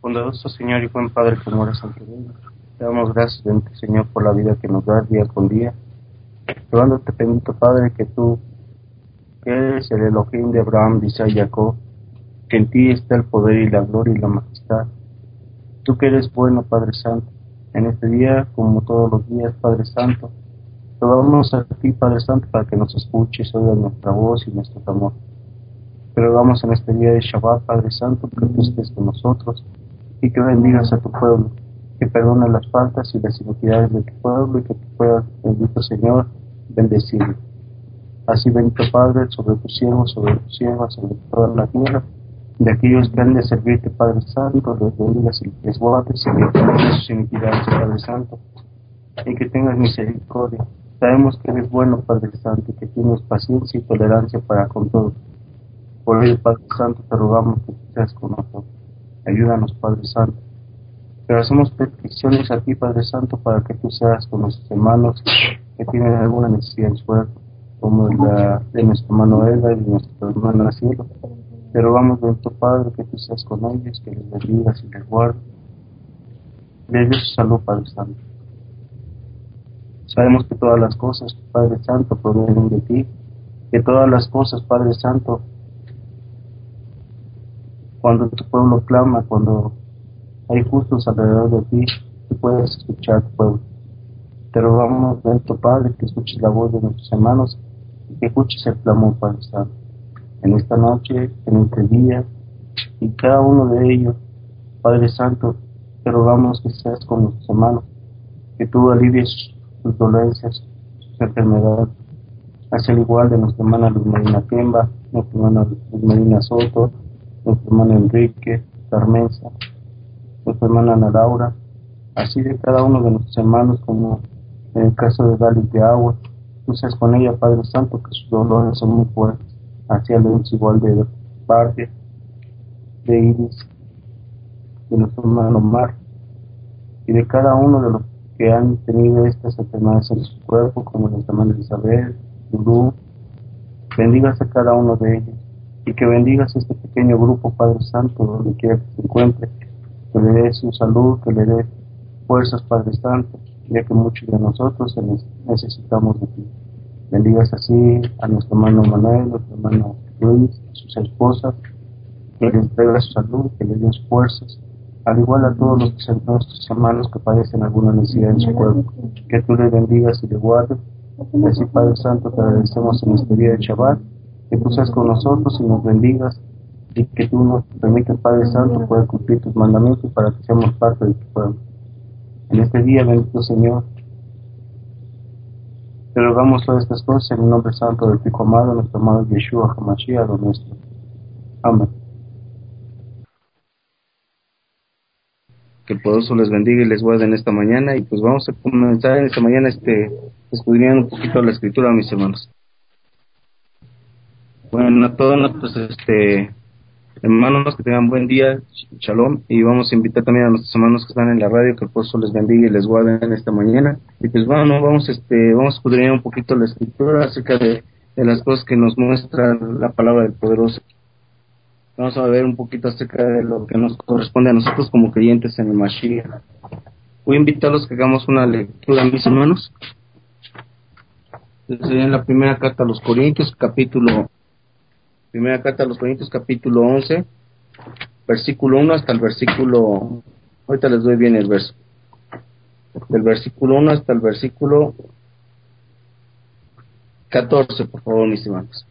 Bondadoso Señor y buen Padre que moras ante te damos gracias, bendito Señor, por la vida que nos das día con día. Rogándote, bendito Padre, que tú, que eres el Elohim de Abraham, de Isaac y Jacob, que en ti está el poder y la gloria y la majestad. Tú que eres bueno, Padre Santo, en este día, como todos los días, Padre Santo, rogamos a ti, Padre Santo, para que nos escuches, oiga nuestra voz y nuestro amor. Pero rogamos en este día de Shabbat, Padre Santo, que tú estés con nosotros y que bendigas a tu pueblo que perdone las faltas y las iniquidades de tu pueblo y que tú puedas, bendito Señor, bendecirlo. Así, bendito Padre, sobre tus siervos, sobre tus siervas, sobre toda la tierra, de aquellos que han de servirte, Padre Santo, los bendigas y les guardes y que sus iniquidades, Padre Santo, y que tengas misericordia. Sabemos que eres bueno, Padre Santo, y que tienes paciencia y tolerancia para con todos. Por ello, Padre Santo, te rogamos que seas con nosotros. Ayúdanos, Padre Santo pero hacemos peticiones a ti, Padre Santo, para que tú seas con nuestros hermanos que tienen alguna necesidad en su como la de nuestro hermano Eda y de nuestro hermano Cielo. Pero vamos, nuestro Padre, que tú seas con ellos, que les bendigas y les guardes. Les su salud, Padre Santo. Sabemos que todas las cosas, Padre Santo, provienen de ti, que todas las cosas, Padre Santo, cuando tu pueblo clama, cuando hay justos alrededor de ti, tú puedes escuchar tu pueblo. Te rogamos, tu Padre, que escuches la voz de nuestros hermanos y que escuches el clamor, Padre Santo. En esta noche, en este día, y cada uno de ellos, Padre Santo, te rogamos que seas con nuestros hermanos, que tú alivies sus dolencias, sus enfermedades. Haz el igual de nuestra hermana Luz Marina Kemba, nuestra hermana Luz Marina Soto, nuestro hermano Enrique, Carmenza, nuestra hermana Ana Laura, así de cada uno de nuestros hermanos, como en el caso de Dali de Agua. Tú seas con ella, Padre Santo, que sus dolores son muy fuertes, hacia los igual de parte, de Iris, de nuestro hermano Mar, y de cada uno de los que han tenido estas enfermedades en su cuerpo, como nuestra hermana Isabel, Lulú, bendigas a cada uno de ellos y que bendigas este pequeño grupo, Padre Santo, donde quiera que se encuentre, que le dé su salud, que le dé fuerzas, Padre Santo, ya que muchos de nosotros necesitamos de ti. Bendigas así a nuestro hermano Manuel, nuestro hermano Luis, a sus esposas, que les traiga su salud, que les dé fuerzas, al igual a todos los nuestros hermanos que padecen alguna necesidad en su cuerpo, que tú les bendigas y les guardes. Así, Padre Santo, te agradecemos en este día de Shabbat, que tú seas con nosotros y nos bendigas y que tú nos permitas, Padre Santo, poder cumplir tus mandamientos para que seamos parte de tu pueblo. En este día, bendito Señor, te rogamos todas estas cosas en el nombre santo del Pico amado, nuestro amado Yeshua HaMashiach, lo nuestro. Amén. Que el poderoso les bendiga y les guarde en esta mañana. Y pues vamos a comenzar en esta mañana este escudriñando un poquito la escritura, mis hermanos. Bueno, a todos, pues este Hermanos, que tengan buen día, shalom, y vamos a invitar también a nuestros hermanos que están en la radio, que el pozo les bendiga y les guarde en esta mañana. Y pues bueno, vamos, este, vamos a escudriñar un poquito la escritura acerca de, las cosas que nos muestra la palabra del poderoso. Vamos a ver un poquito acerca de lo que nos corresponde a nosotros como creyentes en el Mashiach. Voy a invitarlos que hagamos una lectura, mis hermanos. Sería en la primera carta a los Corintios, capítulo Primera carta a los Corintios capítulo 11, versículo 1 hasta el versículo, ahorita les doy bien el verso, del versículo 1 hasta el versículo 14, por favor, mis hermanos.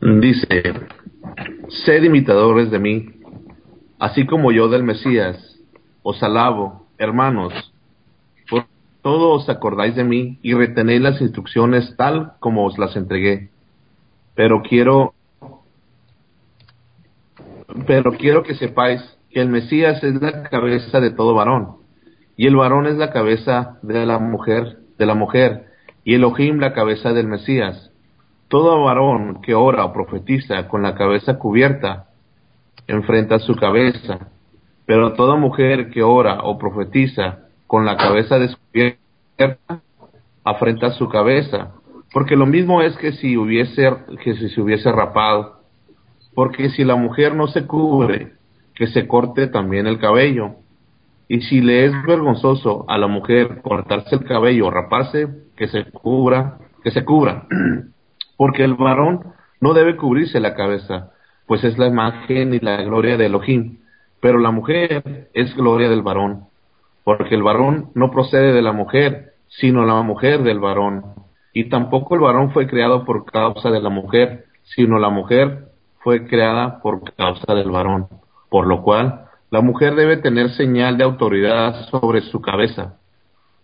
Dice, sed imitadores de mí, así como yo del Mesías, os alabo, hermanos, todos os acordáis de mí y retenéis las instrucciones tal como os las entregué. Pero quiero, pero quiero que sepáis que el Mesías es la cabeza de todo varón, y el varón es la cabeza de la mujer, de la mujer, y Elohim la cabeza del Mesías. Todo varón que ora o profetiza con la cabeza cubierta enfrenta su cabeza, pero toda mujer que ora o profetiza con la cabeza descubierta, afrenta su cabeza, Porque lo mismo es que si hubiese, que si se hubiese rapado. Porque si la mujer no se cubre, que se corte también el cabello. Y si le es vergonzoso a la mujer cortarse el cabello o raparse, que se cubra, que se cubra. Porque el varón no debe cubrirse la cabeza, pues es la imagen y la gloria de Elohim. Pero la mujer es gloria del varón, porque el varón no procede de la mujer, sino la mujer del varón. Y tampoco el varón fue creado por causa de la mujer, sino la mujer fue creada por causa del varón. Por lo cual, la mujer debe tener señal de autoridad sobre su cabeza,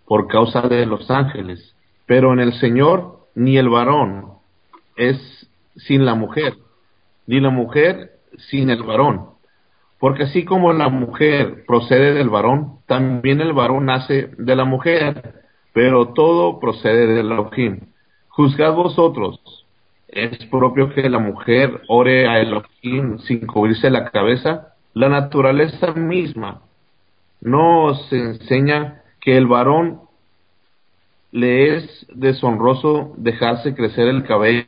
por causa de los ángeles. Pero en el Señor ni el varón es sin la mujer, ni la mujer sin el varón. Porque así como la mujer procede del varón, también el varón nace de la mujer, pero todo procede del Elohim. Juzgad vosotros, ¿es propio que la mujer ore a Elohim sin cubrirse la cabeza? La naturaleza misma nos enseña que el varón le es deshonroso dejarse crecer el cabello.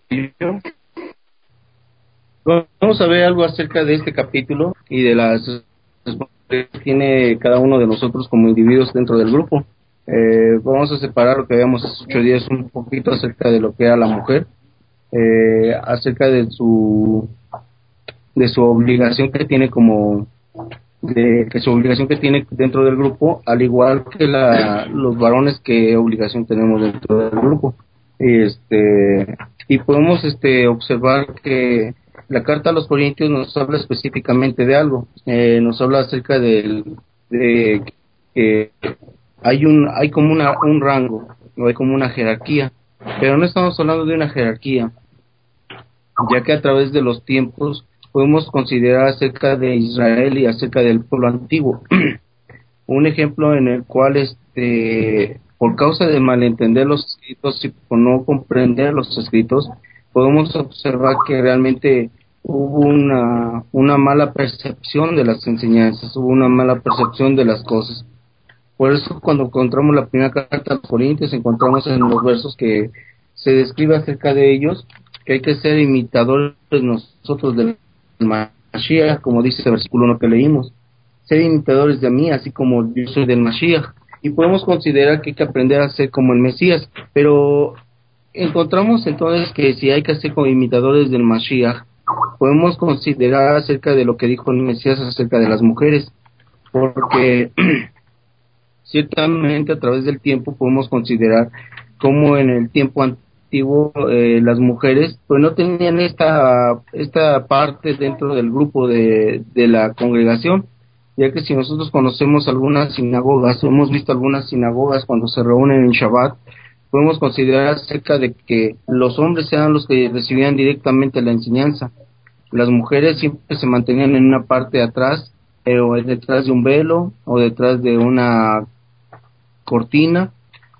Vamos a ver algo acerca de este capítulo y de las que tiene cada uno de nosotros como individuos dentro del grupo. Eh, vamos a separar lo que habíamos hace ocho días un poquito acerca de lo que era la mujer, eh, acerca de su de su obligación que tiene como de que su obligación que tiene dentro del grupo al igual que la, los varones que obligación tenemos dentro del grupo este y podemos este observar que la carta a los corintios nos habla específicamente de algo eh, nos habla acerca del de que hay un hay como una un rango no hay como una jerarquía pero no estamos hablando de una jerarquía ya que a través de los tiempos podemos considerar acerca de Israel y acerca del pueblo antiguo. Un ejemplo en el cual, este, por causa de malentender los escritos y por no comprender los escritos, podemos observar que realmente hubo una, una mala percepción de las enseñanzas, hubo una mala percepción de las cosas. Por eso cuando encontramos la primera carta a los Corintios, encontramos en los versos que se describe acerca de ellos que hay que ser imitadores nosotros de Mashiach, como dice el versículo 1 que leímos. Ser imitadores de mí, así como yo soy del Mashiach. Y podemos considerar que hay que aprender a ser como el Mesías, pero encontramos entonces que si hay que ser como imitadores del Mashiach, podemos considerar acerca de lo que dijo el Mesías acerca de las mujeres, porque ciertamente a través del tiempo podemos considerar como en el tiempo antiguo eh, las mujeres pues no tenían esta esta parte dentro del grupo de, de la congregación ya que si nosotros conocemos algunas sinagogas hemos visto algunas sinagogas cuando se reúnen en Shabbat podemos considerar acerca de que los hombres eran los que recibían directamente la enseñanza las mujeres siempre se mantenían en una parte de atrás o detrás de un velo o detrás de una cortina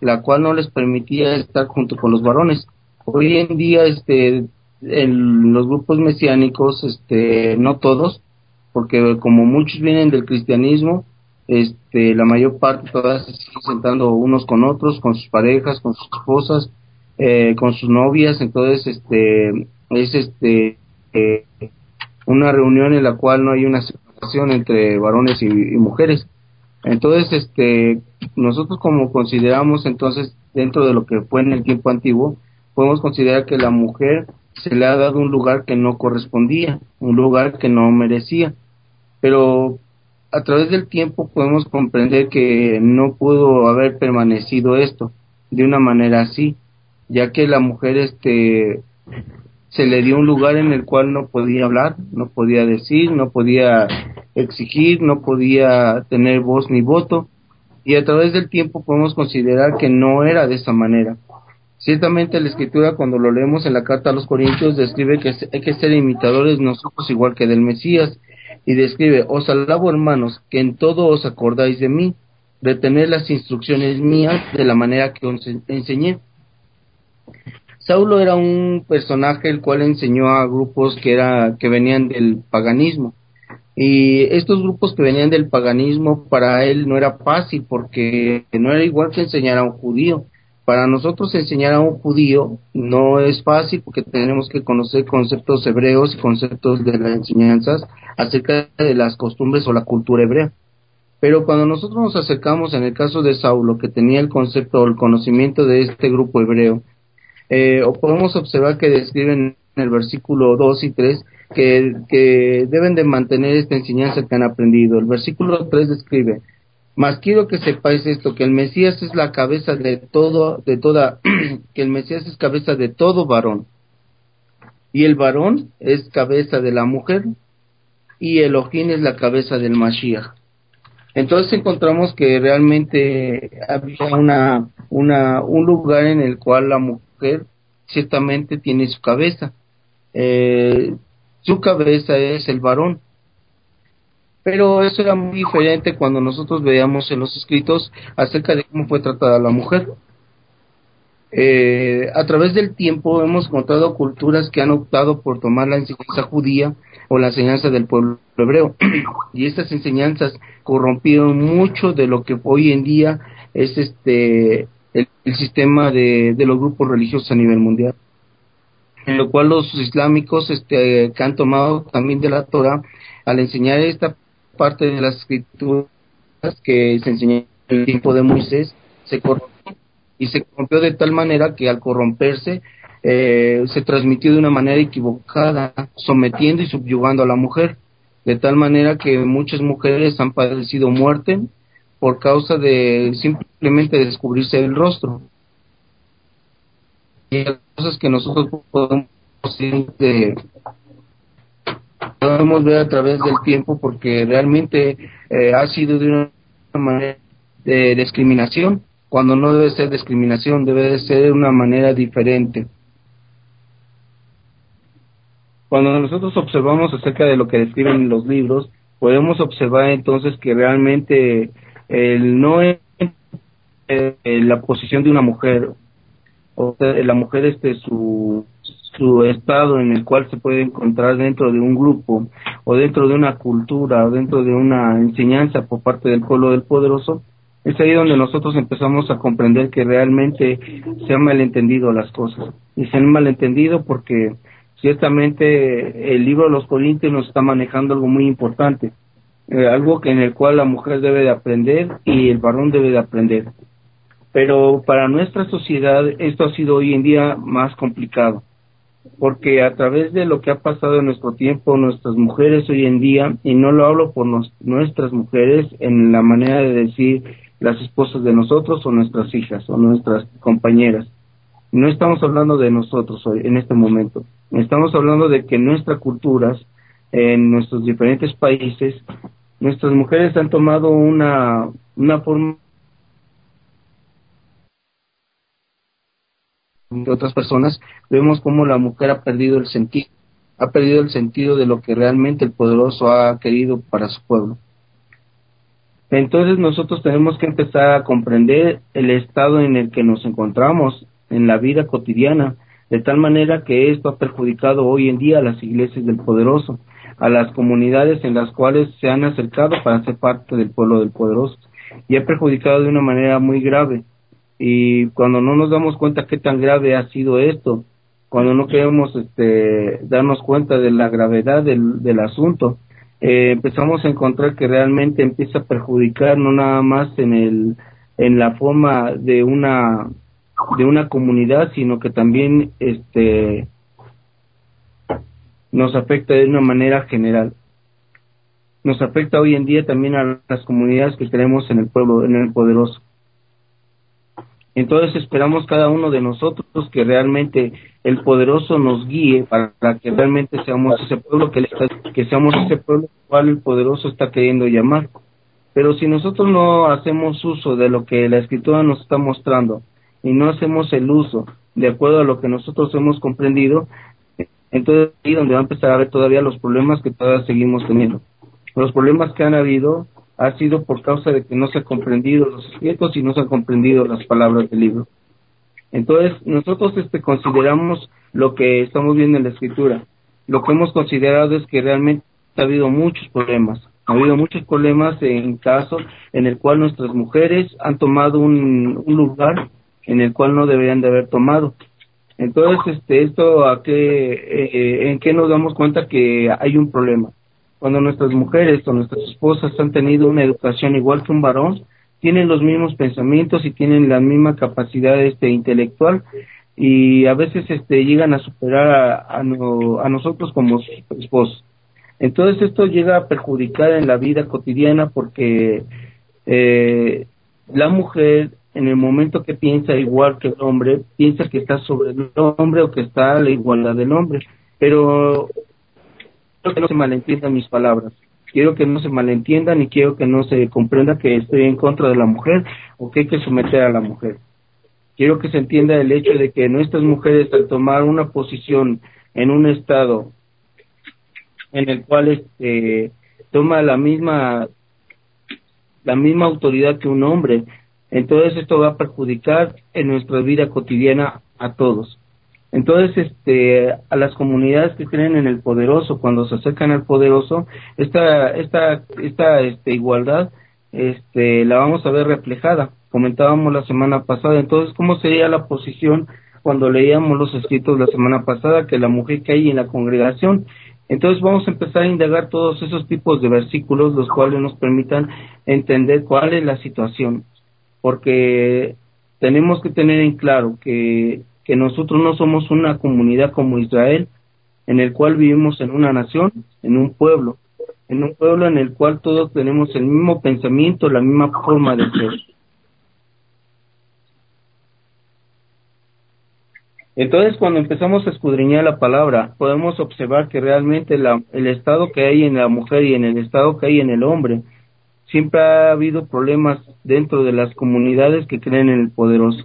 la cual no les permitía estar junto con los varones. Hoy en día, este, en los grupos mesiánicos, este, no todos, porque como muchos vienen del cristianismo, este, la mayor parte todas siguen sentando unos con otros, con sus parejas, con sus esposas, eh, con sus novias, entonces, este, es este, eh, una reunión en la cual no hay una separación entre varones y mujeres. Entonces, este, nosotros como consideramos entonces dentro de lo que fue en el tiempo antiguo, podemos considerar que la mujer se le ha dado un lugar que no correspondía, un lugar que no merecía. Pero a través del tiempo podemos comprender que no pudo haber permanecido esto de una manera así, ya que la mujer este se le dio un lugar en el cual no podía hablar, no podía decir, no podía exigir, no podía tener voz ni voto, y a través del tiempo podemos considerar que no era de esa manera. Ciertamente la escritura cuando lo leemos en la carta a los Corintios describe que hay que ser imitadores nosotros igual que del Mesías y describe, os alabo hermanos, que en todo os acordáis de mí, de tener las instrucciones mías de la manera que os enseñé. Saulo era un personaje el cual enseñó a grupos que era que venían del paganismo y estos grupos que venían del paganismo para él no era fácil porque no era igual que enseñar a un judío para nosotros enseñar a un judío no es fácil porque tenemos que conocer conceptos hebreos y conceptos de las enseñanzas acerca de las costumbres o la cultura hebrea. Pero cuando nosotros nos acercamos, en el caso de Saulo, que tenía el concepto o el conocimiento de este grupo hebreo, eh, podemos observar que describen en el versículo 2 y 3 que, que deben de mantener esta enseñanza que han aprendido. El versículo 3 describe, mas quiero que sepáis esto, que el Mesías es la cabeza de todo, de toda, que el Mesías es cabeza de todo varón. Y el varón es cabeza de la mujer, y el ojín es la cabeza del Mashiach. Entonces encontramos que realmente había una, una, un lugar en el cual la mujer ciertamente tiene su cabeza. Eh, su cabeza es el varón pero eso era muy diferente cuando nosotros veíamos en los escritos acerca de cómo fue tratada la mujer. Eh, a través del tiempo hemos encontrado culturas que han optado por tomar la enseñanza judía o la enseñanza del pueblo hebreo y estas enseñanzas corrompieron mucho de lo que hoy en día es este el, sistema de, de, los grupos religiosos a nivel mundial en lo cual los islámicos este, que han tomado también de la Torah al enseñar esta parte de las escrituras que se enseñó en el tiempo de Moisés se corrompió y se corrompió de tal manera que al corromperse eh, se transmitió de una manera equivocada, sometiendo y subyugando a la mujer, de tal manera que muchas mujeres han padecido muerte por causa de simplemente descubrirse el rostro. Y cosas que nosotros podemos de, podemos ver a través del tiempo porque realmente eh, ha sido de una manera de discriminación, cuando no debe ser discriminación, debe de ser de una manera diferente. Cuando nosotros observamos acerca de lo que describen los libros, podemos observar entonces que realmente el no es eh, la posición de una mujer, o la mujer este su su estado en el cual se puede encontrar dentro de un grupo o dentro de una cultura o dentro de una enseñanza por parte del pueblo del poderoso, es ahí donde nosotros empezamos a comprender que realmente se han malentendido las cosas. Y se han malentendido porque ciertamente el libro de los Corintios nos está manejando algo muy importante, eh, algo que en el cual la mujer debe de aprender y el varón debe de aprender. Pero para nuestra sociedad esto ha sido hoy en día más complicado porque a través de lo que ha pasado en nuestro tiempo, nuestras mujeres hoy en día, y no lo hablo por nuestras mujeres en la manera de decir las esposas de nosotros o nuestras hijas o nuestras compañeras. No estamos hablando de nosotros hoy, en este momento. Estamos hablando de que nuestras culturas, en nuestros diferentes países, nuestras mujeres han tomado una, una forma de otras personas, vemos cómo la mujer ha perdido el sentido, ha perdido el sentido de lo que realmente el poderoso ha querido para su pueblo. Entonces nosotros tenemos que empezar a comprender el estado en el que nos encontramos en la vida cotidiana, de tal manera que esto ha perjudicado hoy en día a las iglesias del poderoso, a las comunidades en las cuales se han acercado para ser parte del pueblo del poderoso, y ha perjudicado de una manera muy grave y cuando no nos damos cuenta qué tan grave ha sido esto, cuando no queremos este, darnos cuenta de la gravedad del, asunto, eh, empezamos a encontrar que realmente empieza a perjudicar no nada más en el en la forma de una de una comunidad sino que también este nos afecta de una manera general. Nos afecta hoy en día también a las comunidades que tenemos en el pueblo en el poderoso entonces esperamos cada uno de nosotros que realmente el poderoso nos guíe para que realmente seamos ese pueblo que, que seamos ese pueblo al cual el poderoso está queriendo llamar. Pero si nosotros no hacemos uso de lo que la escritura nos está mostrando y no hacemos el uso de acuerdo a lo que nosotros hemos comprendido, entonces ahí donde va a empezar a haber todavía los problemas que todavía seguimos teniendo. Los problemas que han habido ha sido por causa de que no se han comprendido los escritos y no se han comprendido las palabras del libro. Entonces, nosotros este, consideramos lo que estamos viendo en la escritura. Lo que hemos considerado es que realmente ha habido muchos problemas. Ha habido muchos problemas en casos en el cual nuestras mujeres han tomado un, lugar en el cual no deberían de haber tomado. Entonces, este, esto a qué, eh, en qué nos damos cuenta que hay un problema. Cuando nuestras mujeres o nuestras esposas han tenido una educación igual que un varón, tienen los mismos pensamientos y tienen la misma capacidad este intelectual y a veces este llegan a superar a, a, a nosotros como esposos. Entonces esto llega a perjudicar en la vida cotidiana porque eh, la mujer en el momento que piensa igual que el hombre, piensa que está sobre el hombre o que está a la igualdad del hombre. Pero que no se malentiendan mis palabras. Quiero que no se malentiendan y quiero que no se comprenda que estoy en contra de la mujer o que hay que someter a la mujer. Quiero que se entienda el hecho de que nuestras mujeres al tomar una posición en un estado en el cual este toma la misma la misma autoridad que un hombre entonces esto va a perjudicar en nuestra vida cotidiana a todos. Entonces, este, a las comunidades que creen en el poderoso, cuando se acercan al poderoso, esta, esta, esta, este, igualdad, este, la vamos a ver reflejada. Comentábamos la semana pasada. Entonces, ¿cómo sería la posición cuando leíamos los escritos la semana pasada que la mujer que hay en la congregación? Entonces vamos a empezar a indagar todos esos tipos de versículos, los cuales nos permitan entender cuál es la situación porque tenemos que tener en claro que, que nosotros no somos una comunidad como Israel, en el cual vivimos en una nación, en un pueblo, en un pueblo en el cual todos tenemos el mismo pensamiento, la misma forma de ser. Entonces, cuando empezamos a escudriñar la palabra, podemos observar que realmente la, el estado que hay en la mujer y en el estado que hay en el hombre siempre ha habido problemas dentro de las comunidades que creen en el poderoso.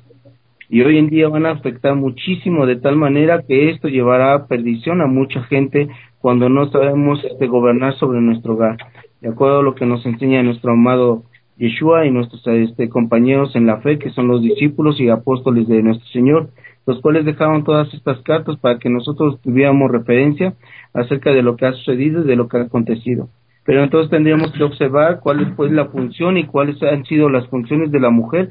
Y hoy en día van a afectar muchísimo de tal manera que esto llevará a perdición a mucha gente cuando no sabemos este, gobernar sobre nuestro hogar. De acuerdo a lo que nos enseña nuestro amado Yeshua y nuestros este, compañeros en la fe, que son los discípulos y apóstoles de nuestro Señor, los cuales dejaron todas estas cartas para que nosotros tuviéramos referencia acerca de lo que ha sucedido y de lo que ha acontecido pero entonces tendríamos que observar cuál es pues la función y cuáles han sido las funciones de la mujer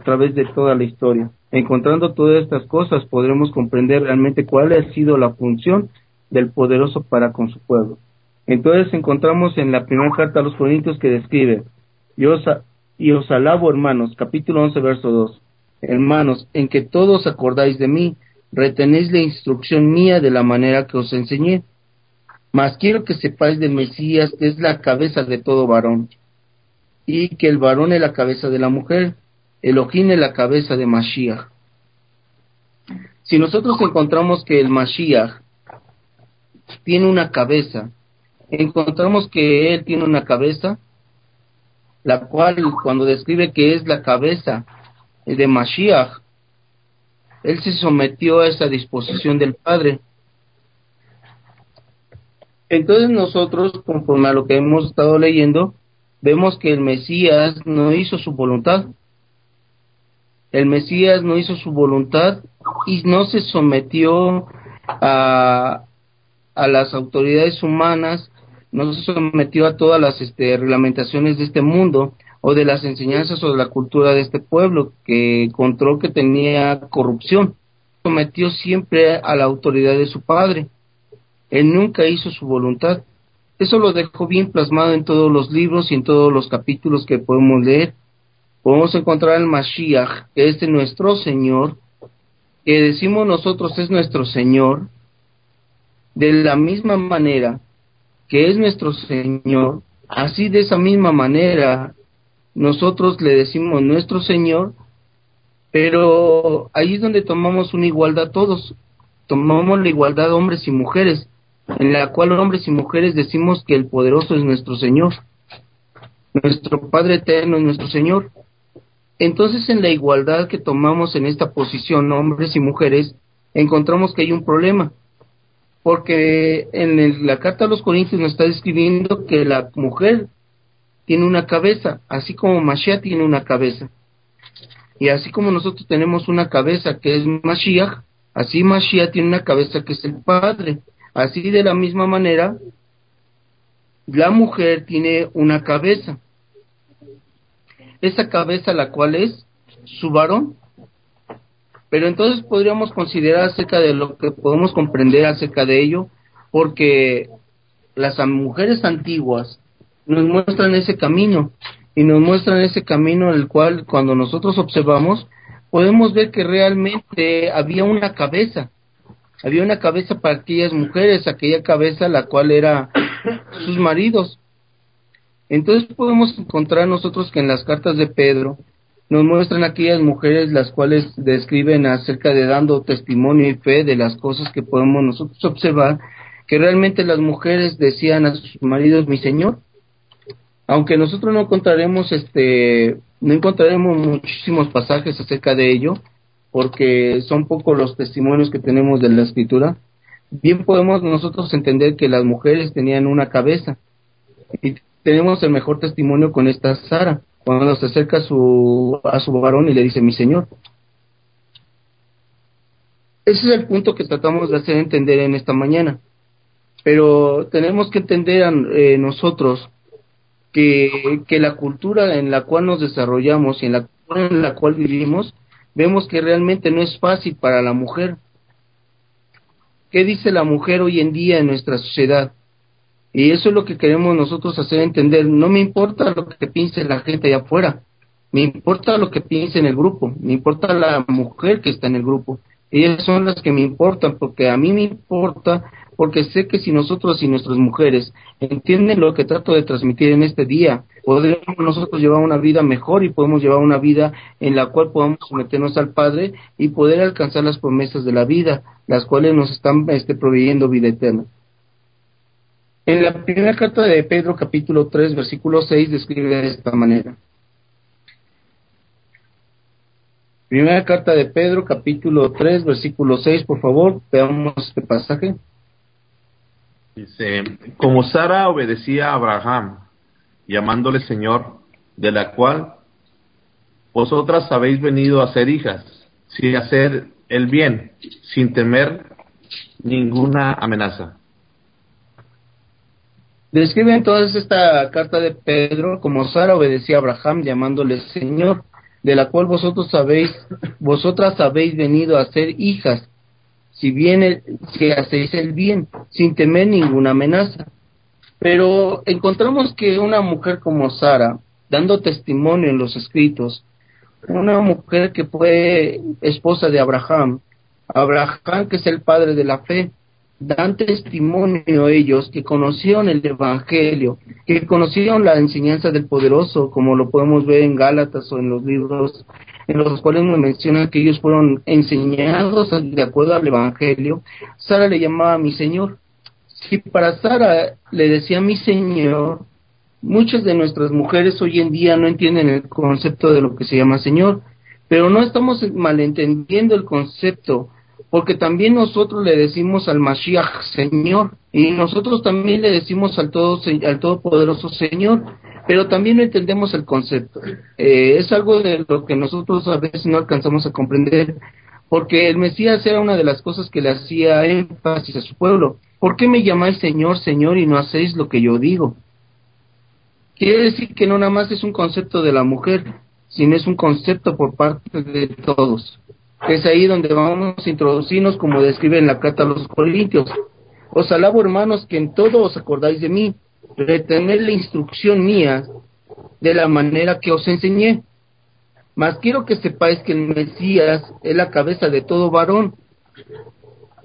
través de toda la historia. Encontrando todas estas cosas podremos comprender realmente cuál ha sido la función del poderoso para con su pueblo. Entonces encontramos en la primera carta a los Corintios que describe, y os, y os alabo hermanos, capítulo 11, verso 2, hermanos, en que todos acordáis de mí, retenéis la instrucción mía de la manera que os enseñé mas quiero que sepáis del Mesías que es la cabeza de todo varón, y que el varón es la cabeza de la mujer, Elohim es la cabeza de Mashiach. Si nosotros encontramos que el Mashiach tiene una cabeza, encontramos que él tiene una cabeza, la cual cuando describe que es la cabeza de Mashiach, él se sometió a esa disposición del Padre entonces nosotros, conforme a lo que hemos estado leyendo, vemos que el Mesías no hizo su voluntad. El Mesías no hizo su voluntad y no se sometió a, a las autoridades humanas, no se sometió a todas las este, reglamentaciones de este mundo o de las enseñanzas o de la cultura de este pueblo que encontró que tenía corrupción. Sometió siempre a la autoridad de su padre. Él nunca hizo su voluntad. Eso lo dejó bien plasmado en todos los libros y en todos los capítulos que podemos leer. Podemos encontrar el Mashiach, que es de nuestro Señor, que decimos nosotros es nuestro Señor, de la misma manera que es nuestro Señor, así de esa misma manera nosotros le decimos nuestro Señor, pero ahí es donde tomamos una igualdad todos, tomamos la igualdad hombres y mujeres, en la cual hombres y mujeres decimos que el poderoso es nuestro Señor, nuestro Padre eterno es nuestro Señor. Entonces en la igualdad que tomamos en esta posición, hombres y mujeres, encontramos que hay un problema, porque en la carta a los Corintios nos está describiendo que la mujer tiene una cabeza, así como Mashiach tiene una cabeza. Y así como nosotros tenemos una cabeza que es Mashiach, así Mashiach tiene una cabeza que es el Padre. Así de la misma manera, la mujer tiene una cabeza. Esa cabeza la cual es su varón. Pero entonces podríamos considerar acerca de lo que podemos comprender acerca de ello, porque las mujeres antiguas nos muestran ese camino y nos muestran ese camino en el cual cuando nosotros observamos podemos ver que realmente había una cabeza, había una cabeza para aquellas mujeres, aquella cabeza la cual era sus maridos. Entonces podemos encontrar nosotros que en las cartas de Pedro nos muestran aquellas mujeres las cuales describen acerca de dando testimonio y fe de las cosas que podemos nosotros observar, que realmente las mujeres decían a sus maridos, mi Señor, aunque nosotros no encontraremos este no encontraremos muchísimos pasajes acerca de ello porque son pocos los testimonios que tenemos de la escritura bien podemos nosotros entender que las mujeres tenían una cabeza y tenemos el mejor testimonio con esta Sara cuando se acerca a su a su varón y le dice mi señor ese es el punto que tratamos de hacer entender en esta mañana pero tenemos que entender eh, nosotros que, que la cultura en la cual nos desarrollamos y en la en la cual vivimos, vemos que realmente no es fácil para la mujer. ¿Qué dice la mujer hoy en día en nuestra sociedad? Y eso es lo que queremos nosotros hacer entender. No me importa lo que piense la gente allá afuera, me importa lo que piense en el grupo, me importa la mujer que está en el grupo. Ellas son las que me importan, porque a mí me importa porque sé que si nosotros y nuestras mujeres entienden lo que trato de transmitir en este día, podemos nosotros llevar una vida mejor y podemos llevar una vida en la cual podamos someternos al Padre y poder alcanzar las promesas de la vida, las cuales nos están este, proveyendo vida eterna. En la primera carta de Pedro, capítulo 3, versículo 6, describe de esta manera. Primera carta de Pedro, capítulo 3, versículo 6, por favor, veamos este pasaje. Dice, como Sara obedecía a Abraham, llamándole Señor, de la cual vosotras habéis venido a ser hijas, sin hacer el bien, sin temer ninguna amenaza. Describe entonces esta carta de Pedro como Sara obedecía a Abraham llamándole Señor, de la cual vosotros habéis, vosotras habéis venido a ser hijas, si bien si hacéis el bien, sin temer ninguna amenaza. Pero encontramos que una mujer como Sara, dando testimonio en los escritos, una mujer que fue esposa de Abraham, Abraham que es el padre de la fe, dan testimonio ellos que conocieron el Evangelio, que conocieron la enseñanza del poderoso, como lo podemos ver en Gálatas o en los libros en los cuales nos menciona que ellos fueron enseñados de acuerdo al Evangelio, Sara le llamaba mi Señor. Si para Sara le decía mi Señor, muchas de nuestras mujeres hoy en día no entienden el concepto de lo que se llama Señor, pero no estamos malentendiendo el concepto, porque también nosotros le decimos al Mashiach Señor, y nosotros también le decimos al, todo, al Todopoderoso Señor, pero también no entendemos el concepto. Eh, es algo de lo que nosotros a veces no alcanzamos a comprender, porque el Mesías era una de las cosas que le hacía énfasis a su pueblo. ¿Por qué me llamáis Señor, Señor y no hacéis lo que yo digo? Quiere decir que no nada más es un concepto de la mujer, sino es un concepto por parte de todos. Es ahí donde vamos a introducirnos como describe en la carta a los Corintios. Os alabo hermanos que en todo os acordáis de mí, retener la instrucción mía de la manera que os enseñé. Mas quiero que sepáis que el Mesías es la cabeza de todo varón,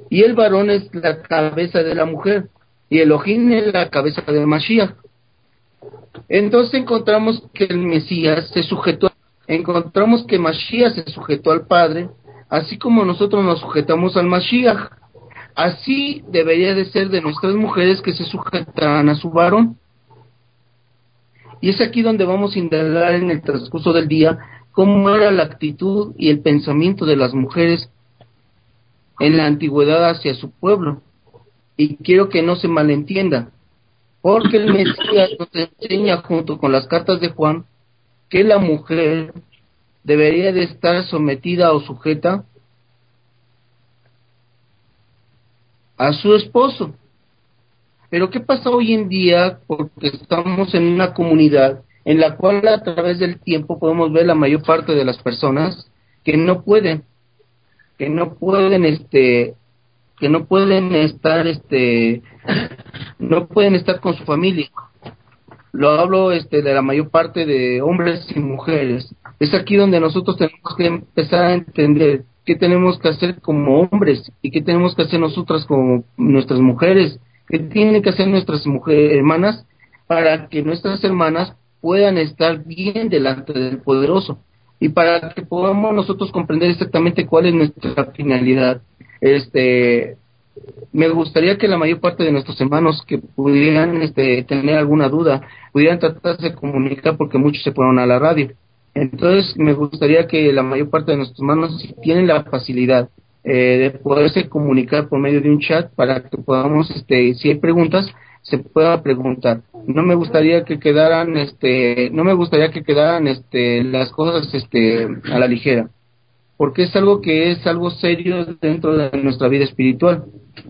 y el varón es la cabeza de la mujer, y el ojín es la cabeza de Mashiach. Entonces encontramos que el Mesías se sujetó, encontramos que Mashiach se sujetó al Padre, así como nosotros nos sujetamos al Mashiach. Así debería de ser de nuestras mujeres que se sujetan a su varón. Y es aquí donde vamos a indagar en el transcurso del día cómo era la actitud y el pensamiento de las mujeres en la antigüedad hacia su pueblo. Y quiero que no se malentienda, porque el Mesías nos enseña junto con las cartas de Juan que la mujer debería de estar sometida o sujeta a su esposo. Pero ¿qué pasa hoy en día? Porque estamos en una comunidad en la cual a través del tiempo podemos ver la mayor parte de las personas que no pueden. que no pueden este que no pueden estar este no pueden estar con su familia lo hablo este de la mayor parte de hombres y mujeres es aquí donde nosotros tenemos que empezar a entender qué tenemos que hacer como hombres y qué tenemos que hacer nosotras como nuestras mujeres qué tienen que hacer nuestras mujeres hermanas para que nuestras hermanas puedan estar bien delante del poderoso y para que podamos nosotros comprender exactamente cuál es nuestra finalidad. Este, me gustaría que la mayor parte de nuestros hermanos que pudieran este, tener alguna duda pudieran tratarse de comunicar porque muchos se fueron a la radio. Entonces me gustaría que la mayor parte de nuestros hermanos tienen la facilidad eh, de poderse comunicar por medio de un chat para que podamos, este, si hay preguntas, se pueda preguntar. No me gustaría que quedaran, este, no me gustaría que quedaran, este, las cosas, este, a la ligera, porque es algo que es algo serio dentro de nuestra vida espiritual.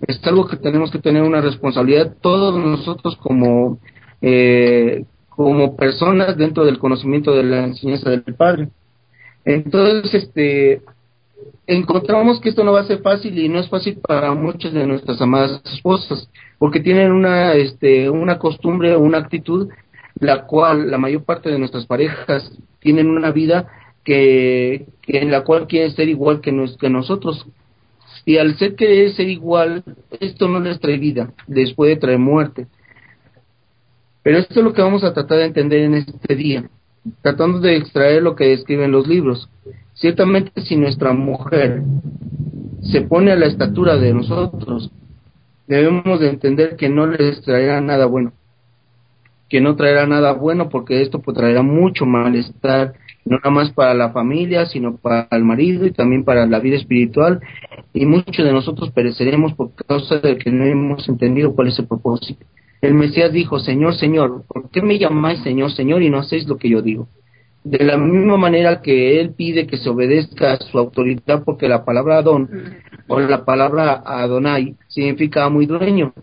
Es algo que tenemos que tener una responsabilidad todos nosotros como, eh, como personas dentro del conocimiento de la enseñanza del Padre. Entonces, este, encontramos que esto no va a ser fácil y no es fácil para muchas de nuestras amadas esposas, porque tienen una, este, una costumbre o una actitud la cual la mayor parte de nuestras parejas tienen una vida que, en la cual quieren ser igual que, nos, que nosotros. Y al ser que ser igual, esto no les trae vida, les puede traer muerte. Pero esto es lo que vamos a tratar de entender en este día, tratando de extraer lo que describen los libros. Ciertamente si nuestra mujer se pone a la estatura de nosotros, debemos de entender que no les traerá nada bueno, que no traerá nada bueno porque esto pues, traerá mucho malestar, no nada más para la familia, sino para el marido y también para la vida espiritual, y muchos de nosotros pereceremos por causa de que no hemos entendido cuál es el propósito. El Mesías dijo, Señor, Señor, ¿por qué me llamáis Señor, Señor y no hacéis lo que yo digo? de la misma manera que él pide que se obedezca a su autoridad, porque la palabra Adón o la palabra Adonai significa muy dueño.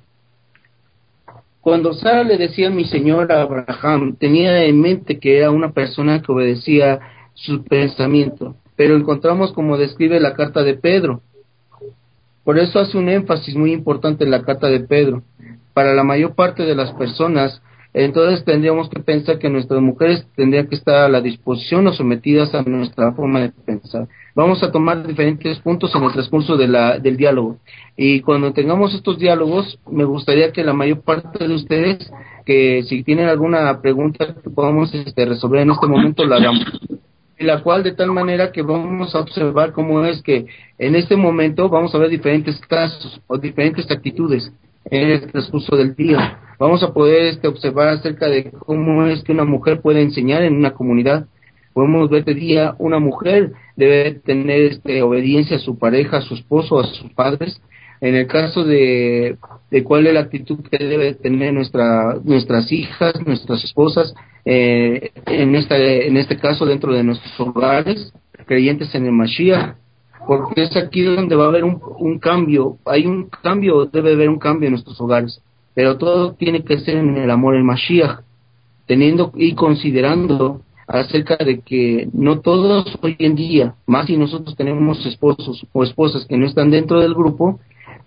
Cuando Sara le decía mi señor Abraham, tenía en mente que era una persona que obedecía su pensamiento, pero encontramos como describe la carta de Pedro. Por eso hace un énfasis muy importante en la carta de Pedro. Para la mayor parte de las personas, entonces tendríamos que pensar que nuestras mujeres tendrían que estar a la disposición o sometidas a nuestra forma de pensar. Vamos a tomar diferentes puntos en el transcurso de la, del diálogo. Y cuando tengamos estos diálogos, me gustaría que la mayor parte de ustedes, que si tienen alguna pregunta que podamos este, resolver en este momento, la hagamos. La cual de tal manera que vamos a observar cómo es que en este momento vamos a ver diferentes casos o diferentes actitudes en el transcurso del día. Vamos a poder este, observar acerca de cómo es que una mujer puede enseñar en una comunidad. Podemos ver de día una mujer debe tener este, obediencia a su pareja, a su esposo, a sus padres. En el caso de, de cuál es la actitud que debe tener nuestra, nuestras hijas, nuestras esposas, eh, en, esta, en este caso dentro de nuestros hogares, creyentes en el Mashiach, porque es aquí donde va a haber un, un cambio, hay un cambio, debe haber un cambio en nuestros hogares, pero todo tiene que ser en el amor en Mashiach, teniendo y considerando acerca de que no todos hoy en día, más si nosotros tenemos esposos o esposas que no están dentro del grupo,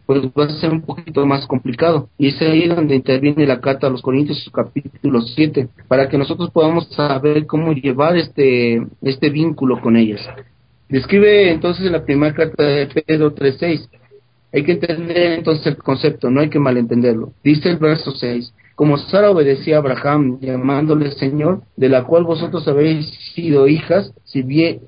pues va a ser un poquito más complicado. Y es ahí donde interviene la carta a los Corintios, capítulo 7, para que nosotros podamos saber cómo llevar este, este vínculo con ellas. Describe entonces en la primera carta de Pedro 3.6. Hay que entender entonces el concepto, no hay que malentenderlo. Dice el verso 6, como Sara obedecía a Abraham llamándole Señor, de la cual vosotros habéis sido hijas, si bien,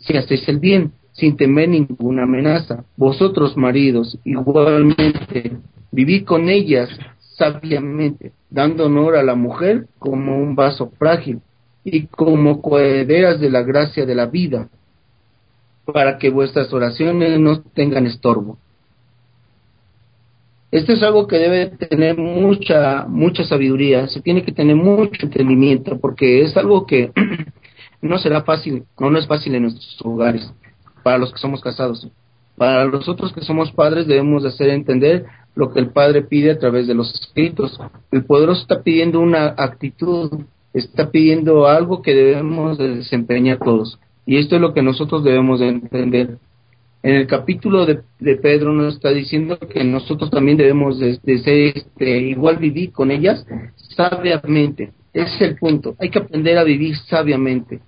si hacéis el bien, sin temer ninguna amenaza. Vosotros, maridos, igualmente, vivid con ellas sabiamente, dando honor a la mujer como un vaso frágil y como cohederas de la gracia de la vida, para que vuestras oraciones no tengan estorbo. Esto es algo que debe tener mucha, mucha sabiduría, se tiene que tener mucho entendimiento, porque es algo que no será fácil, no, es fácil en nuestros hogares, para los que somos casados. Para nosotros que somos padres debemos de hacer entender lo que el Padre pide a través de los escritos. El poderoso está pidiendo una actitud, está pidiendo algo que debemos de desempeñar todos. Y esto es lo que nosotros debemos de entender. En el capítulo de, Pedro nos está diciendo que nosotros también debemos de, ser, este, igual vivir con ellas sabiamente. Ese es el punto. Hay que aprender a vivir sabiamente.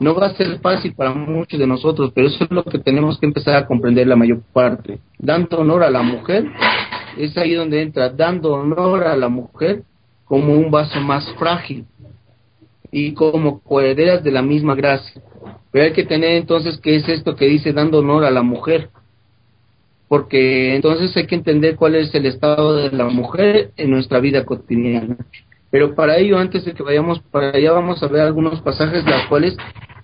No va a ser fácil para muchos de nosotros, pero eso es lo que tenemos que empezar a comprender la mayor parte. Dando honor a la mujer, es ahí donde entra, dando honor a la mujer como un vaso más frágil y como coherederas de la misma gracia. Pero hay que tener entonces qué es esto que dice dando honor a la mujer. Porque entonces hay que entender cuál es el estado de la mujer en nuestra vida cotidiana. Pero para ello, antes de que vayamos para allá, vamos a ver algunos pasajes, las cuales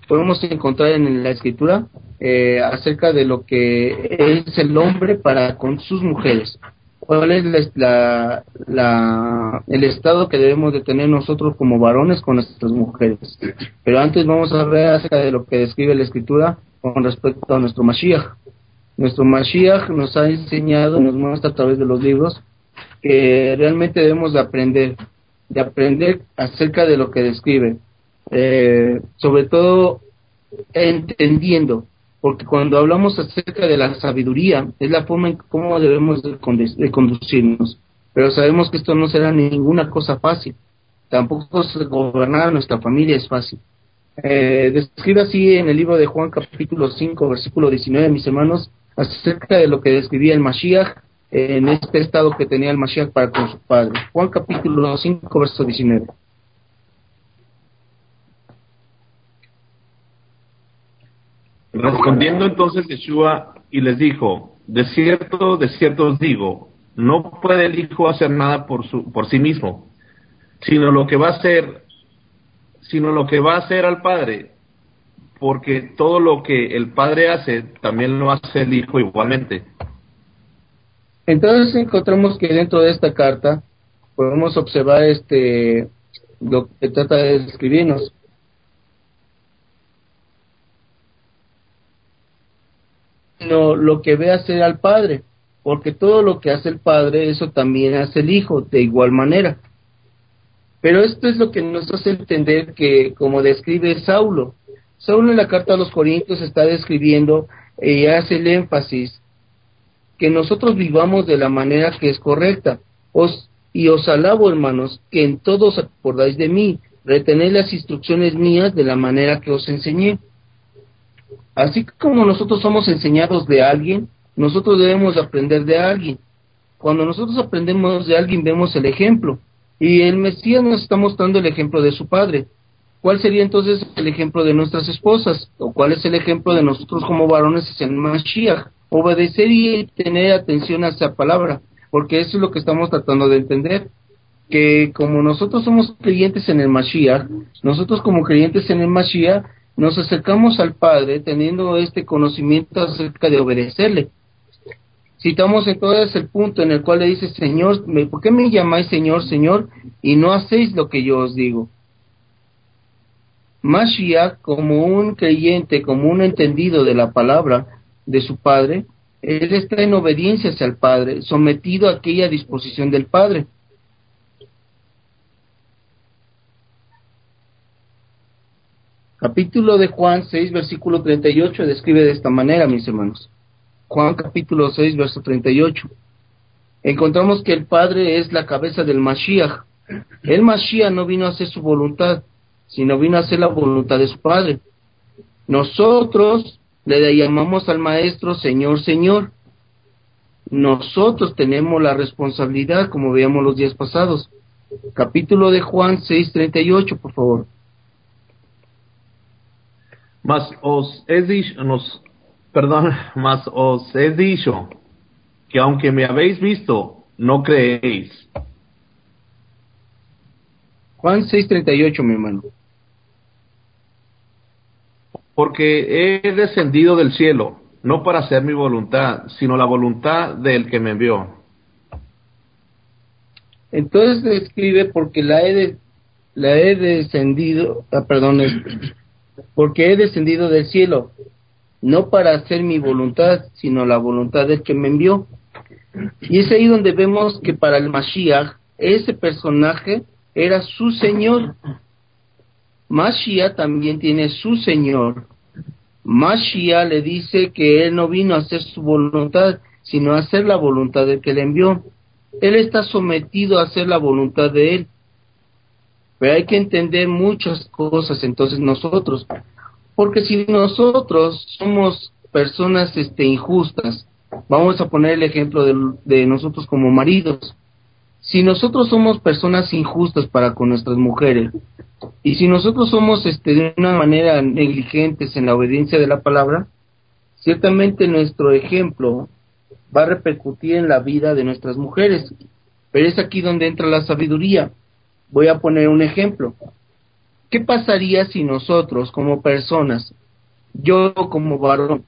podemos encontrar en la escritura eh, acerca de lo que es el hombre para con sus mujeres cuál es la, la, el estado que debemos de tener nosotros como varones con nuestras mujeres. Pero antes vamos a ver acerca de lo que describe la escritura con respecto a nuestro Mashiach. Nuestro Mashiach nos ha enseñado, nos muestra a través de los libros, que realmente debemos de aprender, de aprender acerca de lo que describe. Eh, sobre todo entendiendo porque cuando hablamos acerca de la sabiduría, es la forma en cómo debemos de, conducirnos. Pero sabemos que esto no será ninguna cosa fácil. Tampoco gobernar a nuestra familia es fácil. Eh, describe así en el libro de Juan capítulo 5, versículo 19, mis hermanos, acerca de lo que describía el Mashiach en este estado que tenía el Mashiach para con su padre. Juan capítulo 5, verso 19. Respondiendo entonces Yeshua y les dijo, de cierto, de cierto os digo, no puede el Hijo hacer nada por, su, por sí mismo, sino lo que va a hacer, sino lo que va a hacer al Padre, porque todo lo que el Padre hace, también lo hace el Hijo igualmente. Entonces encontramos que dentro de esta carta podemos observar este lo que trata de describirnos. Sino lo que ve hacer al Padre, porque todo lo que hace el Padre, eso también hace el Hijo, de igual manera. Pero esto es lo que nos hace entender que, como describe Saulo, Saulo en la carta a los Corintios está describiendo y hace el énfasis que nosotros vivamos de la manera que es correcta. Os, y os alabo, hermanos, que en todos acordáis de mí, retenéis las instrucciones mías de la manera que os enseñé. Así como nosotros somos enseñados de alguien, nosotros debemos aprender de alguien. Cuando nosotros aprendemos de alguien, vemos el ejemplo. Y el Mesías nos está mostrando el ejemplo de su padre. ¿Cuál sería entonces el ejemplo de nuestras esposas? ¿O cuál es el ejemplo de nosotros como varones en Mashiach? Obedecer y tener atención a esa palabra, porque eso es lo que estamos tratando de entender. Que como nosotros somos creyentes en el Mashiach, nosotros como creyentes en el Mashiach, nos acercamos al Padre teniendo este conocimiento acerca de obedecerle. Citamos entonces el punto en el cual le dice, Señor, ¿por qué me llamáis Señor, Señor, y no hacéis lo que yo os digo? Mashiach, como un creyente, como un entendido de la palabra de su Padre, él está en obediencia hacia el Padre, sometido a aquella disposición del Padre. Capítulo de Juan 6, versículo 38 describe de esta manera, mis hermanos. Juan capítulo 6, verso 38. Encontramos que el Padre es la cabeza del Mashiach. El Mashiach no vino a hacer su voluntad, sino vino a hacer la voluntad de su Padre. Nosotros le llamamos al Maestro Señor, Señor. Nosotros tenemos la responsabilidad, como veíamos los días pasados. Capítulo de Juan 6, 38, por favor. Mas os he dicho, nos, perdón, mas os he dicho que aunque me habéis visto, no creéis. Juan 6:38, mi hermano. Porque he descendido del cielo, no para hacer mi voluntad, sino la voluntad del que me envió. Entonces describe porque la he, la he descendido, ah, perdón, porque he descendido del cielo, no para hacer mi voluntad, sino la voluntad del que me envió. Y es ahí donde vemos que para el Mashiach, ese personaje era su Señor. Mashiach también tiene su Señor. Mashiach le dice que él no vino a hacer su voluntad, sino a hacer la voluntad del que le envió. Él está sometido a hacer la voluntad de él. Pero hay que entender muchas cosas entonces nosotros, porque si nosotros somos personas este, injustas, vamos a poner el ejemplo de, de nosotros como maridos, si nosotros somos personas injustas para con nuestras mujeres, y si nosotros somos este, de una manera negligentes en la obediencia de la palabra, ciertamente nuestro ejemplo va a repercutir en la vida de nuestras mujeres. Pero es aquí donde entra la sabiduría. Voy a poner un ejemplo. ¿Qué pasaría si nosotros como personas, yo como varón,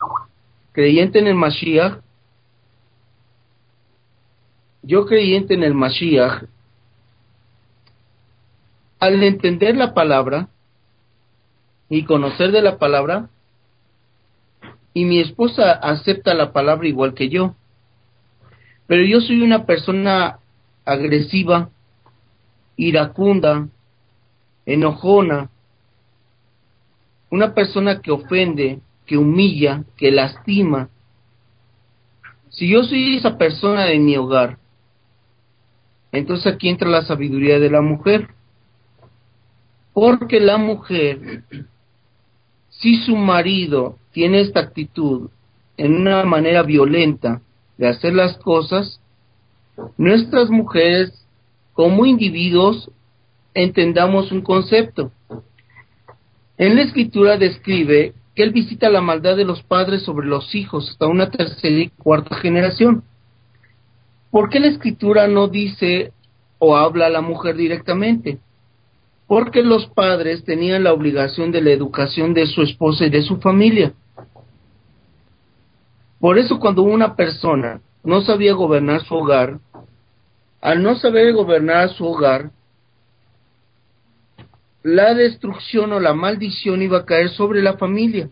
creyente en el Mashiach, yo creyente en el Mashiach, al entender la palabra y conocer de la palabra, y mi esposa acepta la palabra igual que yo, pero yo soy una persona agresiva, iracunda, enojona, una persona que ofende, que humilla, que lastima. Si yo soy esa persona en mi hogar, entonces aquí entra la sabiduría de la mujer. Porque la mujer, si su marido tiene esta actitud en una manera violenta de hacer las cosas, nuestras mujeres como individuos entendamos un concepto. En la escritura describe que él visita la maldad de los padres sobre los hijos hasta una tercera y cuarta generación. ¿Por qué la escritura no dice o habla a la mujer directamente? porque los padres tenían la obligación de la educación de su esposa y de su familia. Por eso cuando una persona no sabía gobernar su hogar, al no saber gobernar su hogar, la destrucción o la maldición iba a caer sobre la familia.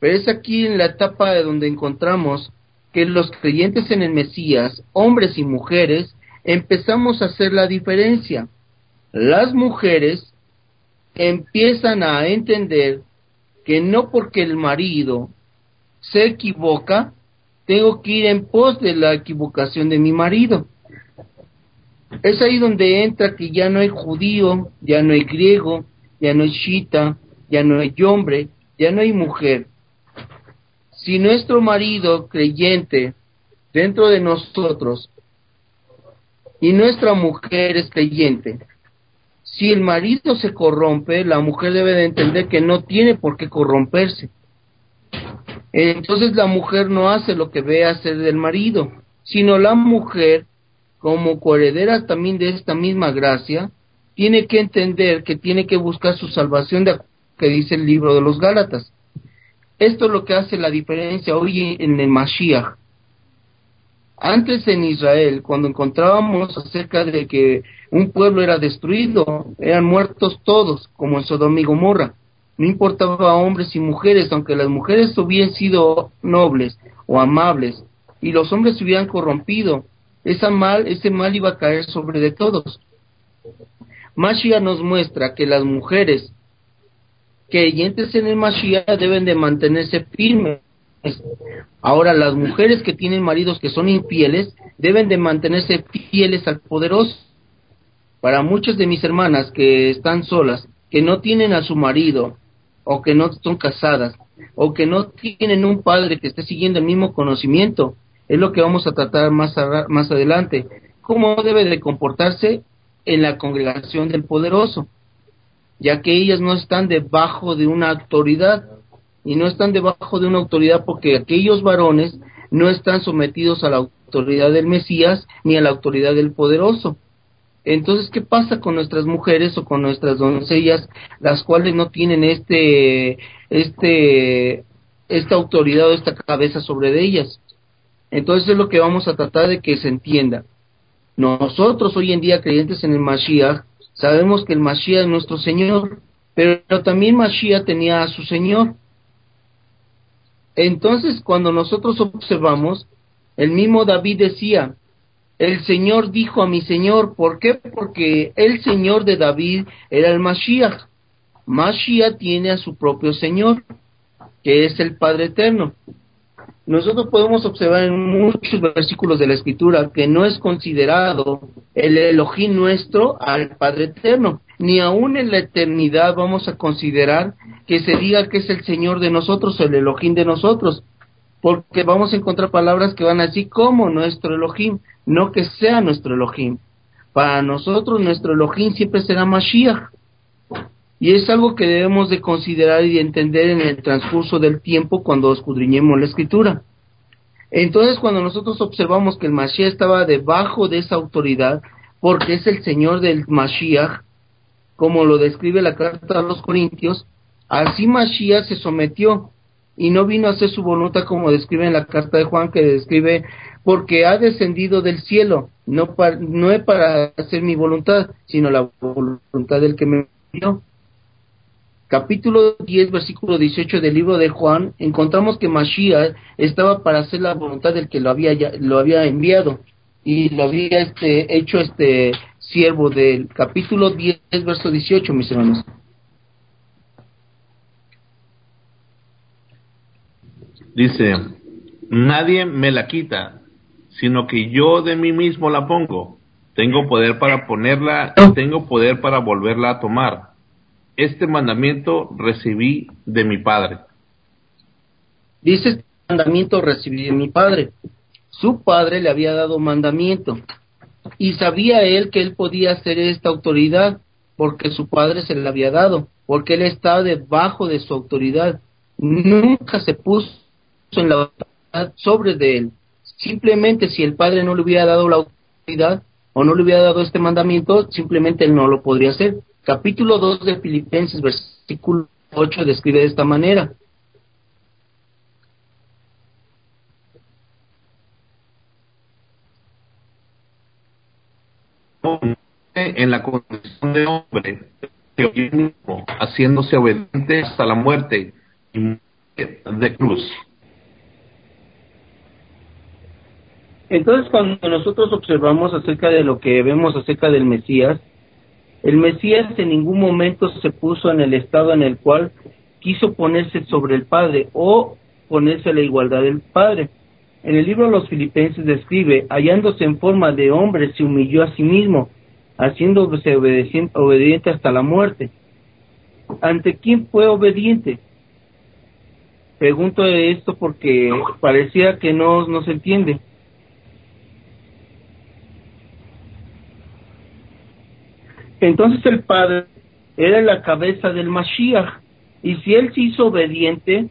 Pero es aquí en la etapa de donde encontramos que los creyentes en el Mesías, hombres y mujeres, empezamos a hacer la diferencia. Las mujeres empiezan a entender que no porque el marido se equivoca, tengo que ir en pos de la equivocación de mi marido. Es ahí donde entra que ya no hay judío, ya no hay griego, ya no hay shita, ya no hay hombre, ya no hay mujer. Si nuestro marido creyente dentro de nosotros y nuestra mujer es creyente. Si el marido se corrompe, la mujer debe de entender que no tiene por qué corromperse. Entonces la mujer no hace lo que ve hacer del marido, sino la mujer, como coheredera también de esta misma gracia, tiene que entender que tiene que buscar su salvación de que dice el libro de los Gálatas. Esto es lo que hace la diferencia hoy en el Mashiach. Antes en Israel, cuando encontrábamos acerca de que un pueblo era destruido, eran muertos todos, como en Sodoma y Gomorra. No importaba hombres y mujeres, aunque las mujeres hubieran sido nobles o amables y los hombres se hubieran corrompido, esa mal, ese mal iba a caer sobre de todos. Mashiach nos muestra que las mujeres creyentes en el Mashiach deben de mantenerse firmes Ahora, las mujeres que tienen maridos que son infieles deben de mantenerse fieles al poderoso. Para muchas de mis hermanas que están solas, que no tienen a su marido, o que no son casadas, o que no tienen un padre que esté siguiendo el mismo conocimiento, es lo que vamos a tratar más, más adelante. ¿Cómo debe de comportarse en la congregación del poderoso? Ya que ellas no están debajo de una autoridad, y no están debajo de una autoridad porque aquellos varones no están sometidos a la autoridad del Mesías ni a la autoridad del poderoso. Entonces, ¿qué pasa con nuestras mujeres o con nuestras doncellas, las cuales no tienen este, este, esta autoridad o esta cabeza sobre ellas? Entonces es lo que vamos a tratar de que se entienda. Nosotros hoy en día creyentes en el Mashiach, sabemos que el Mashiach es nuestro Señor, pero también Mashiach tenía a su Señor. Entonces, cuando nosotros observamos, el mismo David decía, el Señor dijo a mi Señor, ¿por qué? Porque el Señor de David era el Mashiach. Mashiach tiene a su propio Señor, que es el Padre Eterno. Nosotros podemos observar en muchos versículos de la Escritura que no es considerado el Elohim nuestro al Padre Eterno, ni aún en la eternidad vamos a considerar que se diga que es el Señor de nosotros, el Elohim de nosotros, porque vamos a encontrar palabras que van así como nuestro Elohim, no que sea nuestro Elohim. Para nosotros nuestro Elohim siempre será Mashiach. Y es algo que debemos de considerar y de entender en el transcurso del tiempo cuando escudriñemos la escritura. Entonces cuando nosotros observamos que el Mashiach estaba debajo de esa autoridad, porque es el Señor del Mashiach, como lo describe la carta a los Corintios, así Mashiach se sometió y no vino a hacer su voluntad como describe en la carta de Juan que describe porque ha descendido del cielo, no, no es para hacer mi voluntad, sino la voluntad del que me envió. Capítulo 10, versículo 18 del libro de Juan, encontramos que Mashiach estaba para hacer la voluntad del que lo había, lo había enviado y lo había este, hecho este siervo del capítulo 10, verso 18, mis hermanos. Dice, nadie me la quita, sino que yo de mí mismo la pongo. Tengo poder para ponerla y tengo poder para volverla a tomar. Este mandamiento recibí de mi Padre. Dice, este mandamiento recibí de mi Padre. Su Padre le había dado mandamiento y sabía él que él podía hacer esta autoridad porque su Padre se le había dado, porque él estaba debajo de su autoridad. Nunca se puso en la autoridad sobre de él. Simplemente si el Padre no le hubiera dado la autoridad o no le hubiera dado este mandamiento, simplemente él no lo podría hacer. Capítulo 2 de Filipenses, versículo 8, describe de esta manera. en la condición de hombre, haciéndose obediente hasta la muerte de cruz. Entonces, cuando nosotros observamos acerca de lo que vemos acerca del Mesías, el Mesías en ningún momento se puso en el estado en el cual quiso ponerse sobre el Padre o ponerse a la igualdad del Padre. En el libro de los Filipenses describe, hallándose en forma de hombre, se humilló a sí mismo, haciéndose obediente, obediente hasta la muerte. ¿Ante quién fue obediente? Pregunto esto porque parecía que no, no se entiende. Entonces el Padre era la cabeza del Mashiach. Y si él se hizo obediente,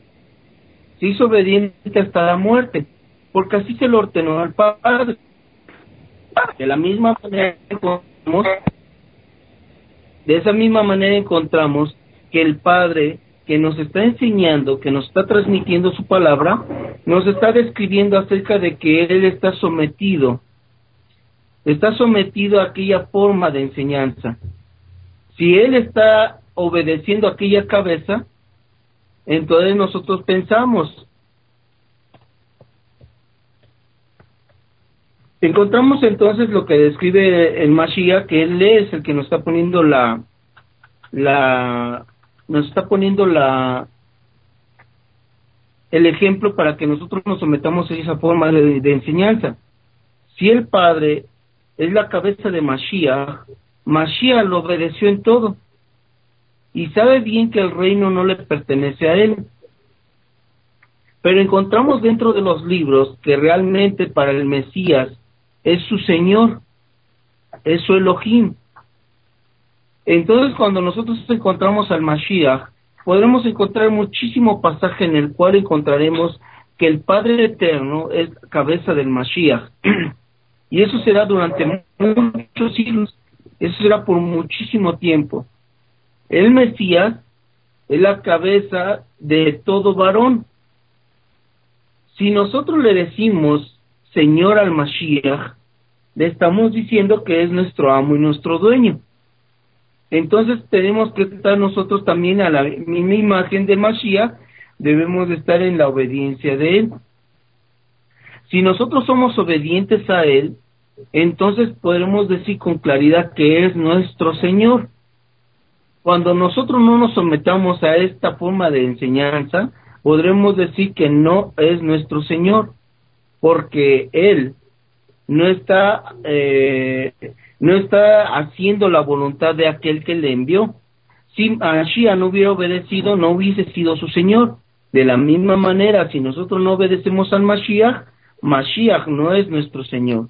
se hizo obediente hasta la muerte, porque así se lo ordenó al Padre. De la misma manera encontramos, de esa misma manera encontramos que el Padre que nos está enseñando, que nos está transmitiendo su palabra, nos está describiendo acerca de que Él está sometido está sometido a aquella forma de enseñanza. Si él está obedeciendo aquella cabeza, entonces nosotros pensamos. Encontramos entonces lo que describe el Mashiach, que él es el que nos está poniendo la, la, nos está poniendo la, el ejemplo para que nosotros nos sometamos a esa forma de enseñanza. Si el Padre es la cabeza de Mashiach, Mashiach lo obedeció en todo y sabe bien que el reino no le pertenece a él. Pero encontramos dentro de los libros que realmente para el Mesías es su Señor, es su Elohim. Entonces cuando nosotros encontramos al Mashiach, podremos encontrar muchísimo pasaje en el cual encontraremos que el Padre Eterno es cabeza del Mashiach. Y eso será durante muchos siglos, eso será por muchísimo tiempo. El Mesías es la cabeza de todo varón. Si nosotros le decimos Señor al Mashiach, le estamos diciendo que es nuestro amo y nuestro dueño. Entonces tenemos que estar nosotros también a la misma imagen de Mashiach, debemos de estar en la obediencia de él. Si nosotros somos obedientes a Él, entonces podremos decir con claridad que es nuestro Señor. cuando nosotros no nos sometamos a esta forma de enseñanza, podremos decir que no es nuestro Señor, porque Él no está, eh, no está haciendo la voluntad de aquel que le envió. Si Mashiach no hubiera obedecido, no hubiese sido su Señor. De la misma manera, si nosotros no obedecemos al Mashiach, Mashiach no es nuestro Señor.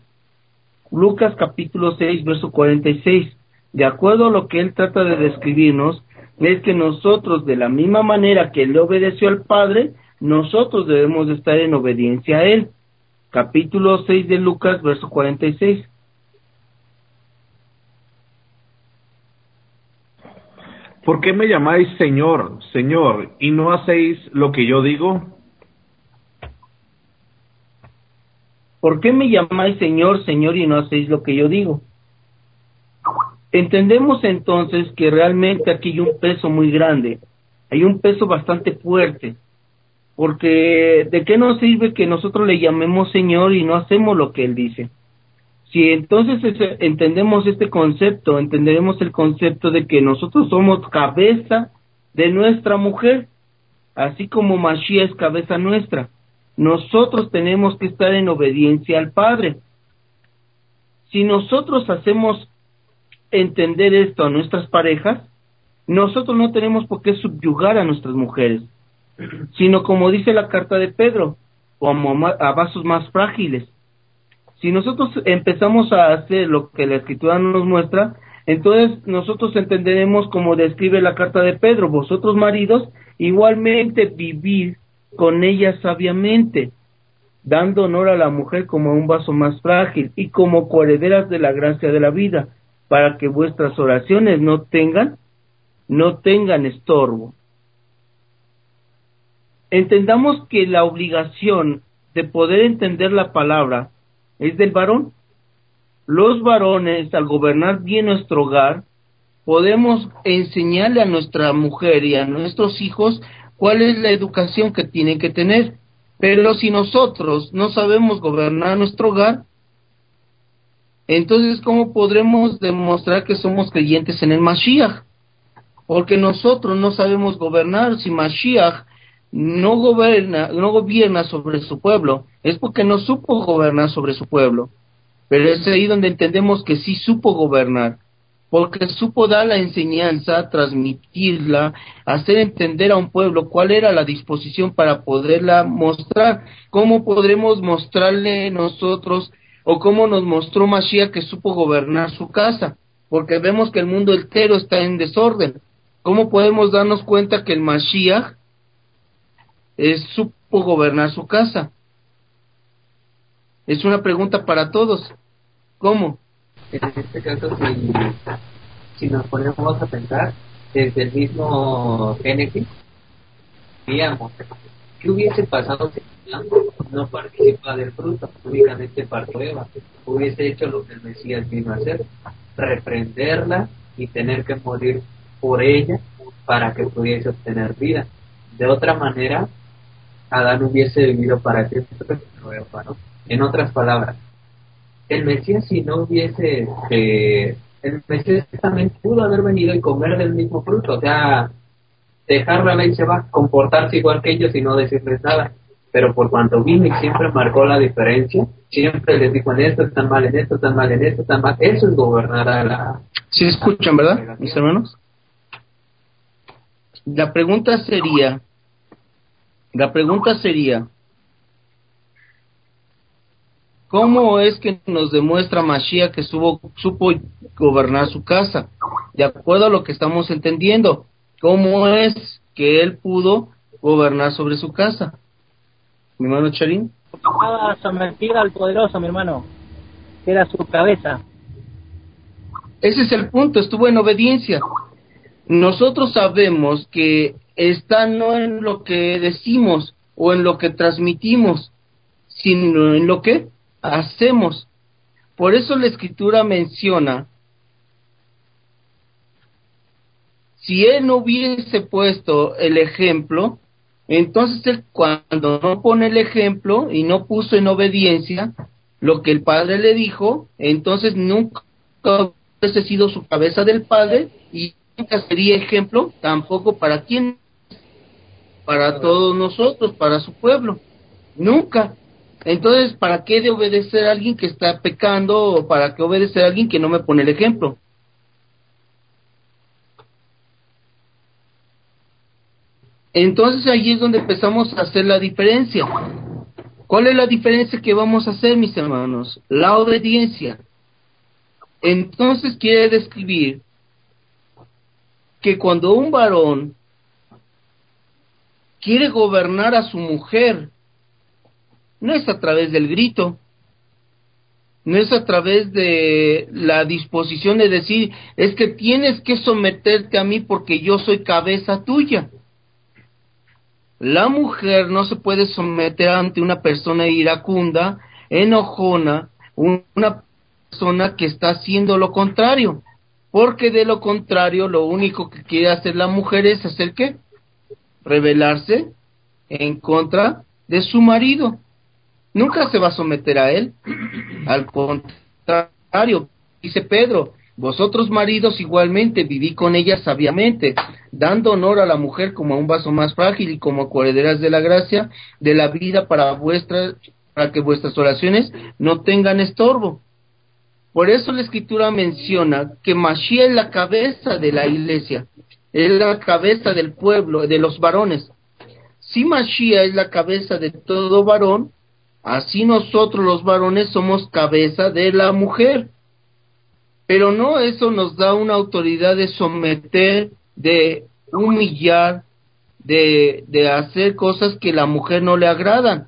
Lucas capítulo 6, verso 46. De acuerdo a lo que él trata de describirnos, es que nosotros, de la misma manera que él obedeció al Padre, nosotros debemos de estar en obediencia a él. Capítulo 6 de Lucas, verso 46. ¿Por qué me llamáis Señor, Señor, y no hacéis lo que yo digo? ¿Por qué me llamáis Señor, Señor, y no hacéis lo que yo digo? Entendemos entonces que realmente aquí hay un peso muy grande, hay un peso bastante fuerte, porque ¿de qué nos sirve que nosotros le llamemos Señor y no hacemos lo que Él dice? Si entonces entendemos este concepto, entenderemos el concepto de que nosotros somos cabeza de nuestra mujer, así como Mashiach es cabeza nuestra. Nosotros tenemos que estar en obediencia al Padre. Si nosotros hacemos entender esto a nuestras parejas, nosotros no tenemos por qué subyugar a nuestras mujeres, sino como dice la carta de Pedro, como a vasos más frágiles. Si nosotros empezamos a hacer lo que la escritura nos muestra, entonces nosotros entenderemos como describe la carta de Pedro, vosotros maridos, igualmente vivir con ella sabiamente, dando honor a la mujer como a un vaso más frágil y como coherederas de la gracia de la vida, para que vuestras oraciones no tengan, no tengan estorbo. Entendamos que la obligación de poder entender la palabra es del varón. Los varones, al gobernar bien nuestro hogar, podemos enseñarle a nuestra mujer y a nuestros hijos cuál es la educación que tienen que tener. Pero si nosotros no sabemos gobernar nuestro hogar, entonces, ¿cómo podremos demostrar que somos creyentes en el Mashiach? Porque nosotros no sabemos gobernar. Si Mashiach no no gobierna sobre su pueblo, es porque no supo gobernar sobre su pueblo. Pero es ahí donde entendemos que sí supo gobernar, porque supo dar la enseñanza, transmitirla, hacer entender a un pueblo cuál era la disposición para poderla mostrar. ¿Cómo podremos mostrarle nosotros o cómo nos mostró Mashiach que supo gobernar su casa, porque vemos que el mundo entero está en desorden. ¿Cómo podemos darnos cuenta que el Mashiach es, supo gobernar su casa? Es una pregunta para todos. ¿Cómo? En este caso, si, si nos ponemos a pensar desde el mismo Génesis, digamos, ¿qué hubiese pasado si no participa del fruto, únicamente Eva, hubiese hecho lo que el Mesías vino a hacer, reprenderla y tener que morir por ella para que pudiese obtener vida. De otra manera, Adán hubiese vivido para Cristo, ¿no? En otras palabras, el Mesías si no hubiese, eh, el Mesías también pudo haber venido y comer del mismo fruto, o sea, dejar la ley se va, comportarse igual que ellos y no decirles nada. Pero por cuanto vino y siempre marcó la diferencia, siempre les dijo en esto están mal, en esto están mal, en esto están mal, eso es gobernar a la... ¿Sí escuchan, verdad, mis hermanos? La pregunta sería, la pregunta sería, ¿cómo es que nos demuestra Mashiach que supo, supo gobernar su casa? De acuerdo a lo que estamos entendiendo, ¿cómo es que él pudo gobernar sobre su casa? mi hermano Charín? Estaba sometida al poderoso, mi hermano, que era su cabeza. Ese es el punto, estuvo en obediencia. Nosotros sabemos que está no en lo que decimos o en lo que transmitimos, sino en lo que hacemos. Por eso la escritura menciona, si él no hubiese puesto el ejemplo, entonces él cuando no pone el ejemplo y no puso en obediencia lo que el padre le dijo, entonces nunca hubiese sido su cabeza del padre y nunca sería ejemplo tampoco para quién, para todos nosotros, para su pueblo, nunca. Entonces, ¿para qué de obedecer a alguien que está pecando o para qué obedecer a alguien que no me pone el ejemplo? Entonces ahí es donde empezamos a hacer la diferencia. ¿Cuál es la diferencia que vamos a hacer, mis hermanos? La obediencia. Entonces quiere describir que cuando un varón quiere gobernar a su mujer, no es a través del grito, no es a través de la disposición de decir, es que tienes que someterte a mí porque yo soy cabeza tuya. La mujer no se puede someter ante una persona iracunda, enojona, una persona que está haciendo lo contrario, porque de lo contrario lo único que quiere hacer la mujer es hacer qué? Rebelarse en contra de su marido. Nunca se va a someter a él. Al contrario, dice Pedro, vosotros maridos igualmente viví con ella sabiamente, dando honor a la mujer como a un vaso más frágil y como coherederas de la gracia de la vida para vuestras para que vuestras oraciones no tengan estorbo. Por eso la escritura menciona que Mashiach es la cabeza de la iglesia, es la cabeza del pueblo, de los varones. Si Mashiach es la cabeza de todo varón, así nosotros los varones somos cabeza de la mujer. Pero no eso nos da una autoridad de someter, de humillar, de, de hacer cosas que la mujer no le agradan.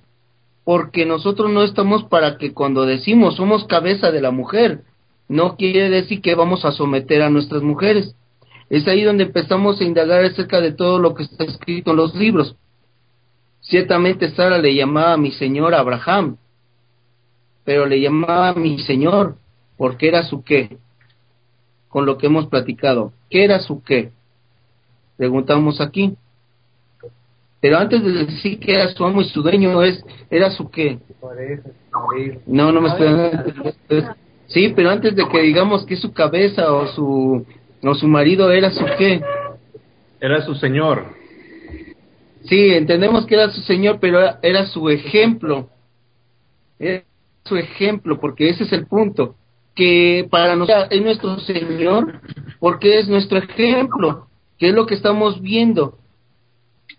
Porque nosotros no estamos para que cuando decimos somos cabeza de la mujer, no quiere decir que vamos a someter a nuestras mujeres. Es ahí donde empezamos a indagar acerca de todo lo que está escrito en los libros. Ciertamente Sara le llamaba a mi señor Abraham, pero le llamaba mi señor porque era su qué, con lo que hemos platicado. ¿Qué era su qué? Preguntamos aquí. Pero antes de decir que era su amo y su dueño, es, era su qué. No, no me estoy Sí, pero antes de que digamos que su cabeza o su, o su marido era su qué. Era su señor. Sí, entendemos que era su señor, pero era, su ejemplo. Era su ejemplo, porque ese es el punto que para nosotros es nuestro Señor, porque es nuestro ejemplo, que es lo que estamos viendo.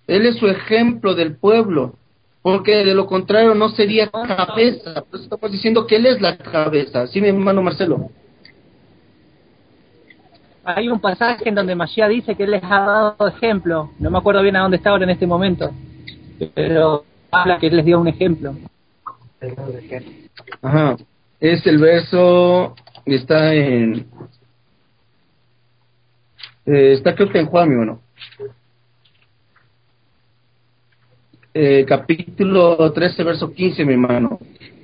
Él es su ejemplo del pueblo, porque de lo contrario no sería cabeza. Estamos diciendo que Él es la cabeza. ¿Sí, mi hermano Marcelo? Hay un pasaje en donde Mashiach dice que Él les ha dado ejemplo. No me acuerdo bien a dónde está ahora en este momento, pero habla que Él les dio un ejemplo. Ajá es el verso, está en, eh, está creo que en Juan, mi hermano. Eh, capítulo 13, verso 15, mi hermano,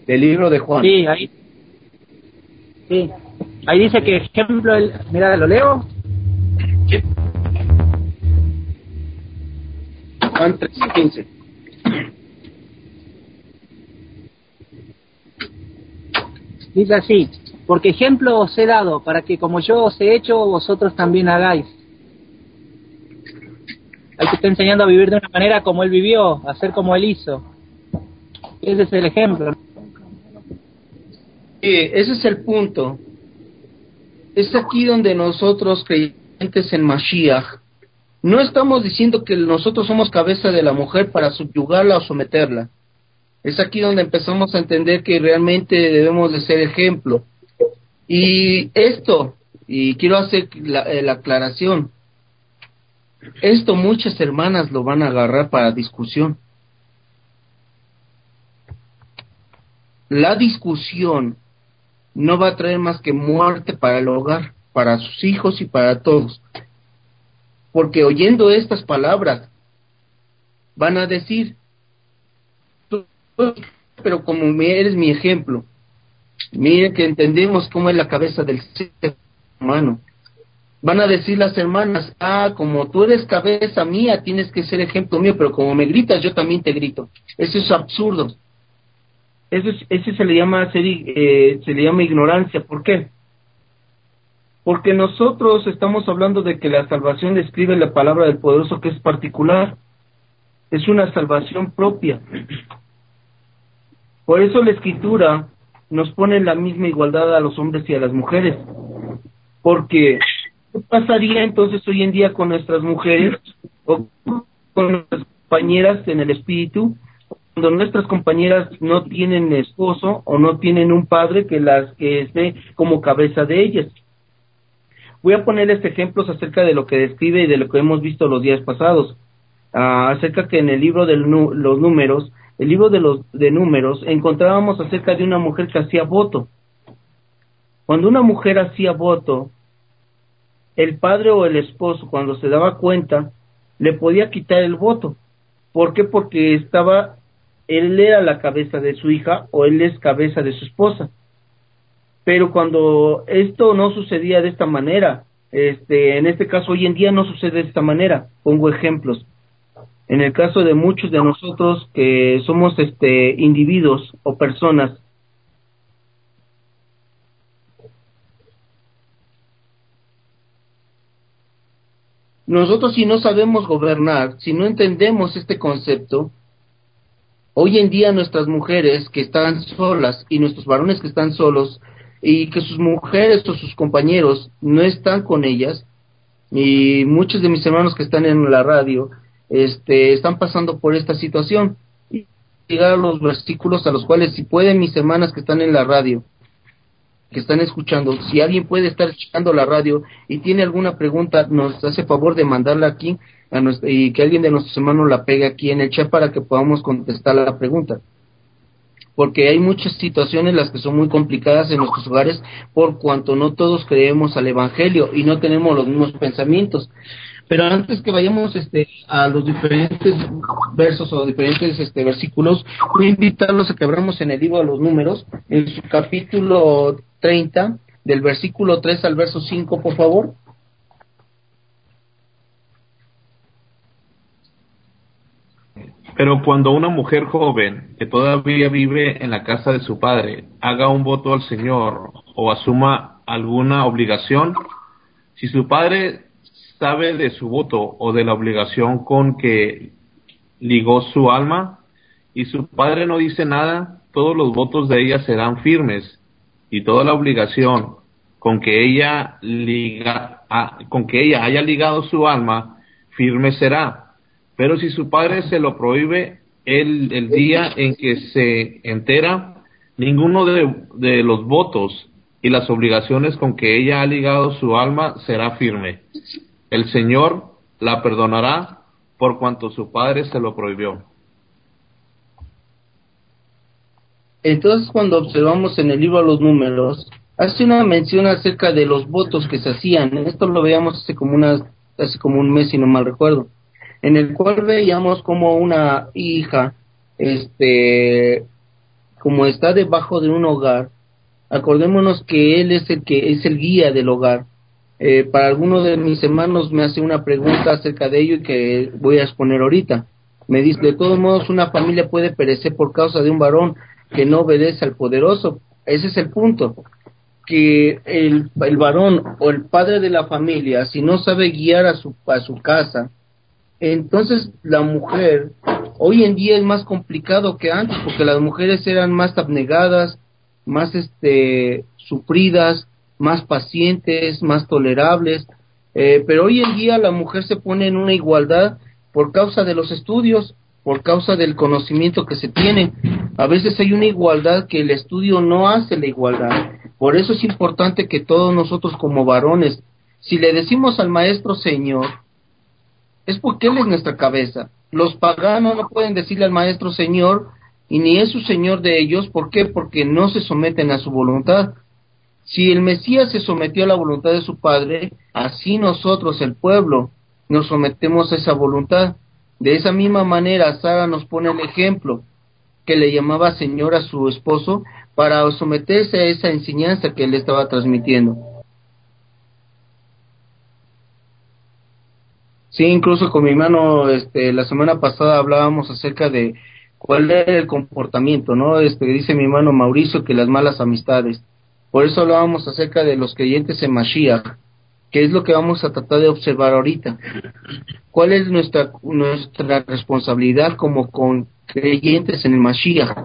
el libro de Juan. Sí, ahí. Sí, ahí dice que ejemplo, el, mira, lo leo. Juan 13, 15. Dice así, porque ejemplo os he dado para que como yo os he hecho, vosotros también hagáis. Hay que estar enseñando a vivir de una manera como él vivió, a hacer como él hizo. Ese es el ejemplo. Sí, ese es el punto. Es aquí donde nosotros creyentes en Mashiach no estamos diciendo que nosotros somos cabeza de la mujer para subyugarla o someterla. Es aquí donde empezamos a entender que realmente debemos de ser ejemplo. Y esto, y quiero hacer la, eh, la aclaración, esto muchas hermanas lo van a agarrar para discusión. La discusión no va a traer más que muerte para el hogar, para sus hijos y para todos. Porque oyendo estas palabras, van a decir, pero como eres mi ejemplo, mire que entendemos cómo es la cabeza del ser humano. Van a decir las hermanas, ah, como tú eres cabeza mía, tienes que ser ejemplo mío, pero como me gritas, yo también te grito. Eso es absurdo. Eso, es, se le llama eh, se le llama ignorancia. ¿Por qué? Porque nosotros estamos hablando de que la salvación describe la palabra del poderoso que es particular. Es una salvación propia. Por eso la escritura nos pone la misma igualdad a los hombres y a las mujeres. Porque, ¿qué pasaría entonces hoy en día con nuestras mujeres o con nuestras compañeras en el espíritu cuando nuestras compañeras no tienen esposo o no tienen un padre que las que esté como cabeza de ellas? Voy a ponerles ejemplos acerca de lo que describe y de lo que hemos visto los días pasados. Ah, acerca que en el libro de los números, el libro de los de números, encontrábamos acerca de una mujer que hacía voto. Cuando una mujer hacía voto, el padre o el esposo, cuando se daba cuenta, le podía quitar el voto. ¿Por qué? Porque estaba, él era la cabeza de su hija o él es cabeza de su esposa. Pero cuando esto no sucedía de esta manera, este, en este caso hoy en día no sucede de esta manera. Pongo ejemplos. En el caso de muchos de nosotros que somos este individuos o personas nosotros si no sabemos gobernar, si no entendemos este concepto, hoy en día nuestras mujeres que están solas y nuestros varones que están solos y que sus mujeres o sus compañeros no están con ellas y muchos de mis hermanos que están en la radio este están pasando por esta situación. Y llegar a los versículos a los cuales si pueden mis hermanas que están en la radio que están escuchando si alguien puede estar escuchando la radio y tiene alguna pregunta nos hace favor de mandarla aquí a y que alguien de nuestros hermanos la pegue aquí en el chat para que podamos contestar la pregunta porque hay muchas situaciones las que son muy complicadas en nuestros hogares por cuanto no todos creemos al evangelio y no tenemos los mismos pensamientos. Pero antes que vayamos este a los diferentes versos o diferentes este versículos, voy a invitarlos a que abramos en el libro de los números, en su capítulo 30, del versículo 3 al verso 5, por favor. Pero cuando una mujer joven que todavía vive en la casa de su padre haga un voto al Señor o asuma alguna obligación, si su padre sabe de su voto o de la obligación con que ligó su alma y su padre no dice nada, todos los votos de ella serán firmes y toda la obligación con que ella con que ella haya ligado su alma firme será pero si su padre se lo prohíbe el, el día en que se entera, ninguno de, los votos y las obligaciones con que ella ha ligado su alma será firme. El Señor la perdonará por cuanto su padre se lo prohibió. Entonces, cuando observamos en el libro los números, hace una mención acerca de los votos que se hacían. Esto lo veíamos hace como, hace como un mes, si no mal recuerdo en el cual veíamos como una hija, este, como está debajo de un hogar, acordémonos que él es el que es el guía del hogar. Eh, para alguno de mis hermanos me hace una pregunta acerca de ello y que voy a exponer ahorita. Me dice, de todos modos, una familia puede perecer por causa de un varón que no obedece al poderoso. Ese es el punto. Que el, el varón o el padre de la familia, si no sabe guiar a su, a su casa, entonces la mujer hoy en día es más complicado que antes porque las mujeres eran más abnegadas, más este sufridas, más pacientes, más tolerables, eh, pero hoy en día la mujer se pone en una igualdad por causa de los estudios, por causa del conocimiento que se tiene. A veces hay una igualdad que el estudio no hace la igualdad. Por eso es importante que todos nosotros como varones, si le decimos al maestro Señor, es porque Él es nuestra cabeza. Los paganos no pueden decirle al Maestro Señor y ni es su Señor de ellos. ¿Por qué? Porque no se someten a su voluntad. Si el Mesías se sometió a la voluntad de su Padre, así nosotros, el pueblo, nos sometemos a esa voluntad. De esa misma manera, Sara nos pone el ejemplo que le llamaba Señor a su esposo para someterse a esa enseñanza que él estaba transmitiendo. Sí, incluso con mi hermano, este, la semana pasada hablábamos acerca de cuál era el comportamiento, ¿no? Este, dice mi hermano Mauricio que las malas amistades. Por eso hablábamos acerca de los creyentes en Mashiach, que es lo que vamos a tratar de observar ahorita. ¿Cuál es nuestra, nuestra responsabilidad como creyentes en el Mashiach?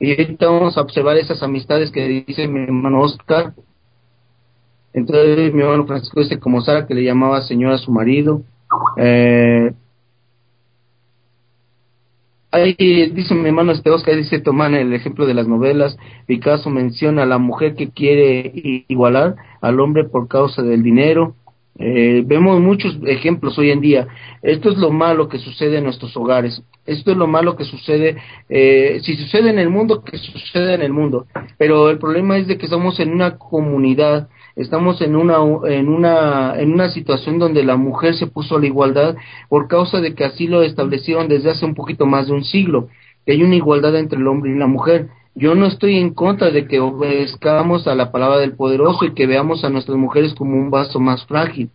Y ahorita vamos a observar esas amistades que dice mi hermano Oscar. Entonces mi hermano Francisco dice como Sara que le llamaba señora a su marido. Eh, Ahí dice mi hermano este Oscar, dice toman el ejemplo de las novelas, Picasso menciona a la mujer que quiere igualar al hombre por causa del dinero. Eh, vemos muchos ejemplos hoy en día. Esto es lo malo que sucede en nuestros hogares. Esto es lo malo que sucede, eh, si sucede en el mundo, que sucede en el mundo. Pero el problema es de que estamos en una comunidad estamos en una en una en una situación donde la mujer se puso a la igualdad por causa de que así lo establecieron desde hace un poquito más de un siglo que hay una igualdad entre el hombre y la mujer. Yo no estoy en contra de que obedezcamos a la palabra del poderoso y que veamos a nuestras mujeres como un vaso más frágil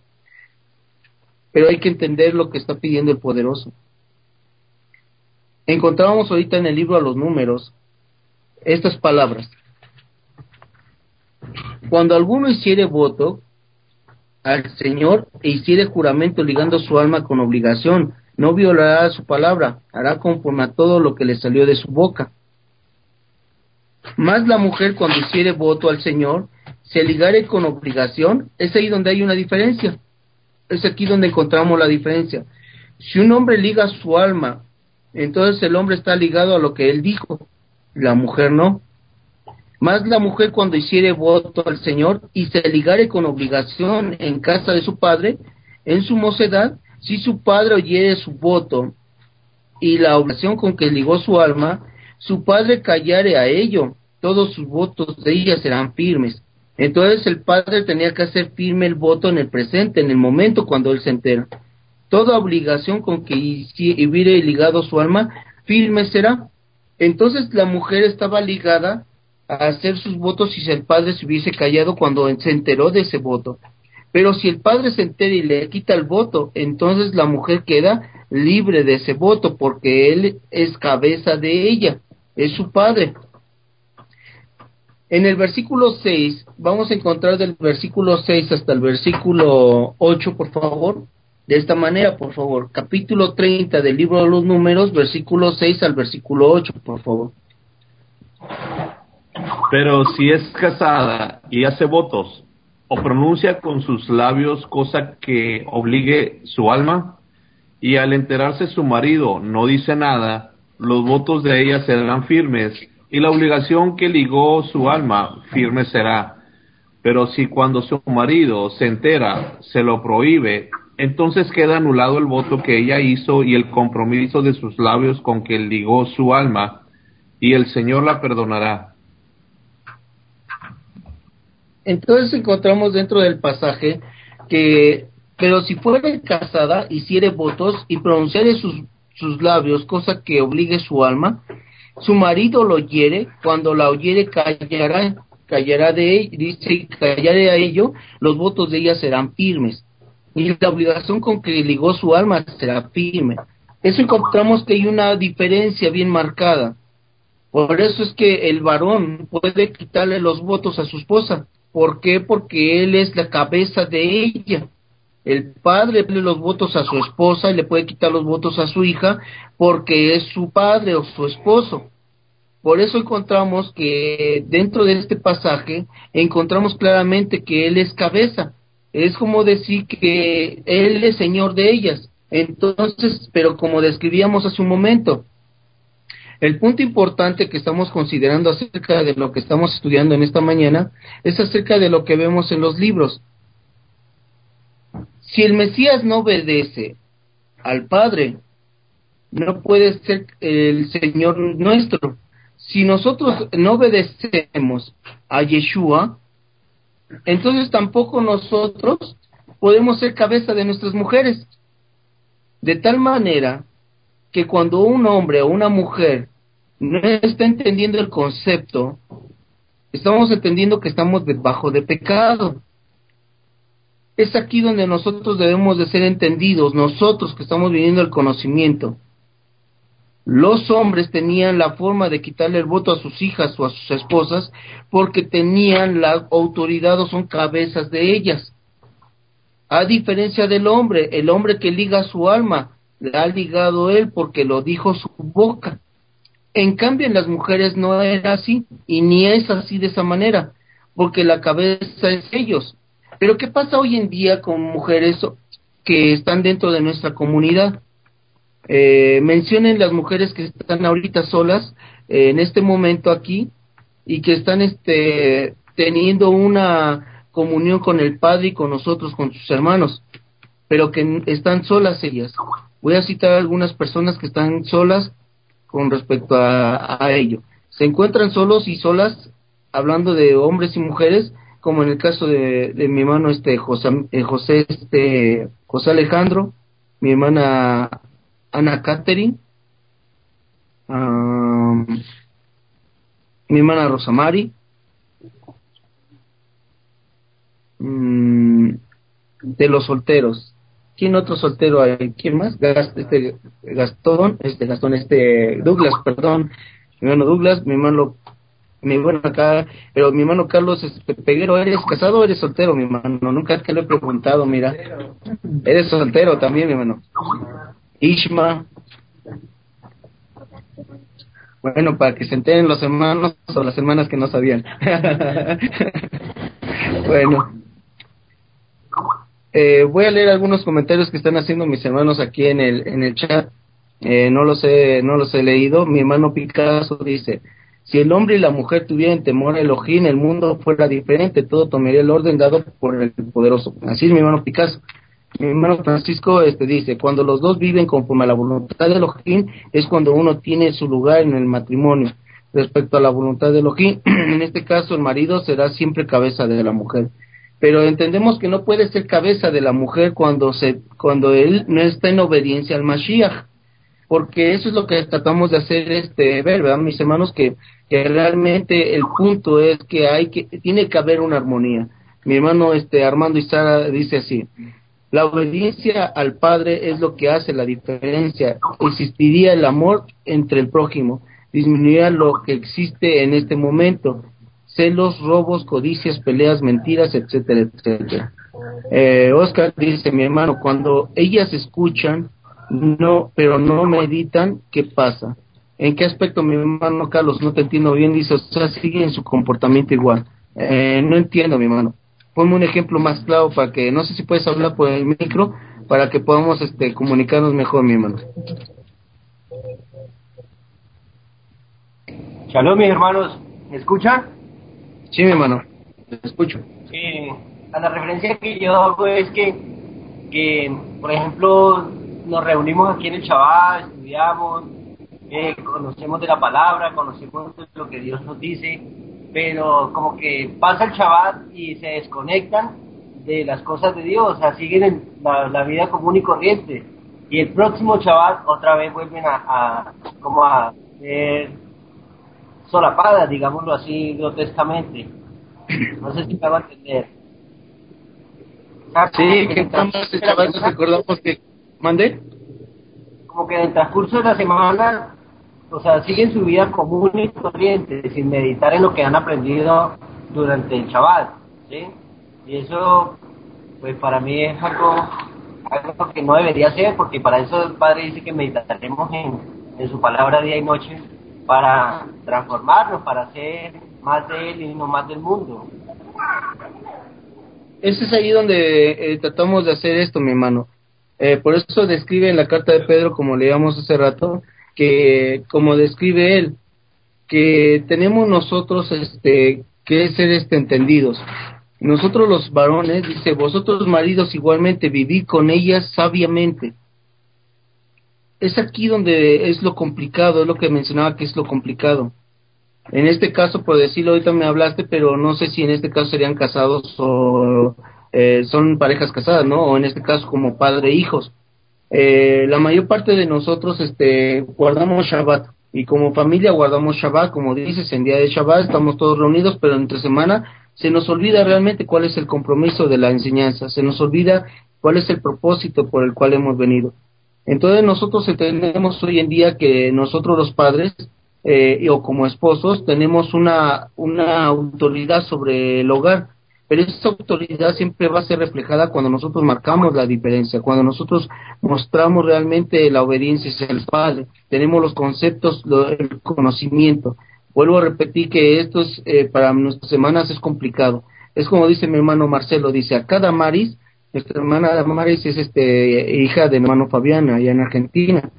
pero hay que entender lo que está pidiendo el poderoso. Encontrábamos ahorita en el libro a los números estas palabras cuando alguno hiciere voto al Señor e hiciere juramento ligando su alma con obligación, no violará su palabra, hará conforme a todo lo que le salió de su boca. Más la mujer cuando hiciere voto al Señor, se ligare con obligación, es ahí donde hay una diferencia. Es aquí donde encontramos la diferencia. Si un hombre liga su alma, entonces el hombre está ligado a lo que él dijo, la mujer no. Más la mujer cuando hiciere voto al Señor y se ligare con obligación en casa de su padre, en su mocedad, si su padre oyere su voto y la obligación con que ligó su alma, su padre callare a ello, todos sus votos de ella serán firmes. Entonces el padre tenía que hacer firme el voto en el presente, en el momento cuando él se entera. Toda obligación con que hubiera ligado su alma, firme será. Entonces la mujer estaba ligada a hacer sus votos si el padre se hubiese callado cuando se enteró de ese voto. Pero si el padre se entera y le quita el voto, entonces la mujer queda libre de ese voto porque él es cabeza de ella, es su padre. En el versículo 6, vamos a encontrar del versículo 6 hasta el versículo 8, por favor. De esta manera, por favor. Capítulo 30 del libro de los números, versículo 6 al versículo 8, por favor. Pero si es casada y hace votos o pronuncia con sus labios cosa que obligue su alma, y al enterarse su marido no dice nada, los votos de ella serán firmes, y la obligación que ligó su alma firme será. Pero si cuando su marido se entera se lo prohíbe, entonces queda anulado el voto que ella hizo y el compromiso de sus labios con que ligó su alma, y el Señor la perdonará entonces encontramos dentro del pasaje que, pero si fuere casada, hiciere votos y pronunciare sus, sus labios, cosa que obligue su alma, su marido lo hiere, cuando la oyere callará, callará de él, dice, callaré a ello, los votos de ella serán firmes, y la obligación con que ligó su alma será firme. Eso encontramos que hay una diferencia bien marcada. Por eso es que el varón puede quitarle los votos a su esposa, ¿Por qué? Porque él es la cabeza de ella. El padre le los votos a su esposa y le puede quitar los votos a su hija porque es su padre o su esposo. Por eso encontramos que dentro de este pasaje encontramos claramente que él es cabeza. Es como decir que él es señor de ellas. Entonces, pero como describíamos hace un momento, el punto importante que estamos considerando acerca de lo que estamos estudiando en esta mañana es acerca de lo que vemos en los libros. Si el Mesías no obedece al Padre, no puede ser el Señor nuestro. Si nosotros no obedecemos a Yeshua, entonces tampoco nosotros podemos ser cabeza de nuestras mujeres. De tal manera que cuando un hombre o una mujer no está entendiendo el concepto, estamos entendiendo que estamos debajo de pecado. Es aquí donde nosotros debemos de ser entendidos, nosotros que estamos viviendo el conocimiento. Los hombres tenían la forma de quitarle el voto a sus hijas o a sus esposas porque tenían la autoridad o son cabezas de ellas. A diferencia del hombre, el hombre que liga su alma, la ha ligado él porque lo dijo su boca. En cambio, en las mujeres no era así y ni es así de esa manera, porque la cabeza es ellos. Pero ¿qué pasa hoy en día con mujeres que están dentro de nuestra comunidad? Eh, mencionen las mujeres que están ahorita solas eh, en este momento aquí y que están este teniendo una comunión con el Padre y con nosotros, con sus hermanos, pero que están solas ellas. Voy a citar algunas personas que están solas con respecto a, ello. Se encuentran solos y solas, hablando de hombres y mujeres, como en el caso de, mi hermano este José, eh, José este José Alejandro, mi hermana Ana Catherine, mi hermana Rosamari, mm, de los solteros. ¿Quién otro soltero hay? ¿Quién más? este, Gastón, este Gastón, este Douglas, perdón, mi hermano Douglas, mi hermano, mi hermano acá, pero mi hermano Carlos este, Peguero, ¿eres casado o eres soltero, mi hermano? Nunca te lo he preguntado, mira. Eres soltero también, mi hermano. Ishma. Bueno, para que se enteren los hermanos o las hermanas que no sabían. bueno. Eh, voy a leer algunos comentarios que están haciendo mis hermanos aquí en el, en el chat. Eh, no los he, no los he leído. Mi hermano Picasso dice, si el hombre y la mujer tuvieran temor a Elohim, el mundo fuera diferente, todo tomaría el orden dado por el poderoso. Así es mi hermano Picasso. Mi hermano Francisco este, dice, cuando los dos viven conforme a la voluntad de Elohim, es cuando uno tiene su lugar en el matrimonio. Respecto a la voluntad de Elohim, en este caso el marido será siempre cabeza de la mujer pero entendemos que no puede ser cabeza de la mujer cuando se cuando él no está en obediencia al Mashiach porque eso es lo que tratamos de hacer este ver verdad mis hermanos que, que realmente el punto es que hay que tiene que haber una armonía. Mi hermano este Armando Isara dice así la obediencia al padre es lo que hace la diferencia. Existiría el amor entre el prójimo disminuiría lo que existe en este momento celos, robos, codicias, peleas, mentiras, etcétera, etcétera. Eh, Oscar dice, mi hermano, cuando ellas escuchan, no, pero no meditan, ¿qué pasa? ¿En qué aspecto, mi hermano Carlos? No te entiendo bien, dice, o sea, sigue en su comportamiento igual. Eh, no entiendo, mi hermano. Ponme un ejemplo más claro para que, no sé si puedes hablar por el micro, para que podamos este, comunicarnos mejor, mi hermano. Shalom, mis hermanos, ¿me escuchan? Sí, mi hermano, te escucho. Sí, a la referencia que yo hago es que, que, por ejemplo, nos reunimos aquí en el Shabbat, estudiamos, eh, conocemos de la palabra, conocemos de lo que Dios nos dice, pero como que pasa el Shabbat y se desconectan de las cosas de Dios, o sea, siguen en la, vida común y corriente. Y el próximo Shabbat otra vez vuelven a como a ser solapada, digámoslo así grotescamente. No sé si me va a entender. Sí, que estamos recordamos que... ¿Mande? Como que en el transcurso de la semana, o sea, siguen su vida común y corriente, sin meditar en lo que han aprendido durante el chaval, ¿sí? Y eso, pues para mí es algo, algo que no debería ser, porque para eso el Padre dice que meditaremos en, en su palabra día y noche, para transformarnos, para ser más de Él y no más del mundo. Ese es ahí donde eh, tratamos de hacer esto, mi hermano. Eh, por eso describe en la carta de Pedro, como leíamos hace rato, que como describe él, que tenemos nosotros este que ser este entendidos. Nosotros los varones, dice, vosotros maridos igualmente vivid con ellas sabiamente, es aquí donde es lo complicado, es lo que mencionaba que es lo complicado. En este caso, por decirlo, ahorita me hablaste, pero no sé si en este caso serían casados o eh, son parejas casadas, ¿no? O en este caso como padre e hijos. Eh, la mayor parte de nosotros este, guardamos Shabbat y como familia guardamos Shabbat, como dices, en día de Shabbat estamos todos reunidos, pero entre semana se nos olvida realmente cuál es el compromiso de la enseñanza, se nos olvida cuál es el propósito por el cual hemos venido. Entonces nosotros entendemos hoy en día que nosotros los padres eh, o como esposos tenemos una, una autoridad sobre el hogar, pero esa autoridad siempre va a ser reflejada cuando nosotros marcamos la diferencia, cuando nosotros mostramos realmente la obediencia hacia el Padre, tenemos los conceptos, el conocimiento. Vuelvo a repetir que esto es, eh, para nuestras semanas es complicado. Es como dice mi hermano Marcelo, dice, a cada Maris, nuestra hermana Maris es este, hija de mi hermano Fabián allá en Argentina,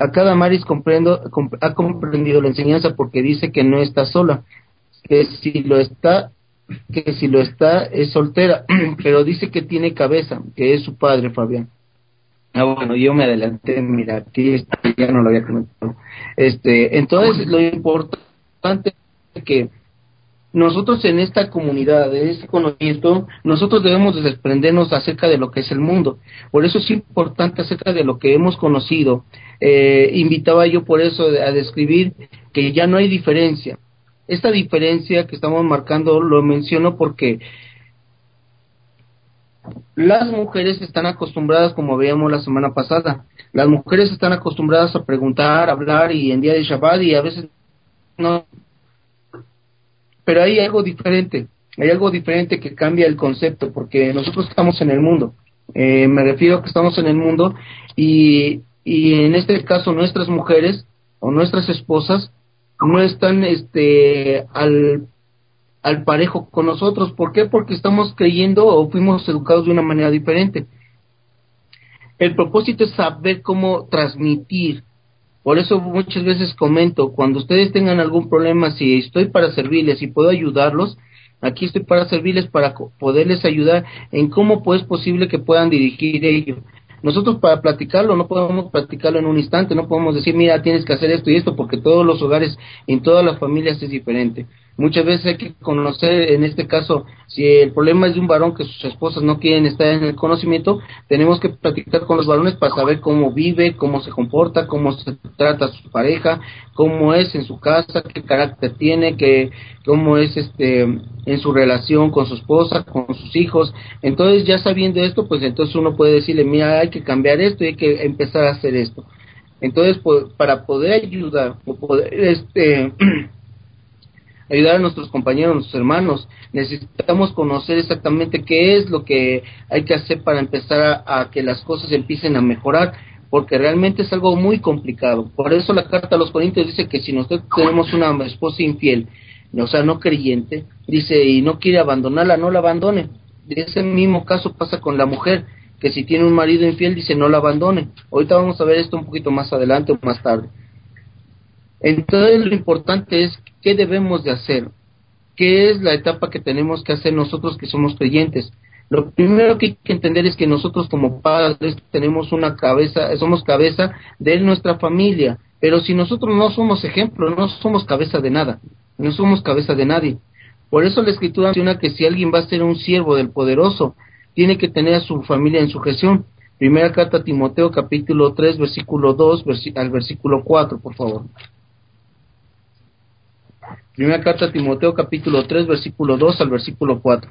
a cada Maris comprendo, ha comprendido la enseñanza porque dice que no está sola, que si lo está, que si lo está es soltera, pero dice que tiene cabeza, que es su padre Fabián. Ah, bueno, yo me adelanté, mira, aquí ya no lo había comentado. Este, entonces lo importante es que nosotros en esta comunidad, de este conocimiento, nosotros debemos desprendernos acerca de lo que es el mundo. Por eso es importante acerca de lo que hemos conocido. Eh, invitaba yo por eso a describir que ya no hay diferencia. Esta diferencia que estamos marcando lo menciono porque las mujeres están acostumbradas, como veíamos la semana pasada, las mujeres están acostumbradas a preguntar, a hablar y en día de Shabbat y a veces no pero hay algo diferente, hay algo diferente que cambia el concepto, porque nosotros estamos en el mundo, eh, me refiero a que estamos en el mundo y, y en este caso nuestras mujeres o nuestras esposas no están este al al parejo con nosotros. ¿Por qué? Porque estamos creyendo o fuimos educados de una manera diferente. El propósito es saber cómo transmitir por eso muchas veces comento, cuando ustedes tengan algún problema, si estoy para servirles y puedo ayudarlos, aquí estoy para servirles, para poderles ayudar en cómo pues, es posible que puedan dirigir ellos. Nosotros para platicarlo no podemos platicarlo en un instante, no podemos decir, mira, tienes que hacer esto y esto, porque todos los hogares, en todas las familias es diferente. Muchas veces hay que conocer, en este caso, si el problema es de un varón que sus esposas no quieren estar en el conocimiento, tenemos que platicar con los varones para saber cómo vive, cómo se comporta, cómo se trata a su pareja, cómo es en su casa, qué carácter tiene, qué, cómo es este en su relación con su esposa, con sus hijos. Entonces, ya sabiendo esto, pues entonces uno puede decirle, mira, hay que cambiar esto y hay que empezar a hacer esto. Entonces, pues, para poder ayudar o poder este ayudar a nuestros compañeros, a nuestros hermanos. Necesitamos conocer exactamente qué es lo que hay que hacer para empezar a, que las cosas empiecen a mejorar, porque realmente es algo muy complicado. Por eso la carta a los Corintios dice que si nosotros tenemos una esposa infiel, o sea, no creyente, dice, y no quiere abandonarla, no la abandone. De ese mismo caso pasa con la mujer, que si tiene un marido infiel, dice, no la abandone. Ahorita vamos a ver esto un poquito más adelante o más tarde. Entonces lo importante es qué debemos de hacer, qué es la etapa que tenemos que hacer nosotros que somos creyentes. Lo primero que hay que entender es que nosotros como padres tenemos una cabeza, somos cabeza de nuestra familia, pero si nosotros no somos ejemplo, no somos cabeza de nada, no somos cabeza de nadie. Por eso la escritura menciona que si alguien va a ser un siervo del poderoso, tiene que tener a su familia en sujeción. Primera carta a Timoteo capítulo 3 versículo 2 al versículo 4, por favor. Primera carta a Timoteo capítulo 3 versículo 2 al versículo 4.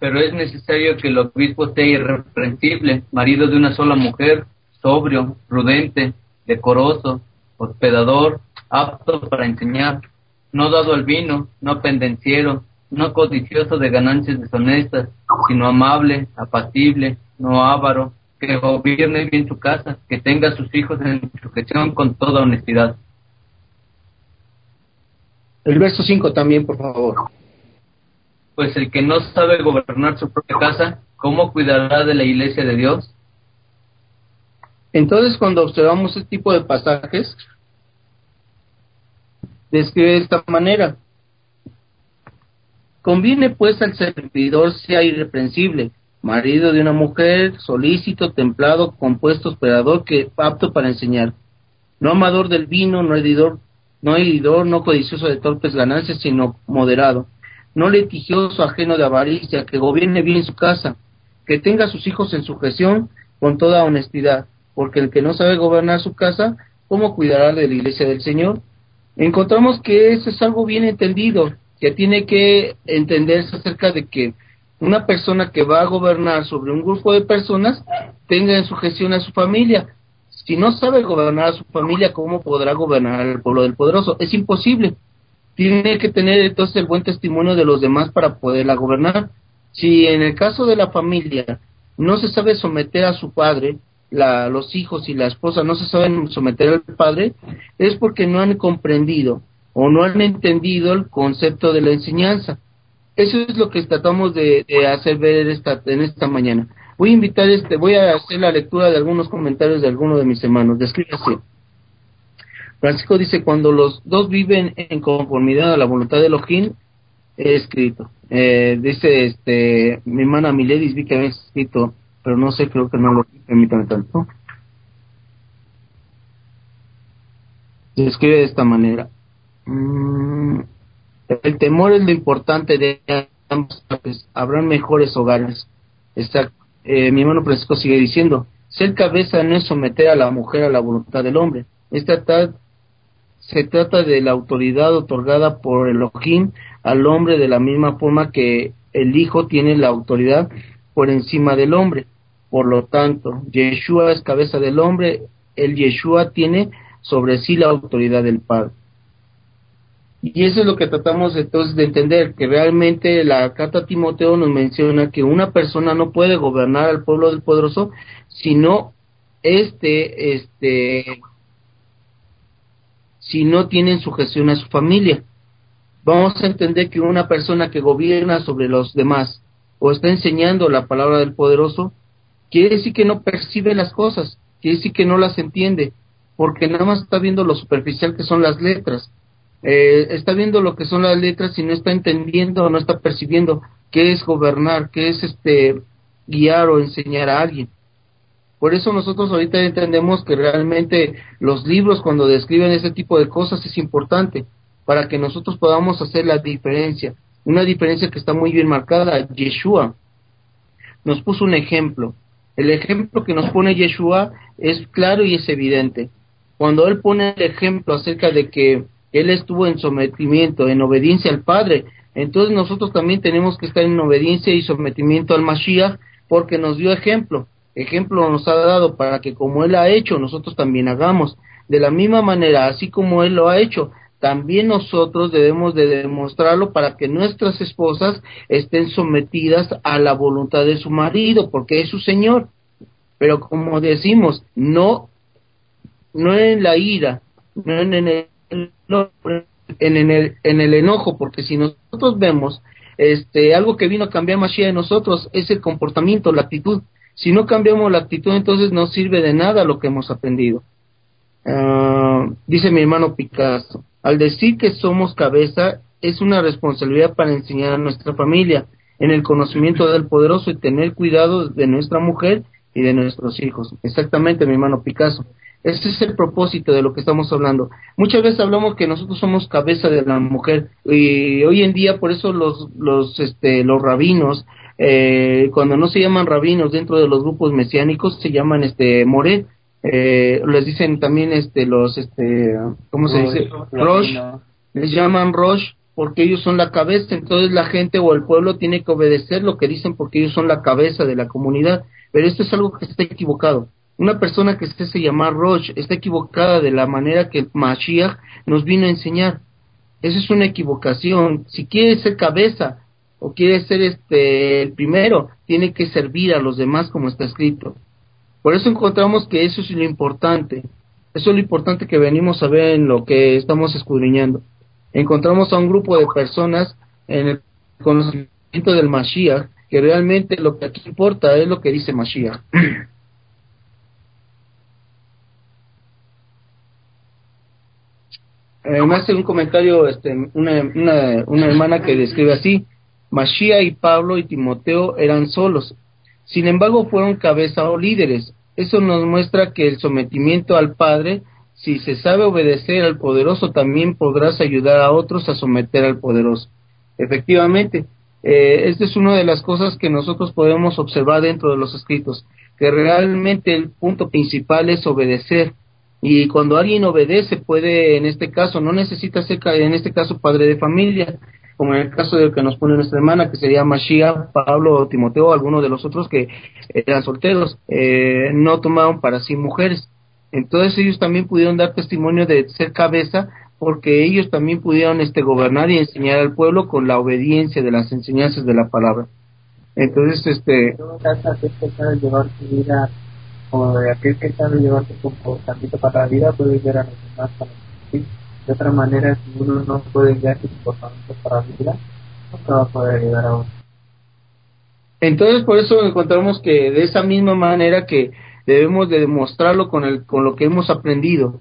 Pero es necesario que el obispo sea irreprensible, marido de una sola mujer, sobrio, prudente, decoroso, hospedador, apto para enseñar, no dado al vino, no pendenciero, no codicioso de ganancias deshonestas, sino amable, apacible, no avaro, que gobierne bien su casa, que tenga a sus hijos en sujeción con toda honestidad. El verso 5 también, por favor. Pues el que no sabe gobernar su propia casa, ¿cómo cuidará de la iglesia de Dios? Entonces, cuando observamos este tipo de pasajes, describe de esta manera. Conviene pues al servidor sea irreprensible, marido de una mujer, solícito, templado, compuesto, hospedador, que apto para enseñar, no amador del vino, no hedidor, no hedidor, no codicioso de torpes ganancias, sino moderado, no litigioso, ajeno de avaricia, que gobierne bien su casa, que tenga a sus hijos en sujeción con toda honestidad, porque el que no sabe gobernar su casa, ¿cómo cuidará de la iglesia del Señor? Encontramos que eso es algo bien entendido, que tiene que entenderse acerca de que una persona que va a gobernar sobre un grupo de personas tenga en su gestión a su familia. Si no sabe gobernar a su familia, ¿cómo podrá gobernar al pueblo del poderoso? Es imposible. Tiene que tener entonces el buen testimonio de los demás para poderla gobernar. Si en el caso de la familia no se sabe someter a su padre, la, los hijos y la esposa no se saben someter al padre, es porque no han comprendido o no han entendido el concepto de la enseñanza. Eso es lo que tratamos de, hacer ver esta, en esta mañana. Voy a invitar, este, voy a hacer la lectura de algunos comentarios de algunos de mis hermanos. Describe así. Francisco dice, cuando los dos viven en conformidad a la voluntad de Elohim, he escrito. Eh, dice, este, mi hermana Miledis vi que había escrito, pero no sé, creo que no lo permítame tanto. Se escribe de esta manera. Mm, el temor es lo importante de ambas partes. Habrán mejores hogares. Está, eh, mi hermano Francisco sigue diciendo, ser cabeza no es someter a la mujer a la voluntad del hombre. Esta se trata de la autoridad otorgada por Elohim al hombre de la misma forma que el hijo tiene la autoridad por encima del hombre. Por lo tanto, Yeshua es cabeza del hombre, el Yeshua tiene sobre sí la autoridad del Padre. Y eso es lo que tratamos entonces de entender, que realmente la carta a Timoteo nos menciona que una persona no puede gobernar al pueblo del poderoso sino este, este, si no tiene en sujeción a su familia. Vamos a entender que una persona que gobierna sobre los demás o está enseñando la palabra del poderoso, quiere decir que no percibe las cosas, quiere decir que no las entiende, porque nada más está viendo lo superficial que son las letras eh, está viendo lo que son las letras y no está entendiendo no está percibiendo qué es gobernar, qué es este guiar o enseñar a alguien. Por eso nosotros ahorita entendemos que realmente los libros cuando describen ese tipo de cosas es importante para que nosotros podamos hacer la diferencia. Una diferencia que está muy bien marcada. Yeshua nos puso un ejemplo. El ejemplo que nos pone Yeshua es claro y es evidente. Cuando él pone el ejemplo acerca de que él estuvo en sometimiento, en obediencia al Padre. Entonces nosotros también tenemos que estar en obediencia y sometimiento al Mashiach porque nos dio ejemplo. Ejemplo nos ha dado para que como Él ha hecho, nosotros también hagamos. De la misma manera, así como Él lo ha hecho, también nosotros debemos de demostrarlo para que nuestras esposas estén sometidas a la voluntad de su marido, porque es su Señor. Pero como decimos, no, no en la ira, no en el en, el, en el enojo, porque si nosotros vemos este, algo que vino a cambiar Mashiach en nosotros es el comportamiento, la actitud. Si no cambiamos la actitud, entonces no sirve de nada lo que hemos aprendido. Ah, dice mi hermano Picasso, al decir que somos cabeza, es una responsabilidad para enseñar a nuestra familia en el conocimiento del poderoso y tener cuidado de nuestra mujer y de nuestros hijos. Exactamente, mi hermano Picasso. Ese es el propósito de lo que estamos hablando. Muchas veces hablamos que nosotros somos cabeza de la mujer y hoy en día por eso los los este los rabinos eh, cuando no se llaman rabinos dentro de los grupos mesiánicos se llaman este more eh, les dicen también este los este cómo se dice rosh les llaman rosh porque ellos son la cabeza. Entonces la gente o el pueblo tiene que obedecer lo que dicen porque ellos son la cabeza de la comunidad. Pero esto es algo que está equivocado una persona que se hace llamar Roche está equivocada de la manera que Mashiach nos vino a enseñar. Esa es una equivocación. Si quiere ser cabeza o quiere ser este el primero, tiene que servir a los demás como está escrito. Por eso encontramos que eso es lo importante. Eso es lo importante que venimos a ver en lo que estamos escudriñando. Encontramos a un grupo de personas en el conocimiento del Mashiach que realmente lo que aquí importa es lo que dice Mashiach. eh, me un comentario este, una, una, una hermana que describe así, Mashiach y Pablo y Timoteo eran solos, sin embargo fueron cabeza o líderes. Eso nos muestra que el sometimiento al Padre, si se sabe obedecer al poderoso, también podrás ayudar a otros a someter al poderoso. Efectivamente, eh, esta es una de las cosas que nosotros podemos observar dentro de los escritos, que realmente el punto principal es obedecer y cuando alguien obedece, puede, en este caso, no necesita ser, en este caso, padre de familia, como en el caso del que nos pone nuestra hermana, que sería Mashiach, Pablo, Timoteo, algunos de los otros que eran solteros, eh, no tomaron para sí mujeres. Entonces ellos también pudieron dar testimonio de ser cabeza porque ellos también pudieron este gobernar y enseñar al pueblo con la obediencia de las enseñanzas de la palabra. Entonces, este... o de aquel que sabe llevar su comportamiento para la vida puede ver a los demás para. De otra manera, si uno no puede guiar su comportamiento para la vida, no va a poder ayudar a otro. Entonces, por eso encontramos que de esa misma manera que debemos de demostrarlo con, el, con lo que hemos aprendido.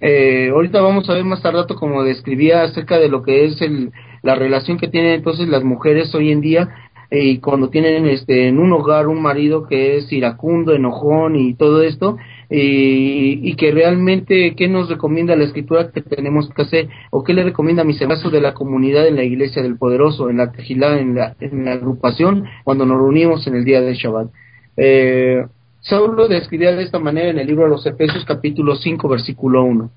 Eh, ahorita vamos a ver más tarde, como describía acerca de lo que es el, la relación que tienen entonces las mujeres hoy en día y cuando tienen este en un hogar un marido que es iracundo, enojón y todo esto, y, que realmente qué nos recomienda la escritura que tenemos que hacer o qué le recomienda a mis hermanos de la comunidad en la iglesia del poderoso, en la tejilá, en la, en la agrupación, cuando nos reunimos en el día de Shabbat. Eh, Saulo describía de esta manera en el libro de los Efesios capítulo 5 versículo 1.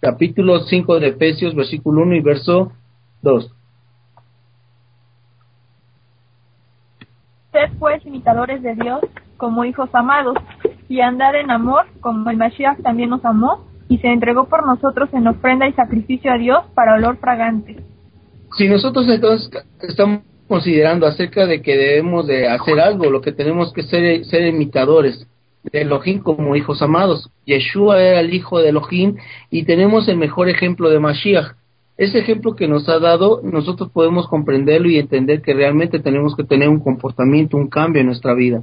Capítulo 5 de Efesios versículo 1 y verso 2. Sed pues imitadores de Dios como hijos amados, y andar en amor como el Mashiach también nos amó y se entregó por nosotros en ofrenda y sacrificio a Dios para olor fragante. Si nosotros entonces estamos considerando acerca de que debemos de hacer algo, lo que tenemos que ser, ser imitadores de Elohim como hijos amados. Yeshua era el hijo de Elohim y tenemos el mejor ejemplo de Mashiach. Ese ejemplo que nos ha dado, nosotros podemos comprenderlo y entender que realmente tenemos que tener un comportamiento, un cambio en nuestra vida.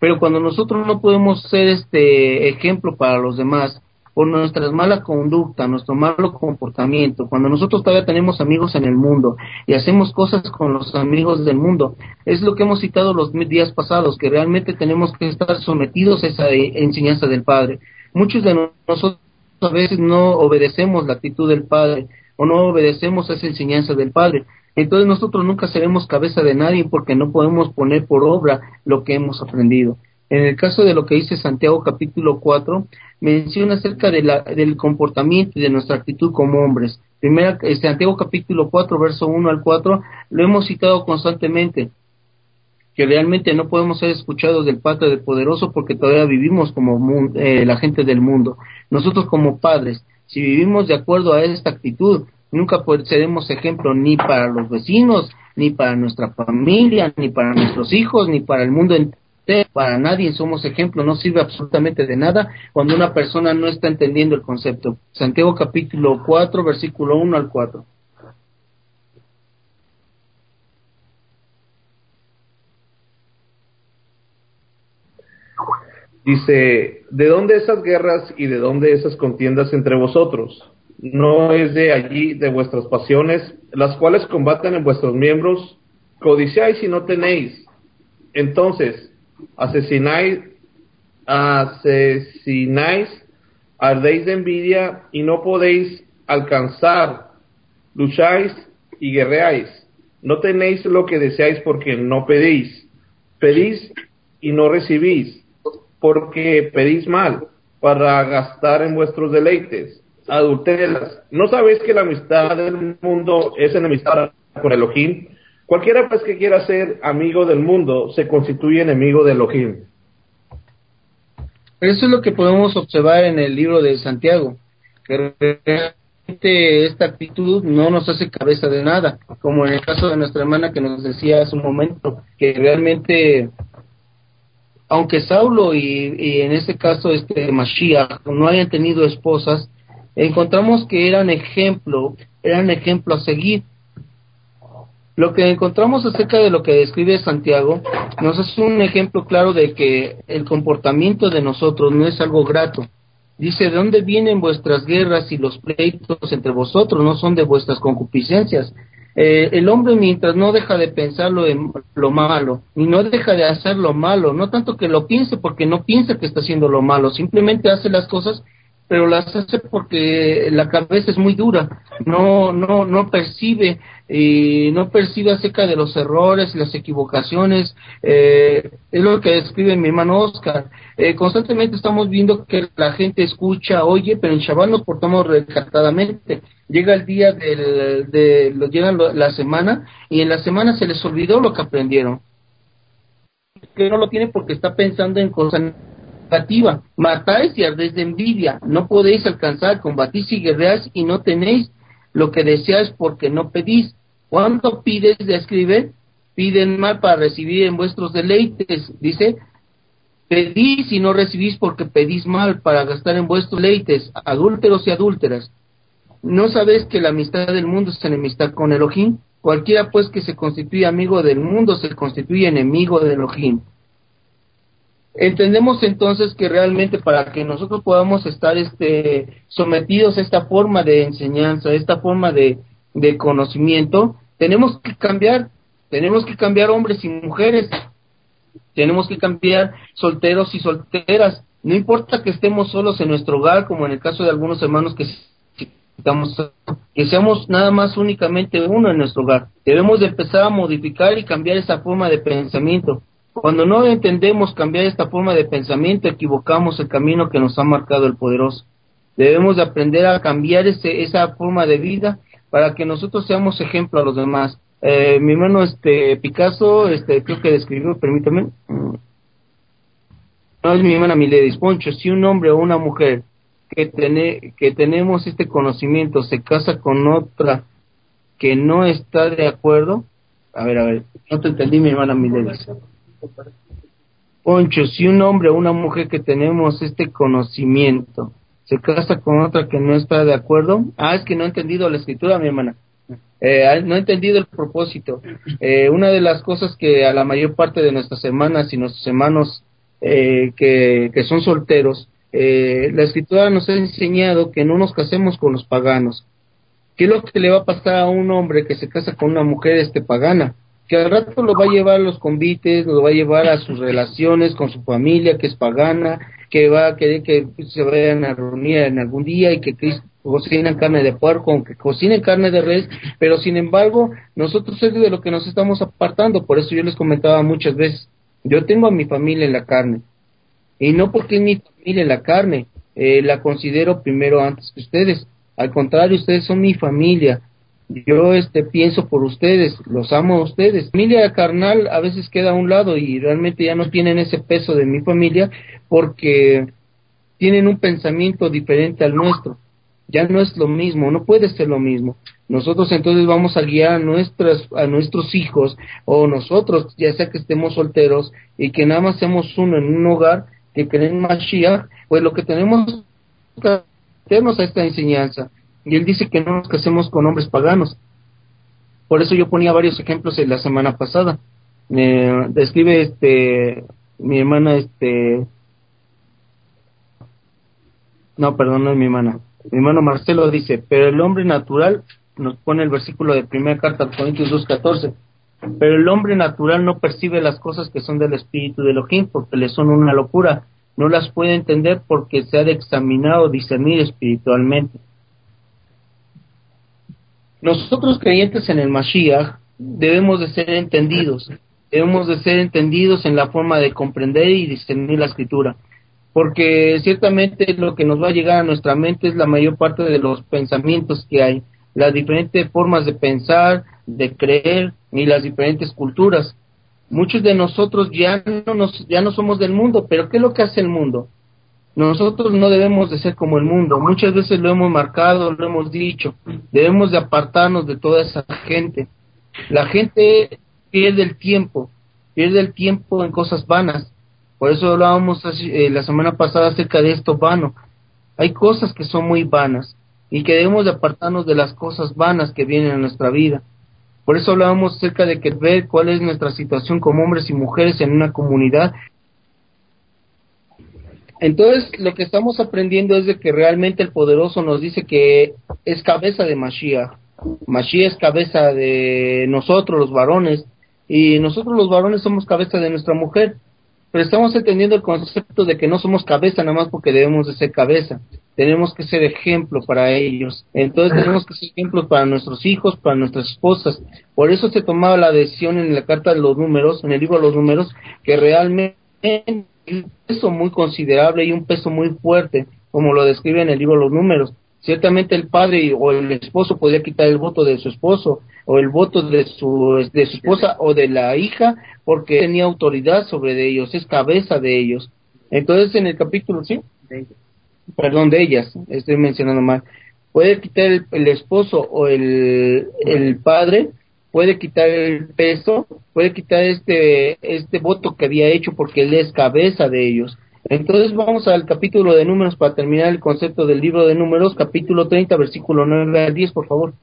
Pero cuando nosotros no podemos ser este ejemplo para los demás, por nuestra mala conducta, nuestro malo comportamiento, cuando nosotros todavía tenemos amigos en el mundo y hacemos cosas con los amigos del mundo, es lo que hemos citado los días pasados, que realmente tenemos que estar sometidos a esa enseñanza del Padre. Muchos de nosotros a veces no obedecemos la actitud del Padre, o no obedecemos a esa enseñanza del Padre. Entonces nosotros nunca seremos cabeza de nadie porque no podemos poner por obra lo que hemos aprendido. En el caso de lo que dice Santiago capítulo 4, menciona acerca de la, del comportamiento y de nuestra actitud como hombres. Primera, eh, Santiago capítulo 4, verso 1 al 4, lo hemos citado constantemente, que realmente no podemos ser escuchados del Padre del Poderoso porque todavía vivimos como eh, la gente del mundo. Nosotros como padres, si vivimos de acuerdo a esta actitud, nunca seremos ejemplo ni para los vecinos, ni para nuestra familia, ni para nuestros hijos, ni para el mundo entero. Para nadie somos ejemplo, no sirve absolutamente de nada cuando una persona no está entendiendo el concepto. Santiago capítulo 4, versículo 1 al 4. Dice, ¿de dónde esas guerras y de dónde esas contiendas entre vosotros? ¿No es de allí, de vuestras pasiones, las cuales combaten en vuestros miembros? Codiciáis y no tenéis. Entonces, asesináis, asesináis, ardéis de envidia y no podéis alcanzar. Lucháis y guerreáis. No tenéis lo que deseáis porque no pedís. Pedís y no recibís porque pedís mal para gastar en vuestros deleites. Adulteras. ¿No sabéis que la amistad del mundo es enemistad con Elohim? Cualquiera pues que quiera ser amigo del mundo se constituye enemigo de Elohim. Eso es lo que podemos observar en el libro de Santiago, que realmente esta actitud no nos hace cabeza de nada, como en el caso de nuestra hermana que nos decía hace un momento, que realmente aunque Saulo y, en este caso este Mashiach no hayan tenido esposas, encontramos que eran ejemplo, eran ejemplo a seguir. Lo que encontramos acerca de lo que describe Santiago nos es un ejemplo claro de que el comportamiento de nosotros no es algo grato. Dice, ¿de dónde vienen vuestras guerras y los pleitos entre vosotros? No son de vuestras concupiscencias, eh, el hombre mientras no deja de pensar lo, lo malo y no deja de hacer lo malo, no tanto que lo piense porque no piensa que está haciendo lo malo, simplemente hace las cosas pero las hace porque la cabeza es muy dura, no no no percibe y no percibe acerca de los errores las equivocaciones, eh, es lo que describe mi hermano Oscar. Eh, constantemente estamos viendo que la gente escucha, oye, pero en Shabbat nos portamos recatadamente, llega el día del, de, lo llegan lo- la semana y en la semana se les olvidó lo que aprendieron. Que no lo tiene porque está pensando en cosas negativas. Matáis y ardéis de envidia, no podéis alcanzar, combatís y guerreáis y no tenéis lo que deseáis porque no pedís. Cuando pides de escribir, piden mal para recibir en vuestros deleites, dice, pedís y no recibís porque pedís mal para gastar en vuestros deleites, adúlteros y adúlteras. ¿No sabéis que la amistad del mundo es enemistad con Elohim? Cualquiera pues que se constituye amigo del mundo se constituye enemigo de Elohim. Entendemos entonces que realmente para que nosotros podamos estar este, sometidos a esta forma de enseñanza, a esta forma de, de conocimiento, tenemos que cambiar, tenemos que cambiar hombres y mujeres, tenemos que cambiar solteros y solteras. No importa que estemos solos en nuestro hogar, como en el caso de algunos hermanos que estamos, que seamos nada más únicamente uno en nuestro hogar. Debemos de empezar a modificar y cambiar esa forma de pensamiento. Cuando no entendemos cambiar esta forma de pensamiento, equivocamos el camino que nos ha marcado el poderoso. Debemos de aprender a cambiar ese, esa forma de vida para que nosotros seamos ejemplo a los demás. Eh, mi hermano este Picasso, este creo que describió, permítame. No es mi hermana Miledis, Poncho, si un hombre o una mujer que, tene- que tenemos este conocimiento se casa con otra que no está de acuerdo, a ver, a ver, no te entendí mi hermana Miledis. Poncho, si un hombre o una mujer que tenemos este conocimiento se casa con otra que no está de acuerdo, ah, es que no he entendido la escritura, mi hermana. Eh, ah, no he entendido el propósito. Eh, una de las cosas que a la mayor parte de nuestras hermanas y nuestros hermanos eh, que, que son solteros, eh, la escritura nos ha enseñado que no nos casemos con los paganos. ¿Qué es lo que le va a pasar a un hombre que se casa con una mujer este pagana? Que al rato lo va a llevar a los convites, lo va a llevar a sus relaciones con su familia que es pagana, que va a querer que se vayan a reunir en algún día y que Cristo carne de puerco, aunque cocinen carne de res, pero sin embargo, nosotros es de lo que nos estamos apartando, por eso yo les comentaba muchas veces, yo tengo a mi familia en la carne, y no porque mi familia la carne, eh, la considero primero antes que ustedes, al contrario, ustedes son mi familia, yo este pienso por ustedes, los amo a ustedes. Familia carnal a veces queda a un lado y realmente ya no tienen ese peso de mi familia porque tienen un pensamiento diferente al nuestro. Ya no es lo mismo, no puede ser lo mismo. Nosotros entonces vamos a guiar a nuestras a nuestros hijos o nosotros, ya sea que estemos solteros y que nada más seamos uno en un hogar que creen Mashiach, pues lo que tenemos que hacernos a esta enseñanza. Y él dice que no nos casemos con hombres paganos. Por eso yo ponía varios ejemplos en la semana pasada. Me describe este mi hermana este no, perdón, no es mi hermana. Mi hermano Marcelo dice, pero el hombre natural nos pone el versículo de primera carta de Corintios 2:14. Pero el hombre natural no percibe las cosas que son del espíritu de Elohim porque le son una locura. No las puede entender porque se ha de examinar o discernir espiritualmente. Nosotros creyentes en el Mashiach debemos de ser entendidos, debemos de ser entendidos en la forma de comprender y discernir la escritura, porque ciertamente lo que nos va a llegar a nuestra mente es la mayor parte de los pensamientos que hay, las diferentes formas de pensar, de creer y las diferentes culturas. Muchos de nosotros ya no nos, ya no somos del mundo, pero ¿qué es lo que hace el mundo? Nosotros no debemos de ser como el mundo. Muchas veces lo hemos marcado, lo hemos dicho. Debemos de apartarnos de toda esa gente. La gente pierde el tiempo, pierde el tiempo en cosas vanas. Por eso hablábamos eh, la semana pasada acerca de esto vano. Hay cosas que son muy vanas y que debemos de apartarnos de las cosas vanas que vienen en nuestra vida. Por eso hablábamos acerca de que ver cuál es nuestra situación como hombres y mujeres en una comunidad entonces, lo que estamos aprendiendo es de que realmente el poderoso nos dice que es cabeza de Mashiach. Mashiach es cabeza de nosotros, los varones, y nosotros los varones somos cabeza de nuestra mujer. Pero estamos entendiendo el concepto de que no somos cabeza nada más porque debemos de ser cabeza. Tenemos que ser ejemplo para ellos. Entonces tenemos que ser ejemplos para nuestros hijos, para nuestras esposas. Por eso se tomaba la decisión en la carta de los números, en el libro de los números, que realmente un peso muy considerable y un peso muy fuerte, como lo describe en el libro Los Números. Ciertamente el padre o el esposo podría quitar el voto de su esposo o el voto de su, de su esposa o de la hija porque tenía autoridad sobre ellos, es cabeza de ellos. Entonces en el capítulo, ¿sí? Perdón, de ellas, estoy mencionando mal. Puede quitar el, esposo o el, el padre, puede quitar el peso, puede quitar este, este voto que había hecho porque él es cabeza de ellos. Entonces vamos al capítulo de números para terminar el concepto del libro de números, capítulo 30, versículo 9 al 10, por favor.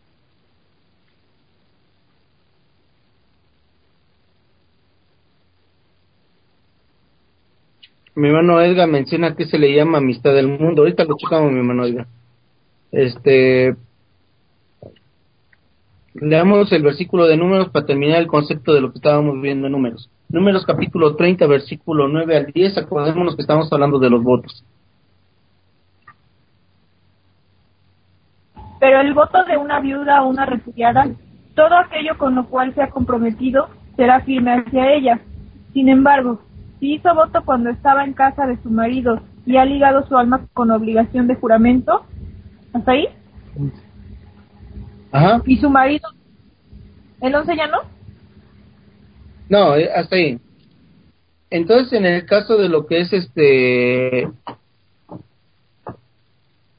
Mi hermano Edgar menciona que se le llama amistad del mundo. Ahorita lo checamos, mi hermano Edgar. Este. Leamos el versículo de números para terminar el concepto de lo que estábamos viendo en números. Números capítulo 30, versículo 9 al 10. Acordémonos que estamos hablando de los votos. Pero el voto de una viuda o una refugiada, todo aquello con lo cual se ha comprometido, será firme hacia ella. Sin embargo, si hizo voto cuando estaba en casa de su marido y ha ligado su alma con obligación de juramento, ¿hasta ahí? Ajá. Y su marido, ¿el once ya no? No, eh, hasta ahí. Entonces, en el caso de lo que es este,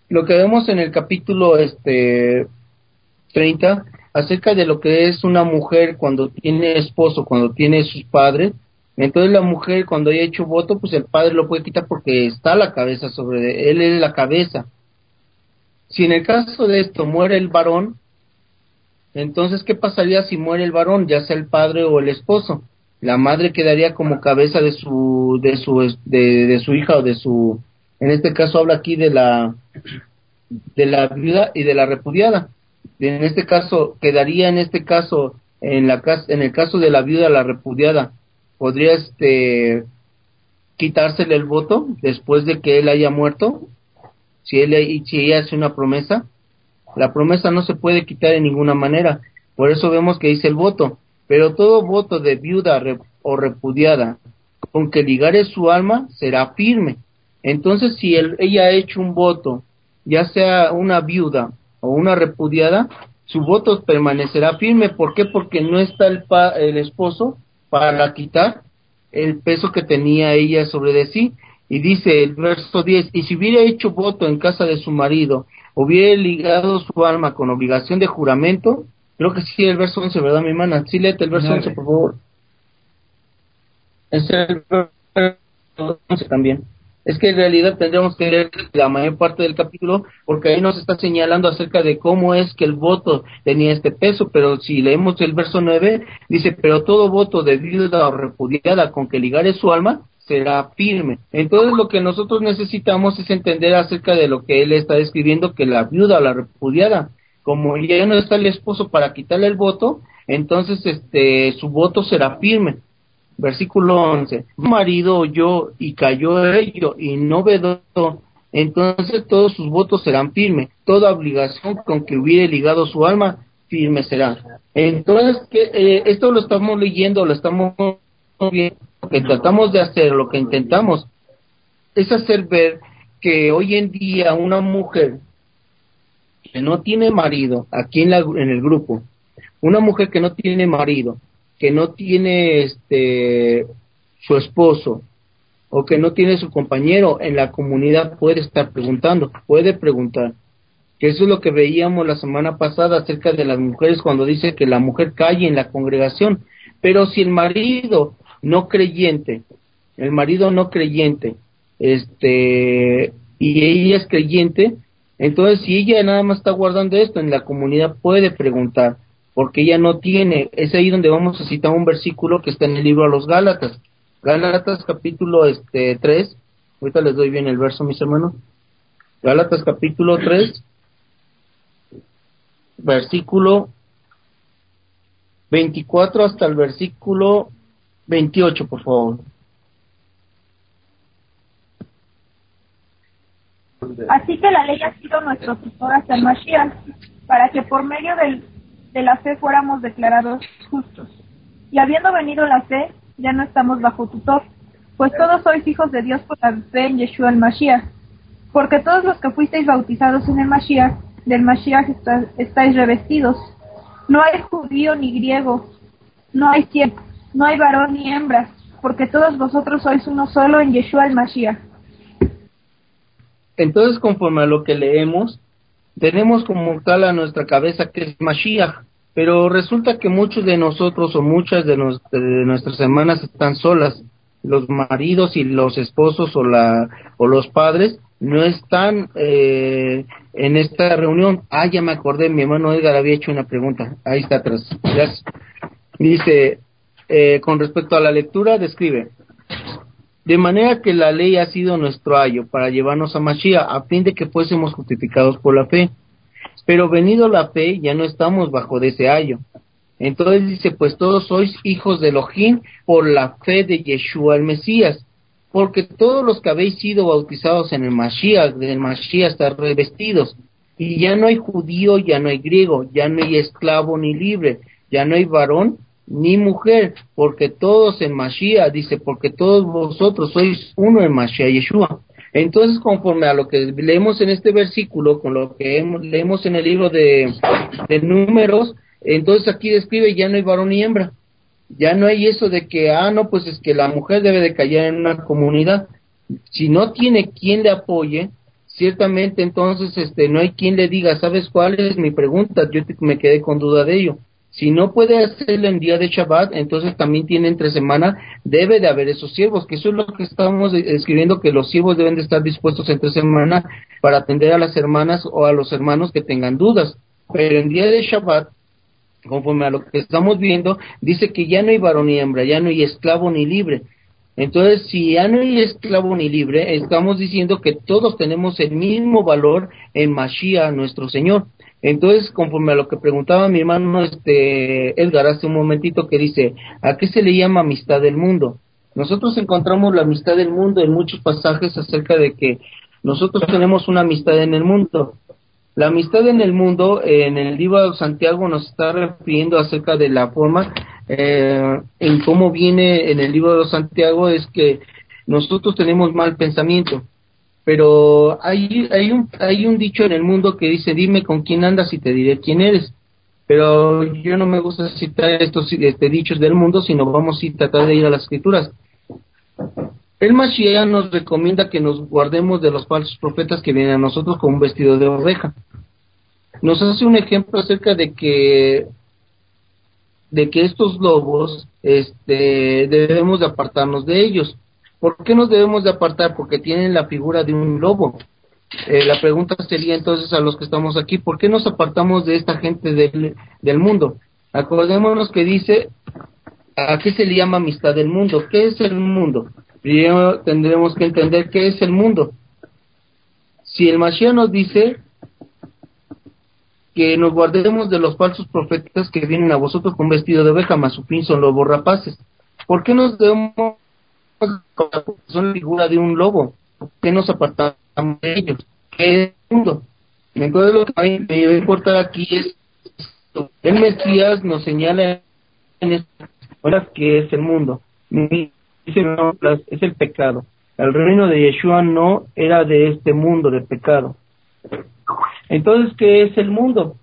lo que vemos en el capítulo este 30 acerca de lo que es una mujer cuando tiene esposo, cuando tiene sus padres, entonces la mujer cuando haya hecho voto, pues el padre lo puede quitar porque está la cabeza sobre él, es la cabeza. Si en el caso de esto muere el varón, entonces ¿qué pasaría si muere el varón, ya sea el padre o el esposo? La madre quedaría como cabeza de su de su de, de su hija o de su en este caso habla aquí de la de la viuda y de la repudiada. En este caso quedaría en este caso en la en el caso de la viuda la repudiada podría este quitársele el voto después de que él haya muerto si él si ella hace una promesa la promesa no se puede quitar de ninguna manera por eso vemos que dice el voto pero todo voto de viuda o repudiada con que ligare su alma será firme entonces si ella ha hecho un voto ya sea una viuda o una repudiada su voto permanecerá firme ¿por qué? porque no está el, el esposo para quitar el peso que tenía ella sobre de sí. Y dice el verso 10, y si hubiera hecho voto en casa de su marido, hubiera ligado su alma con obligación de juramento, creo que sí, el verso 11, ¿verdad, mi hermana? Sí, léete el verso 11, por favor. Es el verso 11 también es que en realidad tendríamos que leer la mayor parte del capítulo porque ahí nos está señalando acerca de cómo es que el voto tenía este peso, pero si leemos el verso 9, dice, pero todo voto de viuda o repudiada con que ligare su alma será firme. Entonces lo que nosotros necesitamos es entender acerca de lo que él está describiendo, que la viuda o la repudiada, como ya no está el esposo para quitarle el voto, entonces este su voto será firme. Versículo 11, marido oyó y cayó ello y no vedó, entonces todos sus votos serán firmes, toda obligación con que hubiere ligado su alma, firme será. Entonces, que eh, esto lo estamos leyendo, lo estamos viendo, lo que tratamos de hacer, lo que intentamos, es hacer ver que hoy en día una mujer que no tiene marido, aquí en, la, en el grupo, una mujer que no tiene marido, que no tiene este su esposo o que no tiene su compañero en la comunidad puede estar preguntando, puede preguntar. Que eso es lo que veíamos la semana pasada acerca de las mujeres cuando dice que la mujer calle en la congregación. Pero si el marido no creyente, el marido no creyente, este, y ella es creyente, entonces si ella nada más está guardando esto en la comunidad puede preguntar porque ella no tiene, es ahí donde vamos a citar un versículo que está en el libro a los Gálatas, Gálatas capítulo este 3, ahorita les doy bien el verso mis hermanos, Gálatas capítulo 3, versículo 24 hasta el versículo 28, por favor. Así que la ley ha sido nuestro tutor hasta el Mashiach, para que por medio del de la fe fuéramos declarados justos. Y habiendo venido la fe, ya no estamos bajo tutor, pues todos sois hijos de Dios por la fe en Yeshua el Mashiach. porque todos los que fuisteis bautizados en el Mashiach, del Mashiach está- estáis revestidos. No hay judío ni griego, no hay ciego, no hay varón ni hembra, porque todos vosotros sois uno solo en Yeshua el Mashiach. Entonces, conforme a lo que leemos, tenemos como tal a nuestra cabeza que es Mashiach, pero resulta que muchos de nosotros o muchas de, nuestras hermanas están solas. Los maridos y los esposos o, la, o los padres no están eh, en esta reunión. Ah, ya me acordé, mi hermano Edgar había hecho una pregunta. Ahí está atrás. Dice, eh, con respecto a la lectura, describe. De manera que la ley ha sido nuestro ayo para llevarnos a Mashiach, a fin de que fuésemos justificados por la fe. Pero venido la fe, ya no estamos bajo de ese ayo. Entonces dice, pues todos sois hijos de Elohim por la fe de Yeshua el Mesías. Porque todos los que habéis sido bautizados en el Mashiach, del Mashiach están revestidos. Y ya no hay judío, ya no hay griego, ya no hay esclavo ni libre, ya no hay varón ni mujer, porque todos en Mashiach, dice, porque todos vosotros sois uno en Mashiach Yeshua. Entonces, conforme a lo que leemos en este versículo, con lo que hemos- leemos en el libro de, de números, entonces aquí describe ya no hay varón ni hembra. Ya no hay eso de que, ah, no, pues es que la mujer debe de callar en una comunidad. Si no tiene quien le apoye, ciertamente entonces este no hay quien le diga, ¿sabes cuál es mi pregunta? Yo te- me quedé con duda de ello. Si no puede hacerlo en día de Shabbat, entonces también tiene entre semana, debe de haber esos siervos, que eso es lo que estamos escribiendo, que los siervos deben de estar dispuestos entre semana para atender a las hermanas o a los hermanos que tengan dudas. Pero en día de Shabbat, conforme a lo que estamos viendo, dice que ya no hay varón ni hembra, ya no hay esclavo ni libre. Entonces, si ya no hay esclavo ni libre, estamos diciendo que todos tenemos el mismo valor en Mashiach, nuestro Señor. Entonces, conforme a lo que preguntaba mi hermano este Edgar hace un momentito que dice, ¿a qué se le llama amistad del mundo? Nosotros encontramos la amistad del mundo en muchos pasajes acerca de que nosotros tenemos una amistad en el mundo. La amistad en el mundo, en el libro de Santiago nos está refiriendo acerca de la forma eh, en cómo viene en el libro de Santiago es que nosotros tenemos mal pensamiento, pero hay, hay, un, hay un dicho en el mundo que dice, dime con quién andas y te diré quién eres. Pero yo no me gusta citar estos este, dichos del mundo, sino vamos a tratar de ir a las escrituras. El Mashiach nos recomienda que nos guardemos de los falsos profetas que vienen a nosotros con un vestido de oveja. Nos hace un ejemplo acerca de que de que estos lobos este, debemos de apartarnos de ellos. ¿Por qué nos debemos de apartar? Porque tienen la figura de un lobo. Eh, la pregunta sería entonces a los que estamos aquí, ¿por qué nos apartamos de esta gente del, del mundo? Acordémonos que dice, ¿a qué se le llama amistad del mundo? ¿Qué es el mundo? Primero tendremos que entender qué es el mundo. Si el Mashiach nos dice que nos guardemos de los falsos profetas que vienen a vosotros con vestido de oveja, mas su fin son lobos rapaces. ¿Por qué nos debemos son la figura de un lobo? ¿Por qué nos apartamos de ellos? ¿Qué es el mundo? Entonces lo que a me importar aquí es el Mesías nos señala en esta hora que es el mundo. Es el pecado. El reino de Yeshua no era de este mundo de pecado. Entonces, ¿qué es el mundo?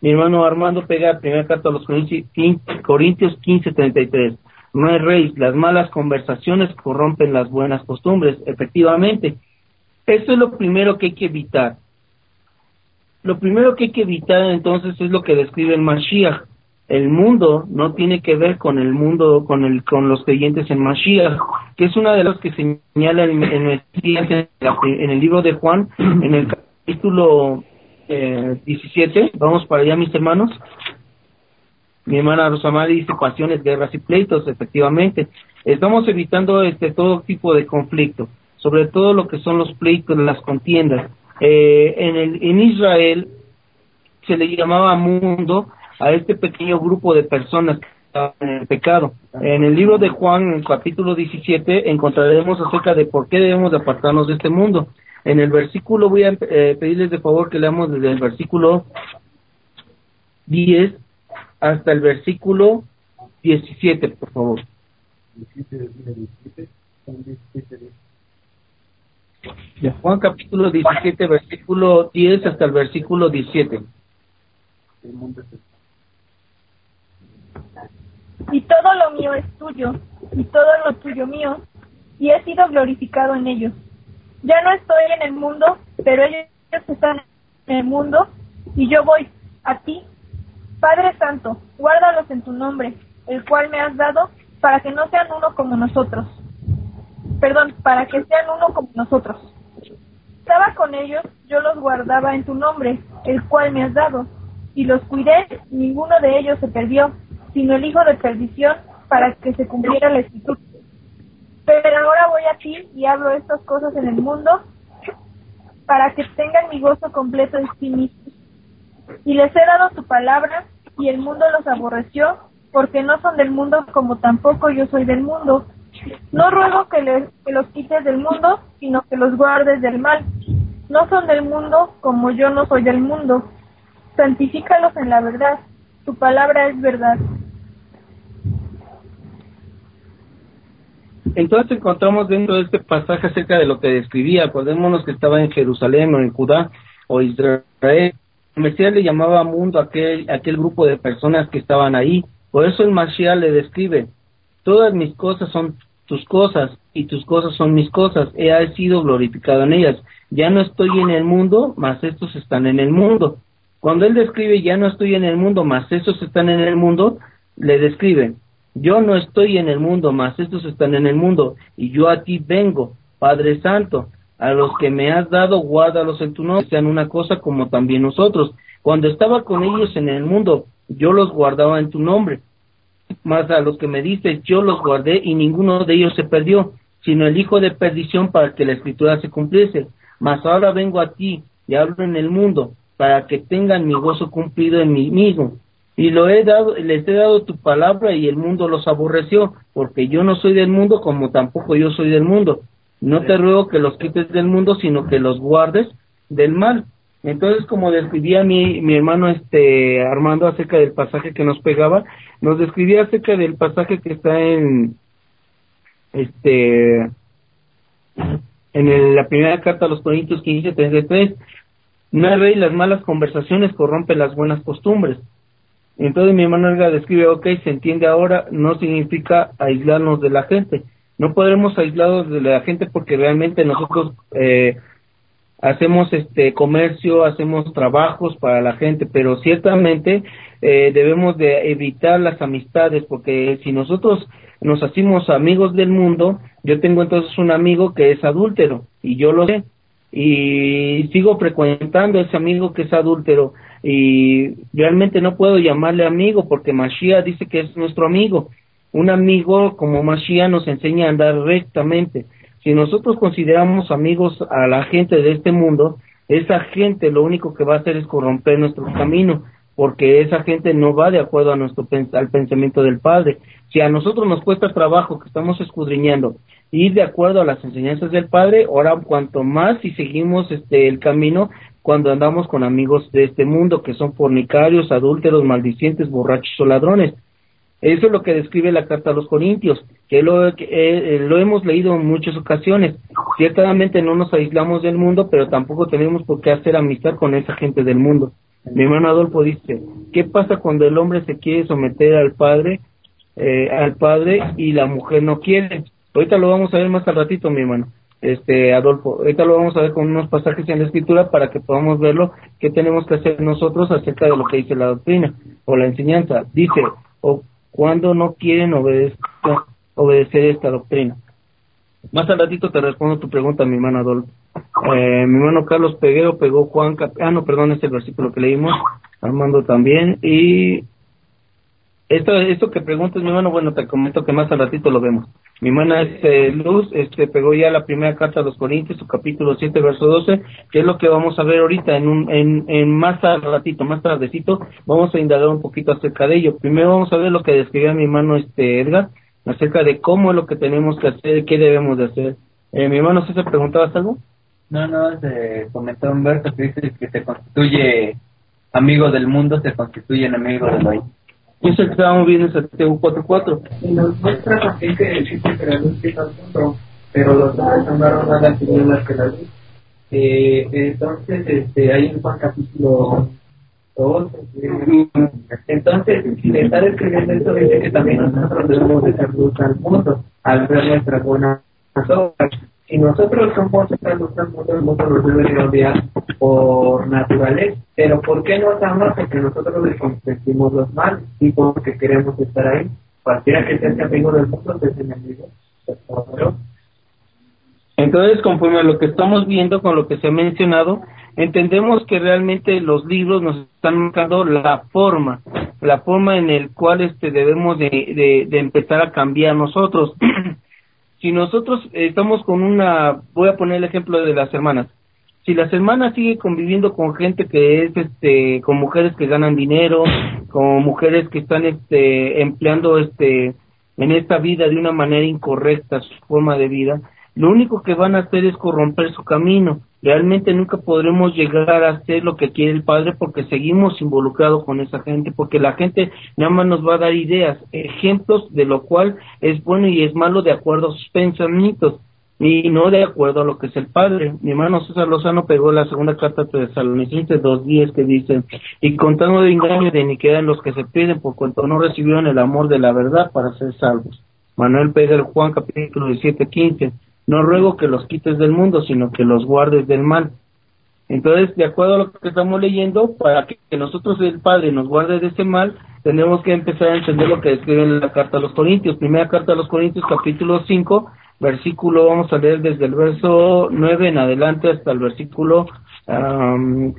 Mi hermano Armando pega primera carta a los Corintios 15, 33. No hay rey, las malas conversaciones corrompen las buenas costumbres. Efectivamente, eso es lo primero que hay que evitar. Lo primero que hay que evitar entonces es lo que describe el Mashiach. El mundo no tiene que ver con el mundo, con el, con los creyentes en Mashiach, que es una de las que señala en, en, el, en el libro de Juan, en el capítulo eh, 17. Vamos para allá, mis hermanos. Mi hermana Rosamari dice pasiones, guerras y pleitos, efectivamente. Estamos evitando este todo tipo de conflicto, sobre todo lo que son los pleitos, las contiendas. Eh, en, el, en Israel se le llamaba mundo a este pequeño grupo de personas que estaban en el pecado. En el libro de Juan, en el capítulo 17, encontraremos acerca de por qué debemos de apartarnos de este mundo. En el versículo, voy a eh, pedirles de favor que leamos desde el versículo 10 hasta el versículo 17, por favor. De Juan capítulo 17, versículo 10 hasta el versículo 17. Y todo lo mío es tuyo, y todo lo tuyo mío, y he sido glorificado en ellos. Ya no estoy en el mundo, pero ellos están en el mundo, y yo voy a ti. Padre Santo, guárdalos en tu nombre, el cual me has dado, para que no sean uno como nosotros. Perdón, para que sean uno como nosotros. Estaba con ellos, yo los guardaba en tu nombre, el cual me has dado, y los cuidé, ninguno de ellos se perdió, sino el hijo de perdición, para que se cumpliera la escritura. Pero ahora voy a ti y hablo estas cosas en el mundo, para que tengan mi gozo completo en sí mismos. Y les he dado tu palabra, y el mundo los aborreció, porque no son del mundo como tampoco yo soy del mundo. No ruego que, les, los quites del mundo, sino que los guardes del mal. No son del mundo como yo no soy del mundo. Santifícalos en la verdad. Tu palabra es verdad. Entonces encontramos dentro de este pasaje acerca de lo que describía. Acordémonos que estaba en Jerusalén o en Judá o Israel. Mesías le llamaba mundo a aquel, aquel grupo de personas que estaban ahí. Por eso el Mashiach le describe, todas mis cosas son tus cosas y tus cosas son mis cosas. He sido glorificado en ellas. Ya no estoy en el mundo, mas estos están en el mundo. Cuando él describe ya no estoy en el mundo, mas estos están en el mundo, le describe, yo no estoy en el mundo, mas estos están en el mundo, y yo a ti vengo, Padre Santo, a los que me has dado, guárdalos en tu nombre, sean una cosa como también nosotros. Cuando estaba con ellos en el mundo, yo los guardaba en tu nombre. Mas a los que me diste, yo los guardé y ninguno de ellos se perdió, sino el hijo de perdición para que la escritura se cumpliese. Mas ahora vengo a ti y hablo en el mundo, para que tengan mi gozo cumplido en mí mismo. Y lo he dado, les he dado tu palabra y el mundo los aborreció, porque yo no soy del mundo como tampoco yo soy del mundo. No te ruego que los quites del mundo, sino que los guardes del mal. Entonces, como describía mi, mi hermano este Armando acerca del pasaje que nos pegaba, nos describía acerca del pasaje que está en este en la primera carta a los Corintios 15, 33, no y las malas conversaciones corrompen las buenas costumbres. Entonces mi hermano Elga describe, ok, se entiende ahora, no significa aislarnos de la gente. No podremos aislarnos de la gente porque realmente nosotros eh, hacemos este comercio, hacemos trabajos para la gente, pero ciertamente eh, debemos de evitar las amistades porque si nosotros nos hacemos amigos del mundo, yo tengo entonces un amigo que es adúltero y yo lo sé y sigo frecuentando a ese amigo que es adúltero y realmente no puedo llamarle amigo porque Mashiach dice que es nuestro amigo. Un amigo como Mashiach nos enseña a andar rectamente. Si nosotros consideramos amigos a la gente de este mundo, esa gente lo único que va a hacer es corromper nuestro camino, porque esa gente no va de acuerdo a nuestro al pensamiento del Padre. Si a nosotros nos cuesta trabajo que estamos escudriñando ir de acuerdo a las enseñanzas del Padre, ahora cuanto más si seguimos este el camino cuando andamos con amigos de este mundo que son fornicarios, adúlteros, maldicientes, borrachos o ladrones. Eso es lo que describe la carta a los Corintios, que lo, que, eh, lo hemos leído en muchas ocasiones. Ciertamente no nos aislamos del mundo, pero tampoco tenemos por qué hacer amistad con esa gente del mundo. Mi hermano Adolfo dice, ¿qué pasa cuando el hombre se quiere someter al padre, eh, al padre y la mujer no quiere? Ahorita lo vamos a ver más al ratito, mi hermano. Este, Adolfo, ahorita lo vamos a ver con unos pasajes en la escritura para que podamos verlo, qué tenemos que hacer nosotros acerca de lo que dice la doctrina o la enseñanza. Dice, o cuando no quieren obedecer, obedecer esta doctrina. Más al ratito te respondo tu pregunta, mi hermano Adolfo. Eh, mi hermano Carlos Peguero pegó Juan, ah, no, perdón, es el versículo que leímos, Armando también, y esto, esto que preguntas, mi hermano, bueno, te comento que más al ratito lo vemos. Mi hermana este, Luz este, pegó ya la primera carta a los Corintios, su capítulo 7, verso 12, que es lo que vamos a ver ahorita en, un, en, en más ratito, más tardecito, vamos a indagar un poquito acerca de ello. Primero vamos a ver lo que describía mi hermano este, Edgar, acerca de cómo es lo que tenemos que hacer, qué debemos de hacer. Eh, mi hermano, ¿se preguntabas algo? No, no, se comentó Humberto que dice que se constituye amigo del mundo, se constituye enemigo del hoy. Eso que estábamos viendo en Santiago 4.4. Nos muestra también que existe creador del mundo, pero los hombres amaron a las tinieblas que la luz. Eh, entonces, este, hay en Juan capítulo 2, entonces, si le está describiendo esto, dice que también nosotros debemos de ser luz al mundo, al ver nuestras buenas obras. Si nosotros somos esta luz al mundo, el mundo nos debe de odiar por naturaleza. Pero ¿por qué nos ama? Porque nosotros le consentimos los males y porque queremos estar ahí. Cualquiera que sea amigo del mundo es enemigo. Entonces, conforme a lo que estamos viendo con lo que se ha mencionado, entendemos que realmente los libros nos están marcando la forma, la forma en el cual este debemos de, de, de empezar a cambiar nosotros. si nosotros estamos con una, voy a poner el ejemplo de las hermanas, si las hermanas siguen conviviendo con gente que es, este, con mujeres que ganan dinero, con mujeres que están, este, empleando, este, en esta vida de una manera incorrecta su forma de vida, lo único que van a hacer es corromper su camino. Realmente nunca podremos llegar a hacer lo que quiere el Padre porque seguimos involucrados con esa gente, porque la gente nada más nos va a dar ideas, ejemplos de lo cual es bueno y es malo de acuerdo a sus pensamientos y no de acuerdo a lo que es el Padre. Mi hermano César Lozano pegó la segunda carta de dos días que dice, y contando de engaño y de iniquidad en los que se piden por cuanto no recibieron el amor de la verdad para ser salvos. Manuel Pedro Juan capítulo 17, 15, no ruego que los quites del mundo, sino que los guardes del mal. Entonces, de acuerdo a lo que estamos leyendo, para que nosotros el Padre nos guarde de ese mal, tenemos que empezar a entender lo que describe en la carta a los Corintios. Primera carta a los Corintios, capítulo 5, versículo, vamos a leer desde el verso 9 en adelante hasta el versículo um,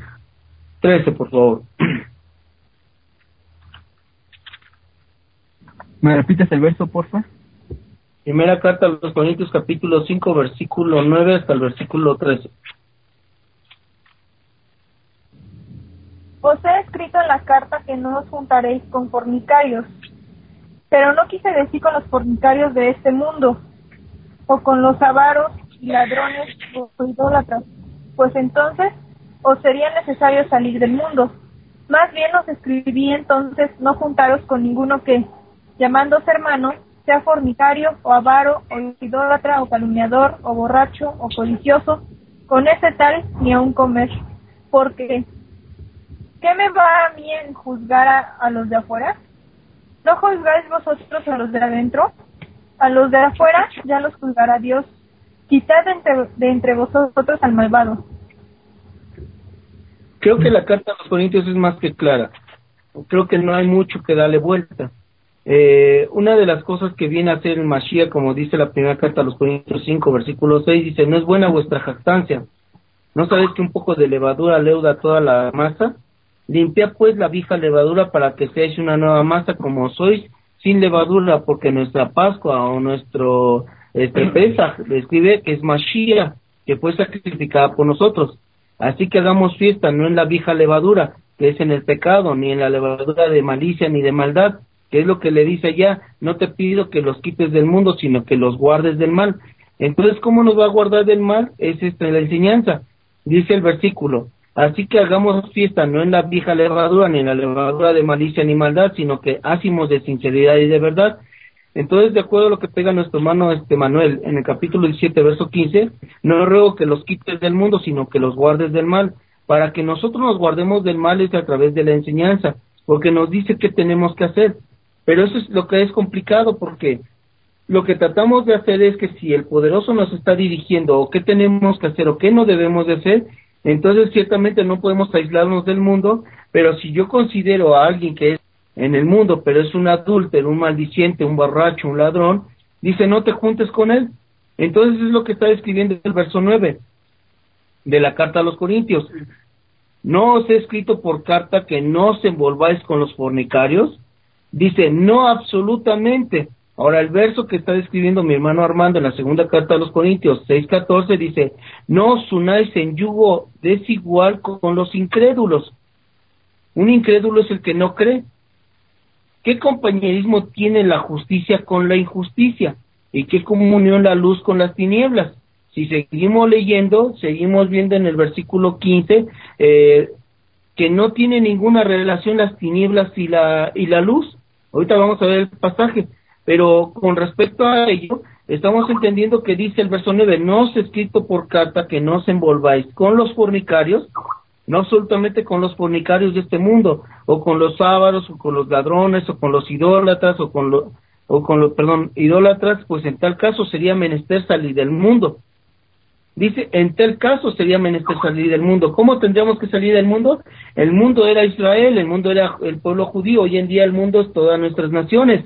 13, por favor. ¿Me repites el verso, porfa? Primera carta a los Corintios, capítulo 5, versículo 9 hasta el versículo 13. Os he escrito en la carta que no os juntaréis con fornicarios, pero no quise decir con los fornicarios de este mundo, o con los avaros y ladrones o idólatras, pues entonces os sería necesario salir del mundo. Más bien os escribí entonces no juntaros con ninguno que, llamándose hermano, sea fornicario o avaro o idólatra o calumniador o borracho o codicioso, con ese tal ni aun comer. Porque, ¿qué me va a mí en juzgar a, a los de afuera? ¿No juzgáis vosotros a los de adentro? A los de afuera ya los juzgará Dios. Quitad de entre, de entre vosotros al malvado. Creo que la carta a los Corintios es más que clara. Creo que no hay mucho que darle vuelta. Eh, una de las cosas que viene a hacer el Mashiach, como dice la primera carta a los Corintios 5, versículo 6, dice, no es buena vuestra jactancia. ¿No sabéis que un poco de levadura leuda toda la masa? Limpia pues la vieja levadura para que seáis una nueva masa como sois, sin levadura, porque nuestra Pascua o nuestro este, Pesach describe que es Mashiach, que fue sacrificada por nosotros. Así que hagamos fiesta no en la vieja levadura, que es en el pecado, ni en la levadura de malicia ni de maldad, que es lo que le dice allá, no te pido que los quites del mundo, sino que los guardes del mal. Entonces, ¿cómo nos va a guardar del mal? Es esta la enseñanza. Dice el versículo, así que hagamos fiesta no en la vieja levadura, ni en la levadura de malicia ni maldad, sino que hacemos de sinceridad y de verdad. Entonces, de acuerdo a lo que pega nuestro hermano este Manuel en el capítulo 17, verso 15, no ruego que los quites del mundo, sino que los guardes del mal. Para que nosotros nos guardemos del mal es a través de la enseñanza, porque nos dice qué tenemos que hacer. Pero eso es lo que es complicado porque lo que tratamos de hacer es que si el poderoso nos está dirigiendo o qué tenemos que hacer o qué no debemos de hacer, entonces ciertamente no podemos aislarnos del mundo, pero si yo considero a alguien que es en el mundo, pero es un adúltero, un maldiciente, un borracho, un ladrón, dice no te juntes con él. Entonces es lo que está escribiendo el verso 9 de la carta a los Corintios. No os he escrito por carta que no os envolváis con los fornicarios, Dice, no absolutamente. Ahora, el verso que está describiendo mi hermano Armando en la segunda carta a los Corintios 6:14 dice, no os unáis en yugo desigual con los incrédulos. Un incrédulo es el que no cree. ¿Qué compañerismo tiene la justicia con la injusticia? ¿Y qué comunión la luz con las tinieblas? Si seguimos leyendo, seguimos viendo en el versículo 15 eh, que no tiene ninguna relación las tinieblas y la, y la luz. Ahorita vamos a ver el pasaje, pero con respecto a ello, estamos entendiendo que dice el verso 9, no os escrito por carta que no os envolváis con los fornicarios, no absolutamente con los fornicarios de este mundo, o con los ávaros, o con los ladrones, o con los idólatras, o con los, o con los, perdón, idólatras, pues en tal caso sería menester salir del mundo. Dice, en tal caso sería menester salir del mundo. ¿Cómo tendríamos que salir del mundo? El mundo era Israel, el mundo era el pueblo judío, hoy en día el mundo es todas nuestras naciones.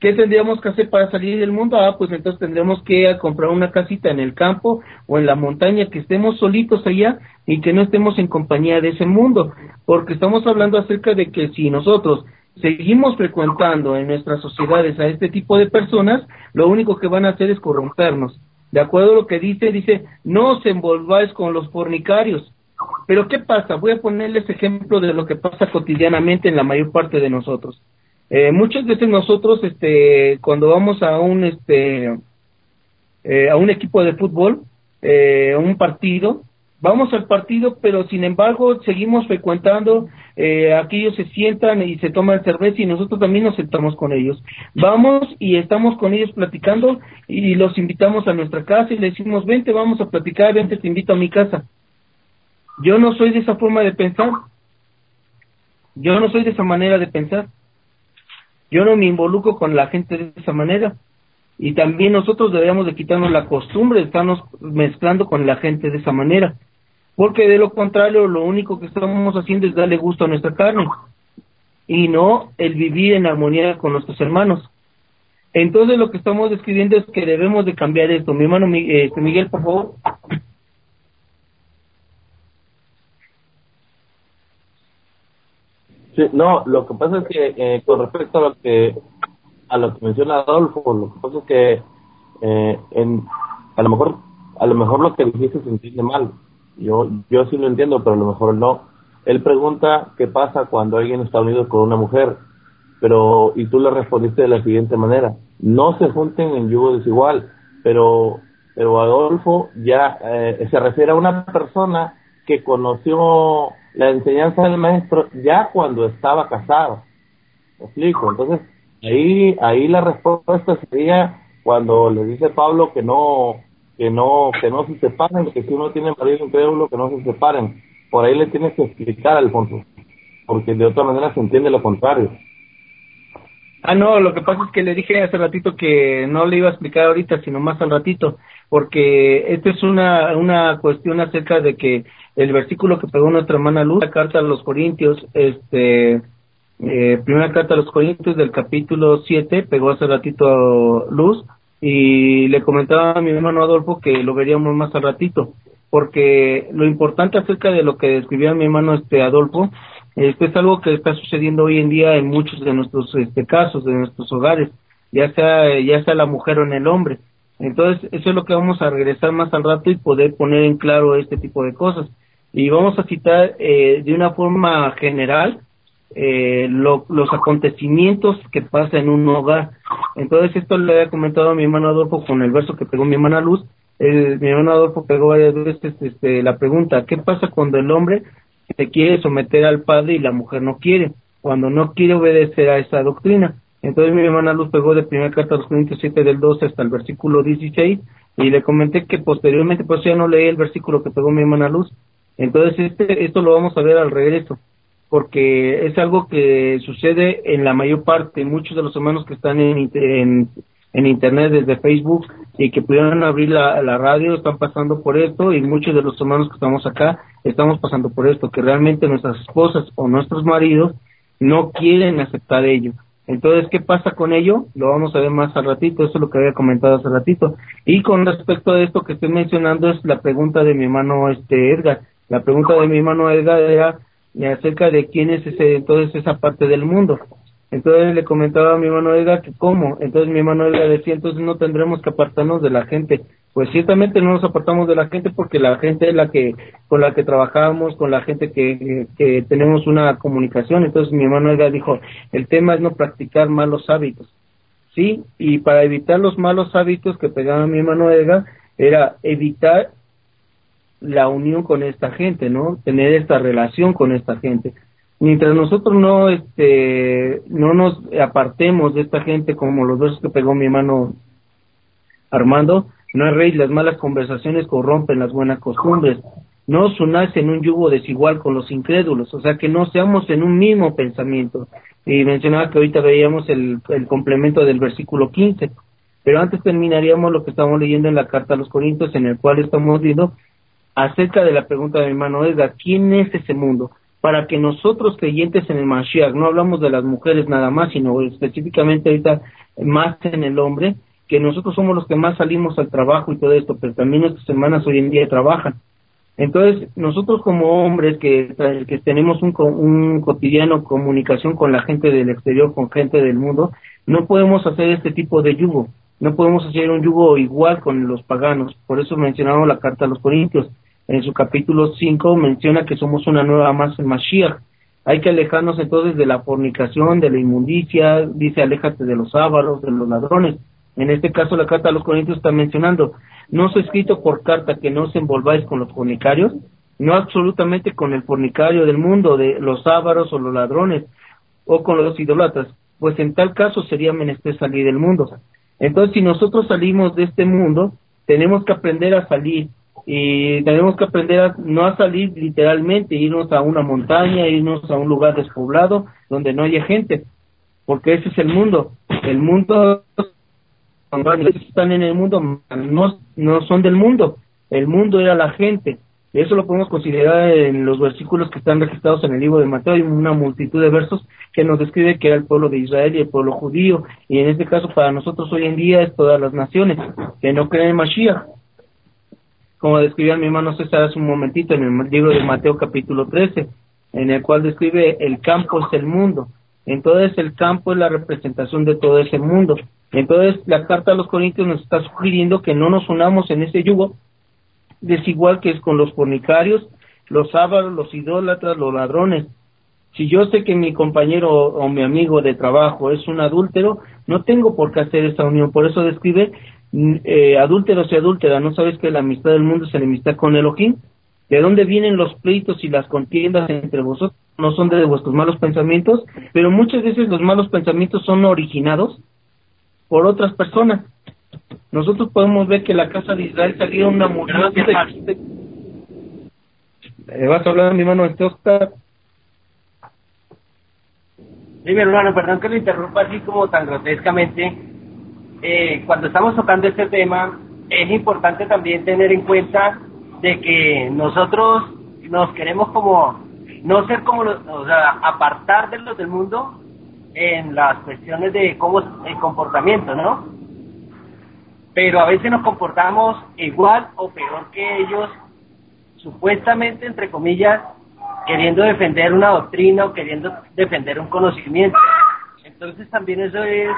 ¿Qué tendríamos que hacer para salir del mundo? Ah, pues entonces tendremos que comprar una casita en el campo o en la montaña, que estemos solitos allá y que no estemos en compañía de ese mundo, porque estamos hablando acerca de que si nosotros seguimos frecuentando en nuestras sociedades a este tipo de personas, lo único que van a hacer es corrompernos. De acuerdo a lo que dice, dice, no os envolváis con los fornicarios. Pero ¿qué pasa? Voy a ponerles ejemplo de lo que pasa cotidianamente en la mayor parte de nosotros. Eh, muchas veces nosotros, este, cuando vamos a un, este, eh, a un equipo de fútbol, eh, un partido, vamos al partido, pero sin embargo seguimos frecuentando, eh, aquellos se sientan y se toman cerveza y nosotros también nos sentamos con ellos. Vamos y estamos con ellos platicando y los invitamos a nuestra casa y le decimos, vente, vamos a platicar, vente, te invito a mi casa. Yo no soy de esa forma de pensar. Yo no soy de esa manera de pensar. Yo no me involucro con la gente de esa manera. Y también nosotros deberíamos de quitarnos la costumbre de estarnos mezclando con la gente de esa manera. Porque de lo contrario, lo único que estamos haciendo es darle gusto a nuestra carne. Y no el vivir en armonía con nuestros hermanos. Entonces lo que estamos describiendo es que debemos de cambiar esto. Mi hermano este, Miguel, por favor. Sí, no, lo que pasa es que eh, con respecto a lo que a lo que menciona Adolfo, lo que pasa es que eh, en, a lo mejor a lo mejor lo que dijiste se entiende mal. Yo yo sí lo entiendo, pero a lo mejor no. Él pregunta qué pasa cuando alguien está unido con una mujer, pero y tú le respondiste de la siguiente manera: no se junten en yugo desigual. Pero pero Adolfo ya eh, se refiere a una persona que conoció la enseñanza del maestro ya cuando estaba casado. ¿Me explico? Entonces, ahí, ahí la respuesta sería cuando le dice Pablo que no, que no, que no se separen, que si uno tiene marido incrédulo, que no se separen. Por ahí le tienes que explicar, Alfonso, porque de otra manera se entiende lo contrario. Ah, no, lo que pasa es que le dije hace ratito que no le iba a explicar ahorita, sino más al ratito, porque esto es una, una cuestión acerca de que el versículo que pegó nuestra hermana Luz, la carta a los Corintios, este, eh, primera carta a los Corintios del capítulo 7, pegó hace ratito Luz, y le comentaba a mi hermano Adolfo que lo veríamos más al ratito, porque lo importante acerca de lo que describía mi hermano este Adolfo, esto es algo que está sucediendo hoy en día en muchos de nuestros este, casos, de nuestros hogares, ya sea, ya sea la mujer o en el hombre. Entonces, eso es lo que vamos a regresar más al rato y poder poner en claro este tipo de cosas y vamos a citar eh, de una forma general eh, los acontecimientos que pasan en un hogar. Entonces esto le había comentado a mi hermano Adolfo con el verso que pegó mi hermana Luz. mi hermano Adolfo pegó varias veces este, la pregunta, ¿qué pasa cuando el hombre se quiere someter al padre y la mujer no quiere? Cuando no quiere obedecer a esa doctrina. Entonces mi hermana Luz pegó de primera carta a los Corintios 7 del 12 hasta el versículo 16 y le comenté que posteriormente, pues ya no leí el versículo que pegó mi hermana Luz, entonces, este, esto lo vamos a ver al regreso, porque es algo que sucede en la mayor parte, muchos de los hermanos que están en, en, Internet desde Facebook y que pudieron abrir la, la radio están pasando por esto y muchos de los hermanos que estamos acá estamos pasando por esto, que realmente nuestras esposas o nuestros maridos no quieren aceptar ello. Entonces, ¿qué pasa con ello? Lo vamos a ver más al ratito, eso es lo que había comentado hace ratito. Y con respecto a esto que estoy mencionando es la pregunta de mi hermano este Edgar. La pregunta de mi hermano Edgar era acerca de quién es ese, entonces esa parte del mundo. Entonces le comentaba a mi hermano Edgar que cómo. Entonces mi hermano Edgar decía, entonces no tendremos que apartarnos de la gente. Pues ciertamente no nos apartamos de la gente porque la gente es la que, con la que trabajamos, con la gente que, que tenemos una comunicación. Entonces mi hermano Edgar dijo, el tema es no practicar malos hábitos. Sí, y para evitar los malos hábitos que pegaba mi hermano Edgar, era evitar la unión con esta gente, ¿no? Tener esta relación con esta gente. Mientras nosotros no, este, no nos apartemos de esta gente como los versos que pegó mi hermano Armando, no es rey, las malas conversaciones corrompen las buenas costumbres. No os en un yugo desigual con los incrédulos, o sea que no seamos en un mismo pensamiento. Y mencionaba que ahorita veíamos el, el complemento del versículo 15, pero antes terminaríamos lo que estamos leyendo en la carta a los Corintios, en el cual estamos viendo acerca de la pregunta de mi hermano Edgar, ¿quién es ese mundo? Para que nosotros creyentes en el Mashiach, no hablamos de las mujeres nada más, sino específicamente ahorita más en el hombre, que nosotros somos los que más salimos al trabajo y todo esto, pero también nuestras hermanas hoy en día trabajan. Entonces, nosotros como hombres que, que tenemos un, un cotidiano comunicación con la gente del exterior, con gente del mundo, no podemos hacer este tipo de yugo, no podemos hacer un yugo igual con los paganos. Por eso mencionamos la carta a los Corintios. En su capítulo 5 menciona que somos una nueva más en Mashiach. Hay que alejarnos entonces de la fornicación, de la inmundicia, dice aléjate de los ávaros, de los ladrones. En este caso la carta a los Corintios está mencionando, no os he escrito por carta que no os envolváis con los fornicarios, no absolutamente con el fornicario del mundo, de los ávaros o los ladrones, o con los idólatras, pues en tal caso sería menester salir del mundo. Entonces, si nosotros salimos de este mundo, tenemos que aprender a salir y tenemos que aprender a, no a salir literalmente, irnos a una montaña, irnos a un lugar despoblado donde no haya gente, porque ese es el mundo. El mundo, cuando están en el mundo, no, no son del mundo. El mundo era la gente. Eso lo podemos considerar en los versículos que están registrados en el libro de Mateo. Hay una multitud de versos que nos describe que era el pueblo de Israel y el pueblo judío. Y en este caso, para nosotros hoy en día es todas las naciones que no creen en Mashiach. Como describía mi hermano César hace un momentito en el libro de Mateo capítulo 13, en el cual describe el campo es el mundo. Entonces el campo es la representación de todo ese mundo. Entonces la carta a los Corintios nos está sugiriendo que no nos unamos en ese yugo, desigual que es con los fornicarios, los ávaros, los idólatras, los ladrones. Si yo sé que mi compañero o mi amigo de trabajo es un adúltero, no tengo por qué hacer esa unión. Por eso describe eh, adúlteros y adúltera. ¿No sabes que la amistad del mundo es la amistad con Elohim? ¿De dónde vienen los pleitos y las contiendas entre vosotros? No son de vuestros malos pensamientos, pero muchas veces los malos pensamientos son originados por otras personas nosotros podemos ver que la casa de Israel salió una multitud de... Eh, ¿Vas a hablar, mi hermano, este Oscar? Sí, mi hermano, perdón que lo interrumpa así como tan grotescamente. Eh, cuando estamos tocando este tema, es importante también tener en cuenta de que nosotros nos queremos como, no ser como, los, o sea, apartar de los del mundo en las cuestiones de cómo el comportamiento, ¿no? pero a veces nos comportamos igual o peor que ellos, supuestamente, entre comillas, queriendo defender una doctrina o queriendo defender un conocimiento. Entonces también eso es,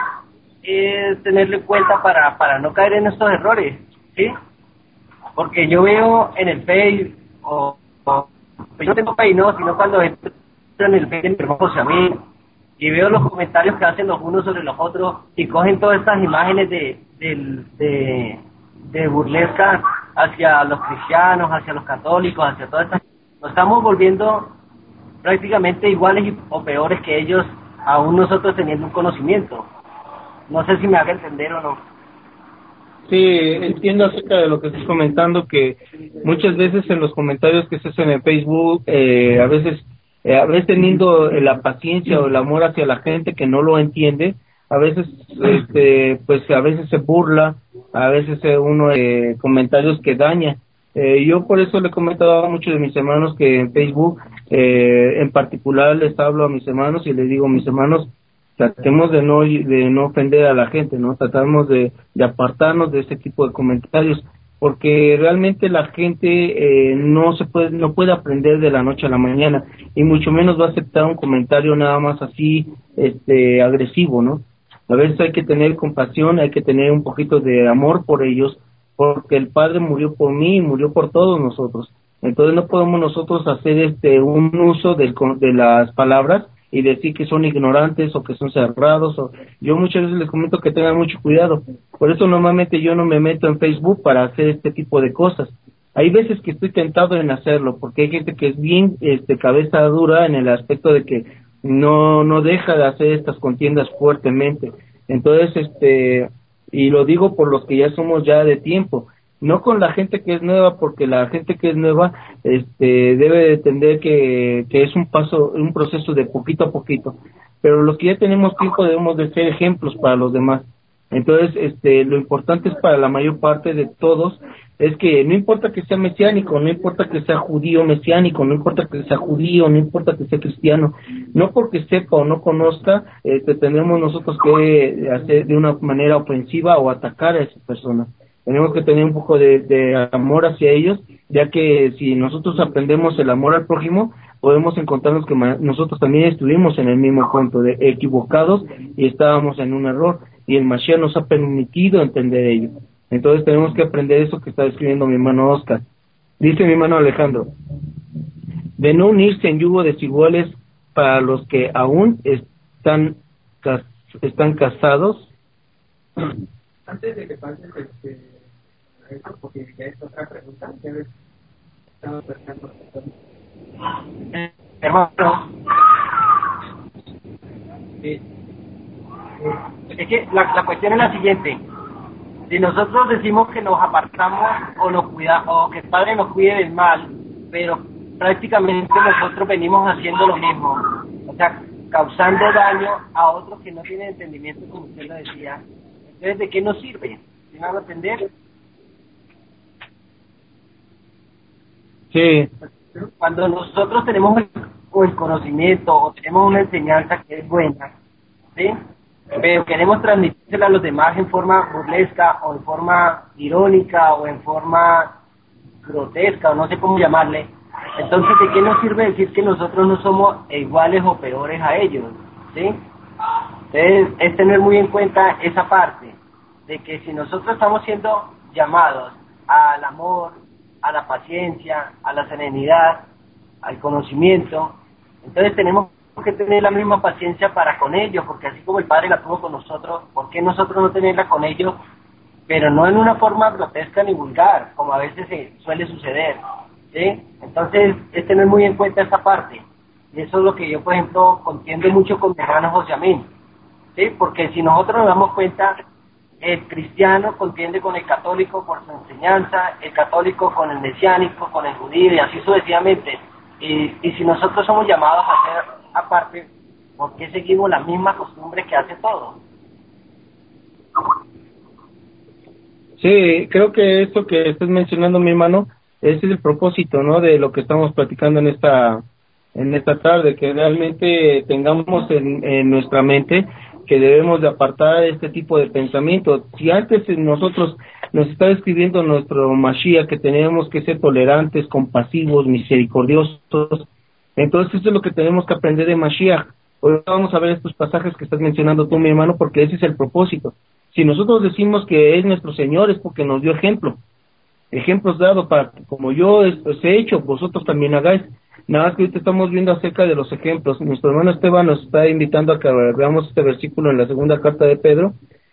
es tenerlo en cuenta para, para no caer en estos errores, ¿sí? Porque yo veo en el Facebook, o, yo no tengo Facebook, no, sino cuando entro en el Facebook de mi José y veo los comentarios que hacen los unos sobre los otros y cogen todas estas imágenes de, de, de, burlesca hacia los cristianos, hacia los católicos, hacia todas estas... Nos estamos volviendo prácticamente iguales o peores que ellos, aún nosotros teniendo un conocimiento. No sé si me haga entender o no. Sí, entiendo acerca de lo que estás comentando, que muchas veces en los comentarios que se hacen en Facebook, eh, a veces eh, a veces teniendo la paciencia o el amor hacia la gente que no lo entiende, a veces este pues a veces se burla, a veces uno de comentarios que daña. Eh, yo por eso le he comentado a muchos de mis hermanos que en Facebook eh, en particular les hablo a mis hermanos y les digo mis hermanos tratemos de no de no ofender a la gente, no tratamos de, de apartarnos de ese tipo de comentarios porque realmente la gente eh, no se puede no puede aprender de la noche a la mañana y mucho menos va a aceptar un comentario nada más así este agresivo no a veces hay que tener compasión hay que tener un poquito de amor por ellos porque el padre murió por mí y murió por todos nosotros. Entonces no podemos nosotros hacer este un uso del, de las palabras y decir que son ignorantes o que son cerrados. O... Yo muchas veces les comento que tengan mucho cuidado. Por eso normalmente yo no me meto en Facebook para hacer este tipo de cosas. Hay veces que estoy tentado en hacerlo porque hay gente que es bien este, cabeza dura en el aspecto de que no no deja de hacer estas contiendas fuertemente. Entonces, este y lo digo por los que ya somos ya de tiempo, no con la gente que es nueva, porque la gente que es nueva este, debe de entender que, que es un paso, un proceso de poquito a poquito, pero los que ya tenemos tiempo debemos de ser ejemplos para los demás. Entonces, este, lo importante es para la mayor parte de todos es que no importa que sea mesiánico, no importa que sea judío mesiánico, no importa que sea judío, no importa que sea cristiano, no porque sepa o no conozca, este, tendremos nosotros que hacer de una manera ofensiva o atacar a esa persona. Tenemos que tener un poco de, de amor hacia ellos, ya que si nosotros aprendemos el amor al prójimo, podemos encontrarnos que nosotros también estuvimos en el mismo punto de equivocados y estábamos en un error y el Mashiach nos ha permitido entender ello. Entonces tenemos que aprender eso que está escribiendo mi hermano Oscar. Dice mi hermano Alejandro, de no unirse en yugo desiguales para los que aún están, están casados. Antes de que pases este, porque ya es otra pregunta, ya estamos pensando. Hermano, es que la, la cuestión es la siguiente si nosotros decimos que nos apartamos o nos cuida o que el Padre nos cuide del mal, pero prácticamente nosotros venimos haciendo lo mismo, o sea, causando daño a otros que no tienen entendimiento, como usted lo decía. Entonces, ¿de qué nos sirve? ¿Sí van a entender? Sí. Cuando nosotros tenemos el conocimiento o tenemos una enseñanza que es buena, ¿sí? pero queremos transmitírsela a los demás en forma burlesca o en forma irónica o en forma grotesca o no sé cómo llamarle, entonces ¿de qué nos sirve decir que nosotros no somos iguales o peores a ellos? ¿Sí? Entonces es tener muy en cuenta esa parte, de que si nosotros estamos siendo llamados al amor, a la paciencia, a la serenidad, al conocimiento, entonces tenemos que tener la misma paciencia para con ellos, porque así como el Padre la tuvo con nosotros, ¿por qué nosotros no tenerla con ellos? Pero no en una forma grotesca ni vulgar, como a veces suele suceder. ¿sí? Entonces, es tener muy en cuenta esa parte. Y eso es lo que yo, por ejemplo, contiendo mucho con mi hermano José Amín. ¿sí? Porque si nosotros nos damos cuenta, el cristiano contiende con el católico por su enseñanza, el católico con el mesiánico, con el judío y así sucesivamente. Y, y si nosotros somos llamados a ser aparte, ¿por qué seguimos la misma costumbre que hace todo? Sí, creo que esto que estás mencionando, mi hermano, ese es el propósito, ¿no? De lo que estamos platicando en esta en esta tarde, que realmente tengamos en, en nuestra mente que debemos de apartar este tipo de pensamiento. Si antes nosotros nos está describiendo nuestro Mashiach que tenemos que ser tolerantes, compasivos, misericordiosos, entonces eso es lo que tenemos que aprender de Mashiach. Hoy vamos a ver estos pasajes que estás mencionando tú, mi hermano, porque ese es el propósito. Si nosotros decimos que es nuestro Señor es porque nos dio ejemplo. Ejemplos dados para como yo he hecho, vosotros también hagáis. Nada más que ahorita estamos viendo acerca de los ejemplos. Nuestro hermano Esteban nos está invitando a que veamos este versículo en la segunda carta de Pedro,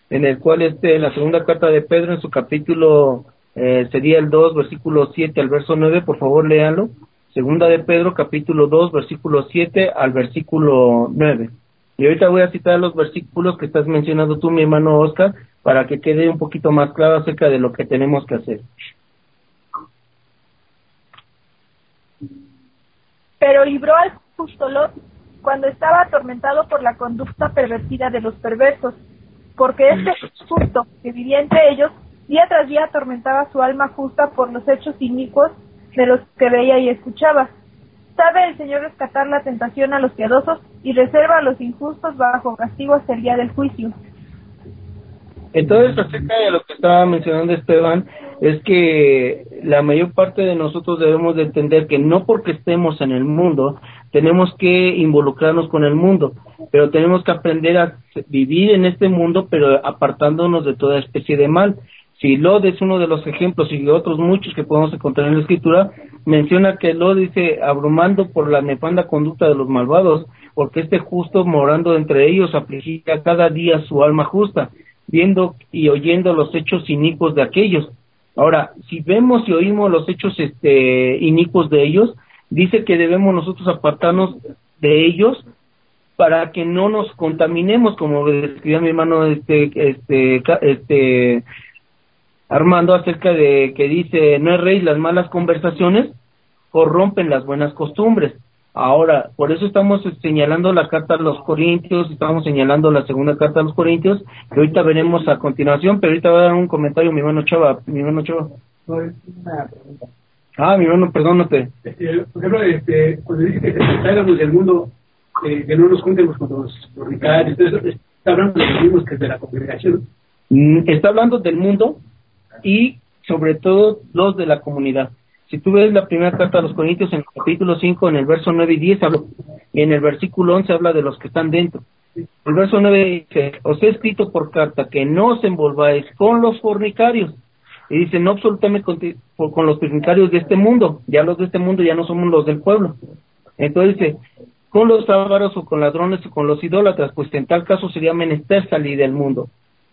en el cual este, la segunda carta de Pedro, en su capítulo, eh, sería el 2, versículo 7 al verso 9, por favor léanlo. Segunda de Pedro, capítulo 2, versículo 7 al versículo 9. Y ahorita voy a citar los versículos que estás mencionando tú, mi hermano Oscar, para que quede un poquito más claro acerca de lo que tenemos que hacer. Pero libró al justo Lot cuando estaba atormentado por la conducta pervertida de los perversos, porque este justo que vivía entre ellos día tras día atormentaba su alma justa por los hechos inicuos de los que veía y escuchaba. Sabe el Señor rescatar la tentación a los piadosos y reserva a los injustos bajo castigo hasta el día del juicio. Entonces, acerca de lo que estaba mencionando Esteban, es que la mayor parte de nosotros debemos de entender que no porque estemos en el mundo, tenemos que involucrarnos con el mundo, pero tenemos que aprender a vivir en este mundo, pero apartándonos de toda especie de mal. Si Lod es uno de los ejemplos y otros muchos que podemos encontrar en la escritura, menciona que Lod dice abrumando por la nefanda conducta de los malvados, porque este justo morando entre ellos afligía cada día su alma justa, viendo y oyendo los hechos inicuos de aquellos. Ahora, si vemos y oímos los hechos este, inicuos de ellos, dice que debemos nosotros apartarnos de ellos para que no nos contaminemos, como describía mi hermano este, este, este Armando acerca de que dice, no es rey, las malas conversaciones corrompen las buenas costumbres. Ahora, por eso estamos señalando la carta a los Corintios, estamos señalando la segunda carta a los Corintios, que ahorita veremos a continuación, pero ahorita va a dar un comentario mi hermano Chava, mi hermano Chava. Ah, mi hermano, perdónate. Este, por ejemplo, este, cuando dice que salgamos del mundo, eh, que no nos juntemos con los fornicarios, está hablando de los mismos que de la congregación. Mm, Está hablando del mundo y sobre todo los de la comunidad. Si tú ves la primera carta a los Corintios en el capítulo 5, en el verso 9 y 10 habla, y en el versículo 11 habla de los que están dentro. El verso 9 dice, os he escrito por carta que no os envolváis con los fornicarios. Y dice, no absolutamente con, con los fornicarios de este mundo. Ya los de este mundo ya no somos los del pueblo. Entonces dice, con los ávaros o con ladrones o con los idólatras, pues en tal caso sería menester salir del mundo.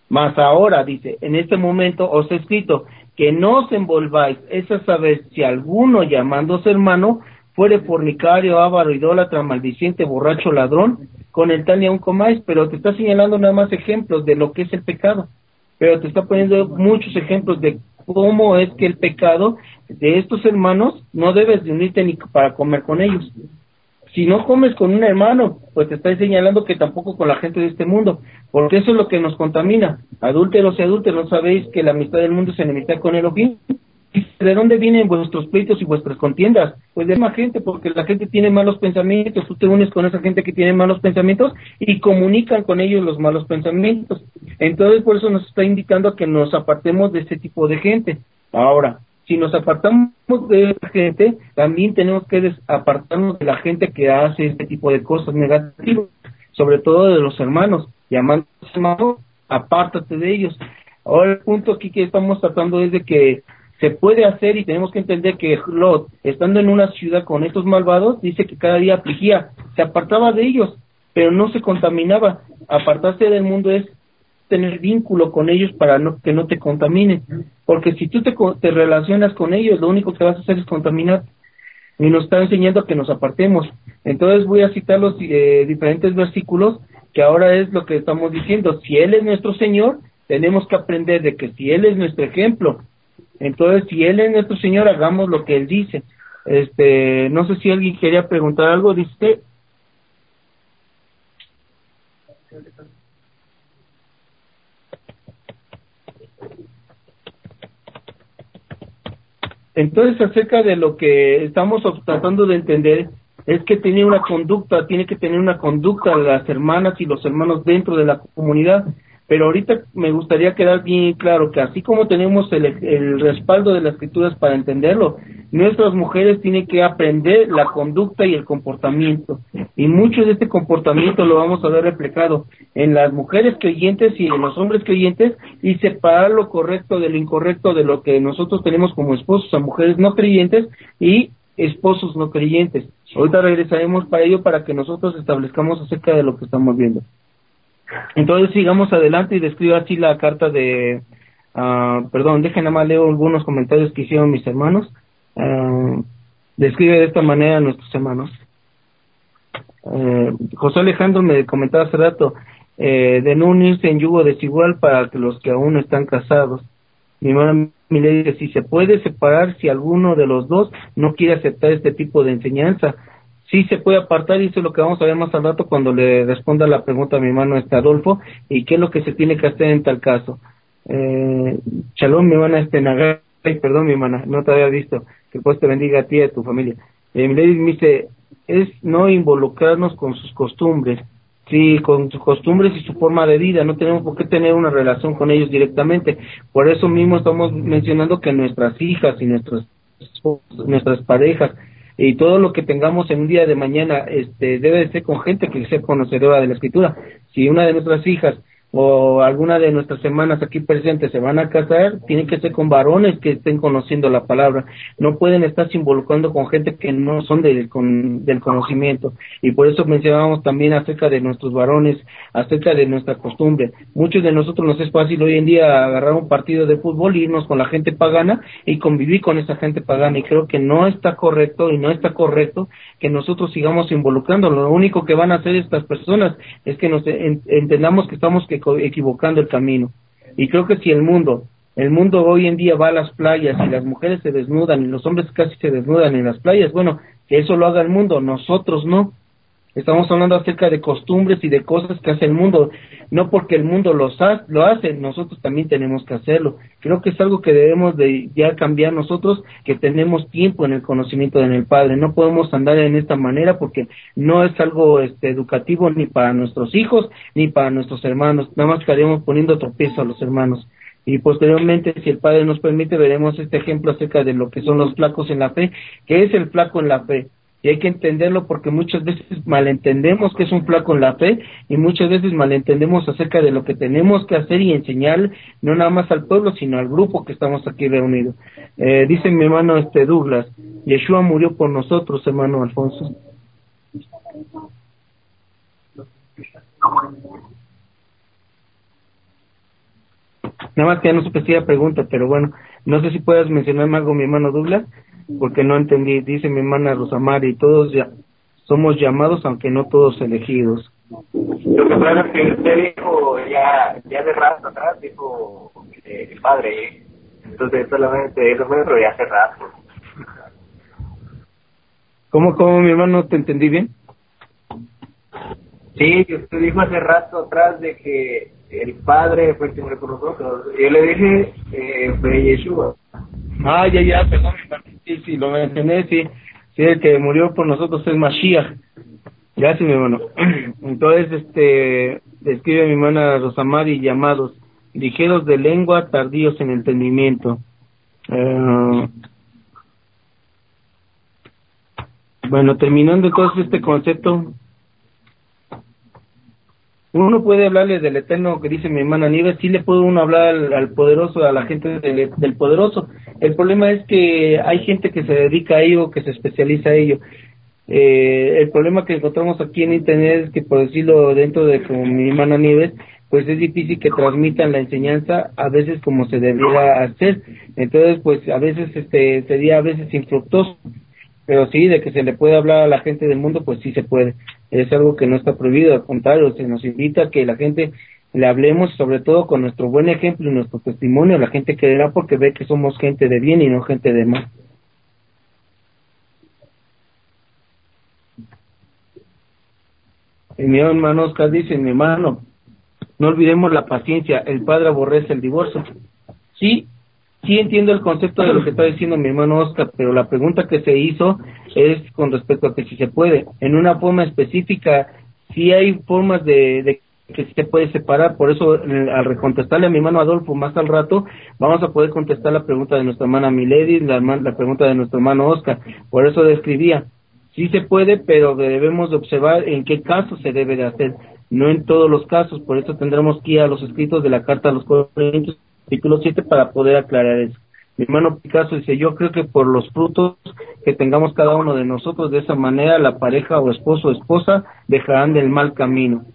Mas ahora, dice, en este momento os he escrito que no os envolváis, es a saber, si alguno llamándose hermano fuere fornicario, avaro, idólatra, maldiciente, borracho, ladrón, con el tal ni aún comáis, pero te está señalando nada más ejemplos de lo que es el pecado, pero te está poniendo muchos ejemplos de cómo es que el pecado de estos hermanos no debes de unirte ni para comer con ellos. Si no comes con un hermano, pues te está señalando que tampoco con la gente de este mundo, porque eso es lo que nos contamina. Adúlteros y adúlteros, ¿no sabéis que la amistad del mundo es enemistad con el ojín? ¿De dónde vienen vuestros pleitos y vuestras contiendas? Pues de más gente, porque la gente tiene malos pensamientos, tú te unes con esa gente que tiene malos pensamientos y comunican con ellos los malos pensamientos. Entonces, por eso nos está indicando que nos apartemos de ese tipo de gente. Ahora, si nos apartamos de esa gente, también tenemos que apartarnos de la gente que hace este tipo de cosas negativas, sobre todo de los hermanos, llamando hermanos, apártate de ellos. Ahora el punto aquí que estamos tratando es de que se puede hacer y tenemos que entender que Lot, estando en una ciudad con estos malvados, dice que cada día afligía, se apartaba de ellos, pero no se contaminaba. Apartarse del mundo es tener vínculo con ellos para no, que no te contaminen. Porque si tú te, te relacionas con ellos, lo único que vas a hacer es contaminar. Y nos está enseñando que nos apartemos. Entonces voy a citar los eh, diferentes versículos que ahora es lo que estamos diciendo. Si Él es nuestro Señor, tenemos que aprender de que si Él es nuestro ejemplo, entonces si Él es nuestro Señor, hagamos lo que Él dice. Este, no sé si alguien quería preguntar algo, dice. Entonces, acerca de lo que estamos tratando de entender, es que tiene una conducta, tiene que tener una conducta las hermanas y los hermanos dentro de la comunidad. Pero ahorita me gustaría quedar bien claro que así como tenemos el, el respaldo de las escrituras para entenderlo, nuestras mujeres tienen que aprender la conducta y el comportamiento. Y mucho de este comportamiento lo vamos a ver reflejado en las mujeres creyentes y en los hombres creyentes y separar lo correcto de lo incorrecto de lo que nosotros tenemos como esposos a mujeres no creyentes y esposos no creyentes. Ahorita regresaremos para ello para que nosotros establezcamos acerca de lo que estamos viendo. Entonces sigamos adelante y describo así la carta de, ah, perdón, dejen nada leo algunos comentarios que hicieron mis hermanos. Ah, describe de esta manera a nuestros hermanos. Eh, José Alejandro me comentaba hace rato eh, de no unirse en yugo desigual para que los que aún están casados. Mi hermana Milady dice, si se puede separar si alguno de los dos no quiere aceptar este tipo de enseñanza, sí se puede apartar y eso es lo que vamos a ver más al rato cuando le responda la pregunta a mi hermano este Adolfo y qué es lo que se tiene que hacer en tal caso. Eh, mi hermana este Nagai, perdón mi hermana, no te había visto, que pues te bendiga a ti y a tu familia. Eh, mi lady me dice, es no involucrarnos con sus costumbres, sí, con sus costumbres y su forma de vida, no tenemos por qué tener una relación con ellos directamente. Por eso mismo estamos mencionando que nuestras hijas y nuestras nuestras parejas y todo lo que tengamos en un día de mañana este debe de ser con gente que sea conocedora de la escritura. Si una de nuestras hijas o alguna de nuestras hermanas aquí presentes se van a casar, tienen que ser con varones que estén conociendo la palabra. No pueden estarse involucrando con gente que no son del, con, del conocimiento. Y por eso mencionábamos también acerca de nuestros varones, acerca de nuestra costumbre. Muchos de nosotros nos es fácil hoy en día agarrar un partido de fútbol, irnos con la gente pagana y convivir con esa gente pagana. Y creo que no está correcto y no está correcto que nosotros sigamos involucrando. Lo único que van a hacer estas personas es que nos entendamos que estamos equivocando el camino. Y creo que si el mundo, el mundo hoy en día va a las playas y las mujeres se desnudan y los hombres casi se desnudan en las playas, bueno, que eso lo haga el mundo, nosotros no. Estamos hablando acerca de costumbres y de cosas que hace el mundo. No porque el mundo los lo hace, nosotros también tenemos que hacerlo. Creo que es algo que debemos de ya cambiar nosotros, que tenemos tiempo en el conocimiento en el Padre. No podemos andar en esta manera porque no es algo este, educativo ni para nuestros hijos ni para nuestros hermanos. Nada más estaríamos poniendo tropiezo a los hermanos. Y posteriormente, si el Padre nos permite, veremos este ejemplo acerca de lo que son los flacos en la fe. que es el flaco en la fe? Y hay que entenderlo porque muchas veces malentendemos que es un flaco en la fe y muchas veces malentendemos acerca de lo que tenemos que hacer y enseñar no nada más al pueblo sino al grupo que estamos aquí reunidos. Eh, dice mi hermano este Douglas, Yeshua murió por nosotros, hermano Alfonso. Nada más que ya no supe si pregunta, pero bueno, no sé si puedes mencionarme algo, mi hermano Douglas porque no entendí, dice mi hermana Rosamari, todos ya somos llamados aunque no todos elegidos. Lo que pasa es que usted dijo ya, ya de rato atrás, dijo eh, el padre, ¿eh? entonces solamente eso fue, pero ya hace rato. ¿Cómo, cómo mi hermano te entendí bien? Sí, usted dijo hace rato atrás de que el padre fue el que por nosotros. Yo le dije, eh, fue Yeshua. Ah, ya, ya, perdón, sí, sí, lo mencioné, sí. Sí, el que murió por nosotros es Mashiach. Gracias, mi hermano. Entonces, este, describe mi hermana Rosamari llamados ligeros de lengua, tardíos en entendimiento. Eh, bueno, terminando entonces este concepto, uno puede hablarle del eterno que dice mi hermana Nieves, sí le puede uno hablar al, poderoso, a la gente del, poderoso. El problema es que hay gente que se dedica a ello, que se especializa a ello. Eh, el problema que encontramos aquí en Internet es que, por decirlo dentro de como mi hermana Nieves, pues es difícil que transmitan la enseñanza a veces como se debiera hacer. Entonces, pues a veces este sería a veces infructuoso pero sí, de que se le puede hablar a la gente del mundo, pues sí se puede. Es algo que no está prohibido, al contrario, se nos invita a que la gente le hablemos, sobre todo con nuestro buen ejemplo y nuestro testimonio, la gente creerá porque ve que somos gente de bien y no gente de mal. Y mi hermano Oscar dice, mi hermano, no olvidemos la paciencia, el padre aborrece el divorcio. Sí, sí entiendo el concepto de lo que está diciendo mi hermano Oscar, pero la pregunta que se hizo es con respecto a que si se puede, en una forma específica, si hay formas de, que se puede separar, por eso al recontestarle a mi hermano Adolfo más al rato, vamos a poder contestar la pregunta de nuestra hermana Milady, la, la pregunta de nuestro hermano Oscar, por eso describía, sí se puede, pero debemos de observar en qué caso se debe de hacer, no en todos los casos, por eso tendremos que ir a los escritos de la carta a los Corintios capítulo 7 para poder aclarar eso. Mi hermano Picasso dice, yo creo que por los frutos que tengamos cada uno de nosotros, de esa manera la pareja o esposo o esposa dejarán del mal camino.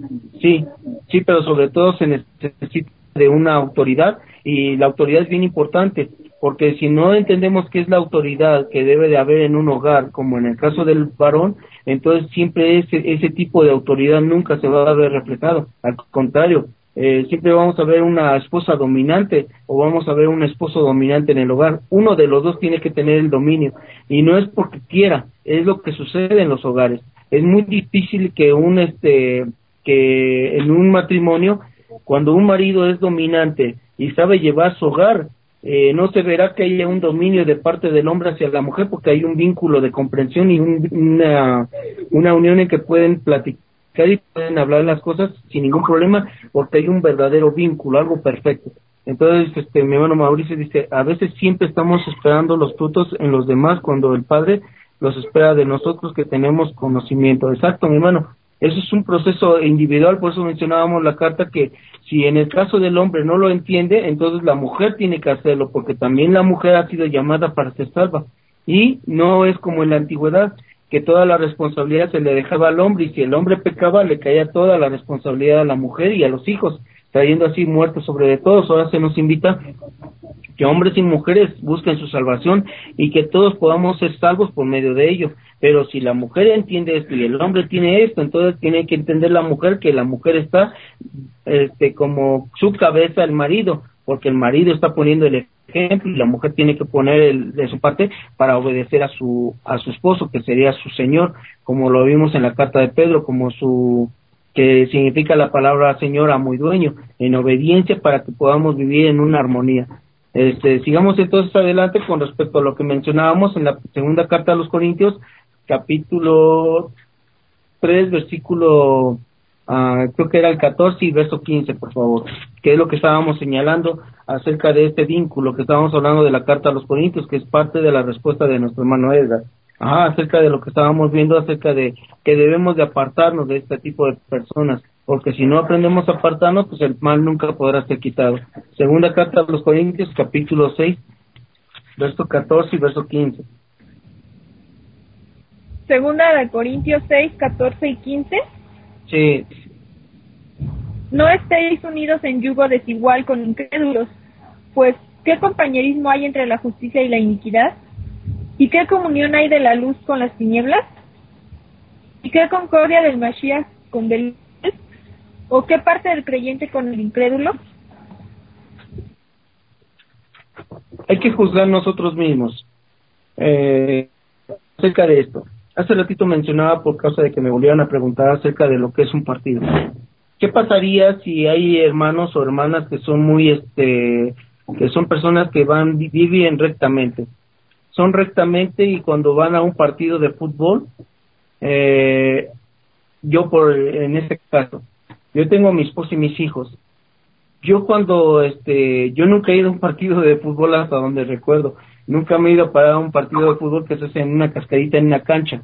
Sí, sí, pero sobre todo se necesita de una autoridad y la autoridad es bien importante porque si no entendemos qué es la autoridad que debe de haber en un hogar, como en el caso del varón, entonces siempre ese, ese tipo de autoridad nunca se va a ver reflejado. Al contrario, eh, siempre vamos a ver una esposa dominante o vamos a ver un esposo dominante en el hogar. Uno de los dos tiene que tener el dominio y no es porque quiera, es lo que sucede en los hogares. Es muy difícil que un este que en un matrimonio cuando un marido es dominante y sabe llevar su hogar, eh, no se verá que haya un dominio de parte del hombre hacia la mujer porque hay un vínculo de comprensión y una, una unión en que pueden platicar que pueden hablar las cosas sin ningún problema porque hay un verdadero vínculo, algo perfecto. Entonces, este, mi hermano Mauricio dice, a veces siempre estamos esperando los frutos en los demás cuando el Padre los espera de nosotros que tenemos conocimiento. Exacto, mi hermano. Eso es un proceso individual, por eso mencionábamos la carta que si en el caso del hombre no lo entiende, entonces la mujer tiene que hacerlo, porque también la mujer ha sido llamada para ser salva. Y no es como en la antigüedad, que toda la responsabilidad se le dejaba al hombre y si el hombre pecaba le caía toda la responsabilidad a la mujer y a los hijos, trayendo así muertos sobre de todos. Ahora se nos invita que hombres y mujeres busquen su salvación y que todos podamos ser salvos por medio de ello. Pero si la mujer entiende esto y el hombre tiene esto, entonces tiene que entender la mujer que la mujer está este, como su cabeza el marido, porque el marido está poniendo el ejemplo y la mujer tiene que poner el, de su parte para obedecer a su a su esposo que sería su señor como lo vimos en la carta de Pedro como su que significa la palabra señor amo y dueño en obediencia para que podamos vivir en una armonía. Este, sigamos entonces adelante con respecto a lo que mencionábamos en la segunda carta a los Corintios, capítulo 3, versículo, uh, creo que era el 14 y verso 15, por favor, que es lo que estábamos señalando acerca de este vínculo, que estábamos hablando de la carta a los Corintios, que es parte de la respuesta de nuestro hermano Edgar. Ajá, acerca de lo que estábamos viendo, acerca de que debemos de apartarnos de este tipo de personas porque si no aprendemos a apartarnos, pues el mal nunca podrá ser quitado. Segunda carta a los Corintios, capítulo 6, verso 14 y verso 15. Segunda de Corintios 6, 14 y 15. Sí. No estéis unidos en yugo desigual con incrédulos, pues ¿qué compañerismo hay entre la justicia y la iniquidad? ¿Y qué comunión hay de la luz con las tinieblas? ¿Y qué concordia del Mashiach con del ¿O qué parte del creyente con el incrédulo? Hay que juzgar nosotros mismos eh, acerca de esto. Hace ratito mencionaba por causa de que me volvieron a preguntar acerca de lo que es un partido. ¿Qué pasaría si hay hermanos o hermanas que son muy, este, que son personas que van, viven rectamente? Son rectamente y cuando van a un partido de fútbol, eh, yo por, en este caso, yo tengo mi esposa y mis hijos. Yo cuando, este, yo nunca he ido a un partido de fútbol hasta donde recuerdo. Nunca me he ido para un partido de fútbol que se hace en una cascadita, en una cancha.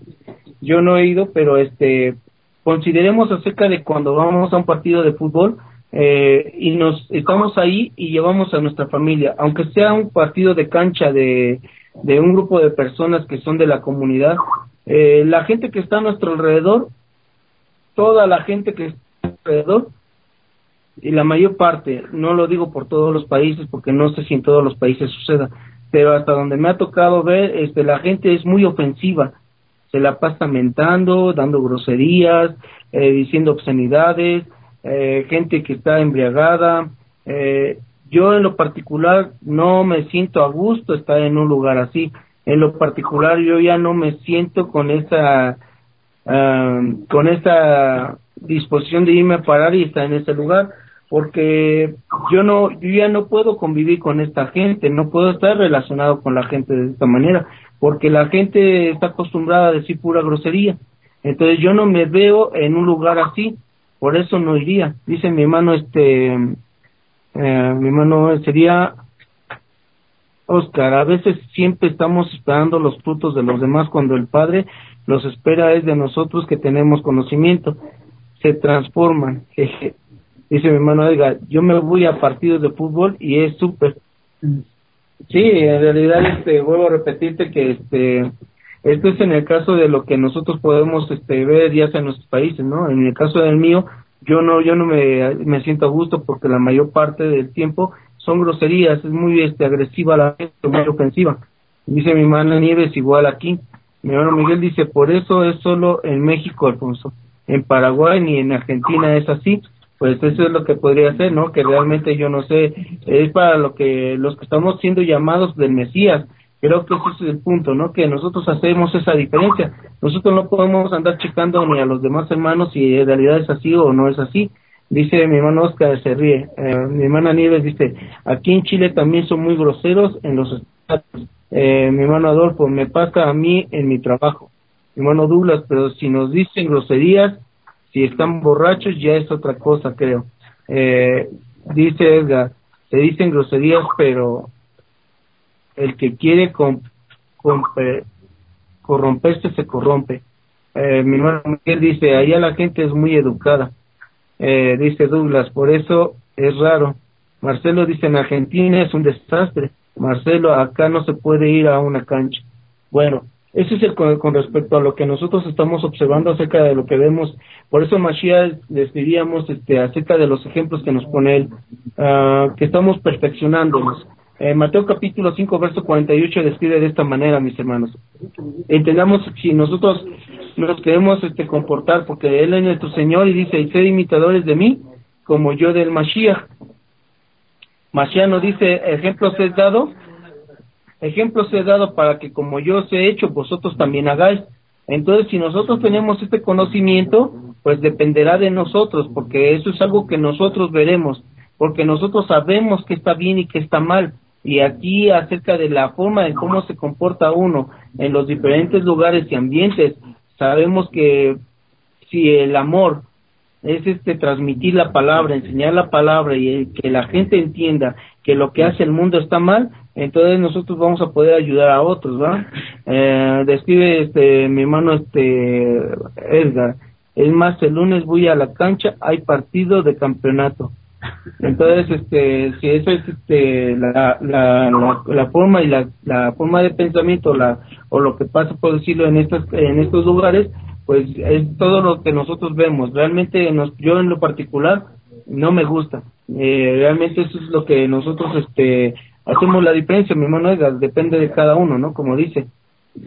Yo no he ido, pero este, consideremos acerca de cuando vamos a un partido de fútbol eh, y nos estamos ahí y llevamos a nuestra familia, aunque sea un partido de cancha de, de un grupo de personas que son de la comunidad, eh, la gente que está a nuestro alrededor, toda la gente que alrededor y la mayor parte, no lo digo por todos los países porque no sé si en todos los países suceda, pero hasta donde me ha tocado ver, este, la gente es muy ofensiva, se la pasa mentando, dando groserías, eh, diciendo obscenidades, eh, gente que está embriagada. Eh, yo en lo particular no me siento a gusto estar en un lugar así. En lo particular yo ya no me siento con esa, ah, con esa disposición de irme a parar y estar en ese lugar porque yo no yo ya no puedo convivir con esta gente no puedo estar relacionado con la gente de esta manera porque la gente está acostumbrada a decir pura grosería entonces yo no me veo en un lugar así por eso no iría dice mi hermano este eh, mi hermano sería Oscar, a veces siempre estamos esperando los frutos de los demás cuando el Padre los espera es de nosotros que tenemos conocimiento se transforman. Dice mi hermano Edgar, yo me voy a partidos de fútbol y es súper. Sí, en realidad este, vuelvo a repetirte que este esto es en el caso de lo que nosotros podemos este, ver ya sea en nuestros países, ¿no? En el caso del mío, yo no yo no me, me siento a gusto porque la mayor parte del tiempo son groserías, es muy este agresiva la gente, muy ofensiva. Dice mi hermana Nieves igual aquí. Mi hermano Miguel dice, por eso es solo en México, Alfonso en Paraguay ni en Argentina es así, pues eso es lo que podría ser, ¿no? Que realmente yo no sé, es para lo que los que estamos siendo llamados del Mesías, creo que ese es el punto, ¿no? Que nosotros hacemos esa diferencia. Nosotros no podemos andar checando ni a los demás hermanos si en realidad es así o no es así. Dice mi hermano Oscar, se ríe. Eh, mi hermana Nieves dice, aquí en Chile también son muy groseros en los estados. Eh, mi hermano Adolfo, me pasa a mí en mi trabajo hermano Douglas, pero si nos dicen groserías, si están borrachos, ya es otra cosa, creo. Eh, dice Edgar, se dicen groserías, pero el que quiere corromperse se corrompe. Eh, mi hermano Miguel dice, allá la gente es muy educada. Eh, dice Douglas, por eso es raro. Marcelo dice, en Argentina es un desastre. Marcelo, acá no se puede ir a una cancha. Bueno, ese es el con, respecto a lo que nosotros estamos observando acerca de lo que vemos. Por eso, Mashiach, les diríamos este, acerca de los ejemplos que nos pone él, ah, que estamos perfeccionándonos. Eh, Mateo capítulo 5, verso 48 describe de esta manera, mis hermanos. Entendamos si nosotros nos queremos este, comportar, porque Él es nuestro Señor y dice, y imitadores de mí, como yo del Mashiach. Mashiach nos dice, ejemplos he dado, ejemplos he dado para que como yo os he hecho, vosotros también hagáis. Entonces, si nosotros tenemos este conocimiento, pues dependerá de nosotros, porque eso es algo que nosotros veremos, porque nosotros sabemos que está bien y que está mal. Y aquí acerca de la forma en cómo se comporta uno en los diferentes lugares y ambientes, sabemos que si el amor es este transmitir la palabra, enseñar la palabra y que la gente entienda que lo que hace el mundo está mal, entonces nosotros vamos a poder ayudar a otros, ¿va? Eh, describe este mi hermano este Edgar, es más el lunes voy a la cancha, hay partido de campeonato. Entonces, este, si eso es este, la, la, la, forma y la, la forma de pensamiento la, o lo que pasa, por decirlo, en, estos, en estos lugares, pues es todo lo que nosotros vemos. Realmente, nos, yo en lo particular, no me gusta. Eh, realmente eso es lo que nosotros este, hacemos la diferencia, mi hermano depende de cada uno, ¿no? Como dice.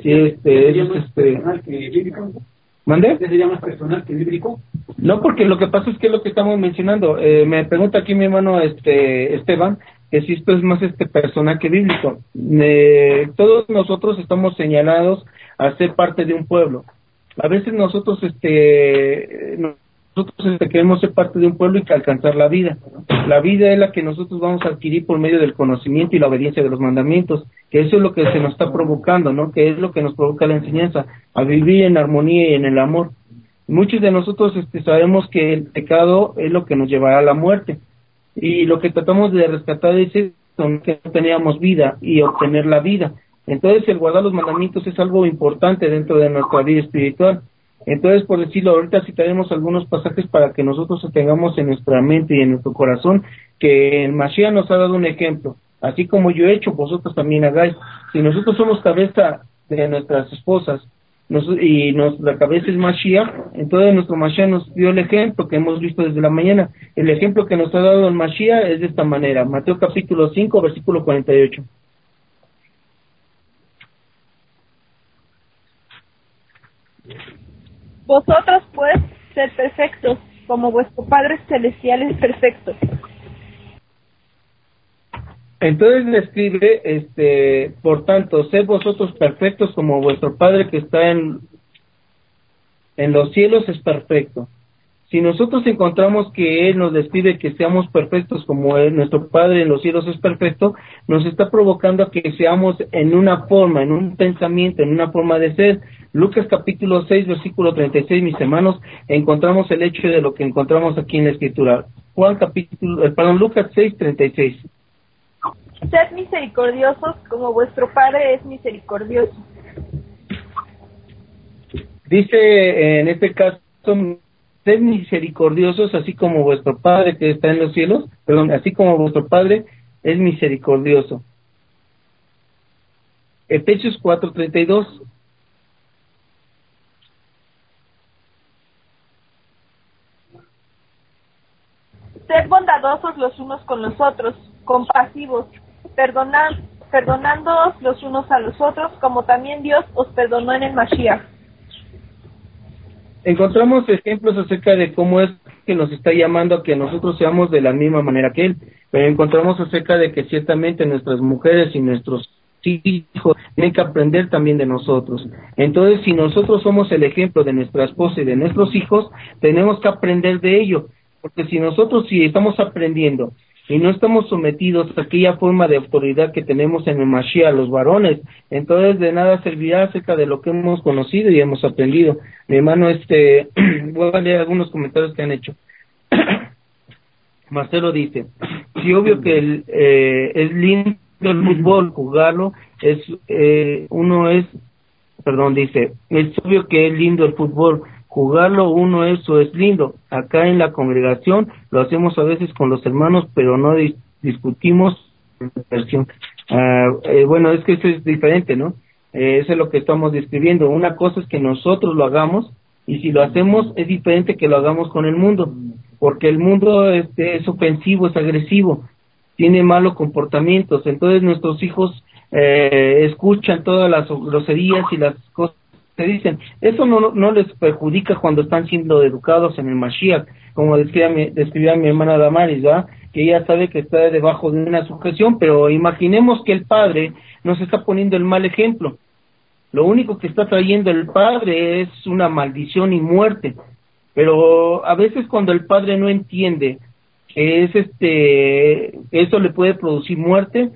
Si este, es, este, ¿Mande? sería más personal que bíblico? No, porque lo que pasa es que es lo que estamos mencionando. Eh, me pregunta aquí mi hermano este Esteban que si esto es más este personal que bíblico. Eh, todos nosotros estamos señalados a ser parte de un pueblo. A veces nosotros este nosotros este, queremos ser parte de un pueblo y alcanzar la vida. La vida es la que nosotros vamos a adquirir por medio del conocimiento y la obediencia de los mandamientos, que eso es lo que se nos está provocando, ¿no? Que es lo que nos provoca la enseñanza, a vivir en armonía y en el amor. Muchos de nosotros este, sabemos que el pecado es lo que nos llevará a la muerte y lo que tratamos de rescatar es que no teníamos vida y obtener la vida. Entonces el guardar los mandamientos es algo importante dentro de nuestra vida espiritual entonces, por decirlo, ahorita citaremos algunos pasajes para que nosotros tengamos en nuestra mente y en nuestro corazón que el Mashiach nos ha dado un ejemplo. Así como yo he hecho, vosotros también hagáis. Si nosotros somos cabeza de nuestras esposas y nuestra cabeza es Mashiach, entonces nuestro Mashiach nos dio el ejemplo que hemos visto desde la mañana. El ejemplo que nos ha dado el Mashiach es de esta manera. Mateo capítulo 5, versículo 48. Vosotros pues ser perfectos, como vuestro Padre Celestial es perfecto. Entonces le escribe, este, por tanto, sed vosotros perfectos como vuestro Padre que está en, en los cielos es perfecto. Si nosotros encontramos que Él nos describe que seamos perfectos como él, nuestro Padre en los cielos es perfecto, nos está provocando a que seamos en una forma, en un pensamiento, en una forma de ser. Lucas capítulo 6, versículo 36, mis hermanos, encontramos el hecho de lo que encontramos aquí en la Escritura. Juan capítulo, eh, perdón, Lucas 6, 36. Sed misericordiosos como vuestro Padre es misericordioso. Dice en este caso sed misericordiosos así como vuestro Padre que está en los cielos, perdón, así como vuestro Padre es misericordioso. Efesios 4:32. Sed bondadosos los unos con los otros, compasivos, perdonad, perdonándoos los unos a los otros, como también Dios os perdonó en el Mashiach encontramos ejemplos acerca de cómo es que nos está llamando a que nosotros seamos de la misma manera que Él, pero encontramos acerca de que ciertamente nuestras mujeres y nuestros hijos tienen que aprender también de nosotros. Entonces, si nosotros somos el ejemplo de nuestra esposa y de nuestros hijos, tenemos que aprender de ello, porque si nosotros si estamos aprendiendo y no estamos sometidos a aquella forma de autoridad que tenemos en el Mashiach, los varones, entonces de nada servirá acerca de lo que hemos conocido y hemos aprendido. Mi hermano, este, voy a leer algunos comentarios que han hecho. Marcelo dice, sí, obvio que el, eh, es lindo el fútbol, jugarlo, es, eh, uno es, perdón, dice, es obvio que es lindo el fútbol, jugarlo uno eso es lindo. Acá en la congregación lo hacemos a veces con los hermanos, pero no discutimos. Ah, eh, bueno, es que eso es diferente, ¿no? Eh, eso es lo que estamos describiendo. Una cosa es que nosotros lo hagamos y si lo hacemos es diferente que lo hagamos con el mundo, porque el mundo este, es ofensivo, es agresivo. tiene malos comportamientos. Entonces nuestros hijos eh, escuchan todas las groserías y las cosas que dicen. Eso no, no les perjudica cuando están siendo educados en el Mashiach, como describía mi, describía mi hermana Damaris, ¿verdad? que ella sabe que está debajo de una sujeción, pero imaginemos que el padre nos está poniendo el mal ejemplo. Lo único que está trayendo el padre es una maldición y muerte. Pero a veces cuando el padre no entiende que es este eso le puede producir muerte,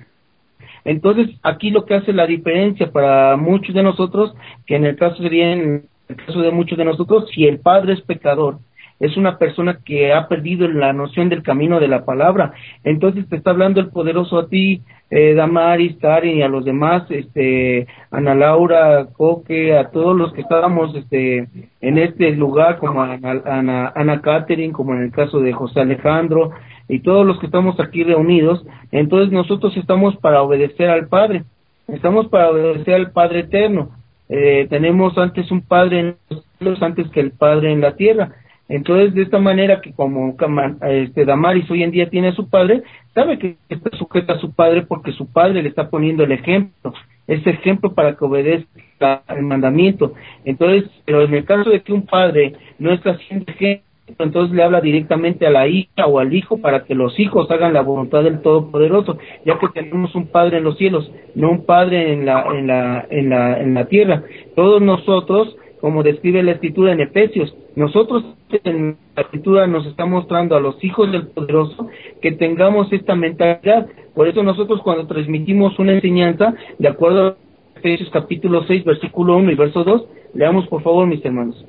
entonces aquí lo que hace la diferencia para muchos de nosotros, que en el caso sería en el caso de muchos de nosotros, si el padre es pecador es una persona que ha perdido la noción del camino de la palabra. Entonces te está hablando el poderoso a ti, eh, Damaris, Karen y a los demás, este, Ana Laura, Coque, a todos los que estábamos este, en este lugar, como Ana, Ana, Ana Catherine, como en el caso de José Alejandro, y todos los que estamos aquí reunidos. Entonces nosotros estamos para obedecer al Padre, estamos para obedecer al Padre eterno. Eh, tenemos antes un Padre en los cielos antes que el Padre en la tierra entonces, de esta manera que como este Damaris hoy en día tiene a su padre, sabe que está sujeta a su padre porque su padre le está poniendo el ejemplo, ese ejemplo para que obedezca el mandamiento. Entonces, pero en el caso de que un padre no está haciendo ejemplo, entonces le habla directamente a la hija o al hijo para que los hijos hagan la voluntad del Todopoderoso, ya que tenemos un padre en los cielos, no un padre en la en la en la en la tierra. Todos nosotros como describe la escritura en Efesios. Nosotros en la escritura nos está mostrando a los hijos del poderoso que tengamos esta mentalidad. Por eso nosotros cuando transmitimos una enseñanza, de acuerdo a Efesios capítulo 6, versículo 1 y verso 2, leamos por favor mis hermanos.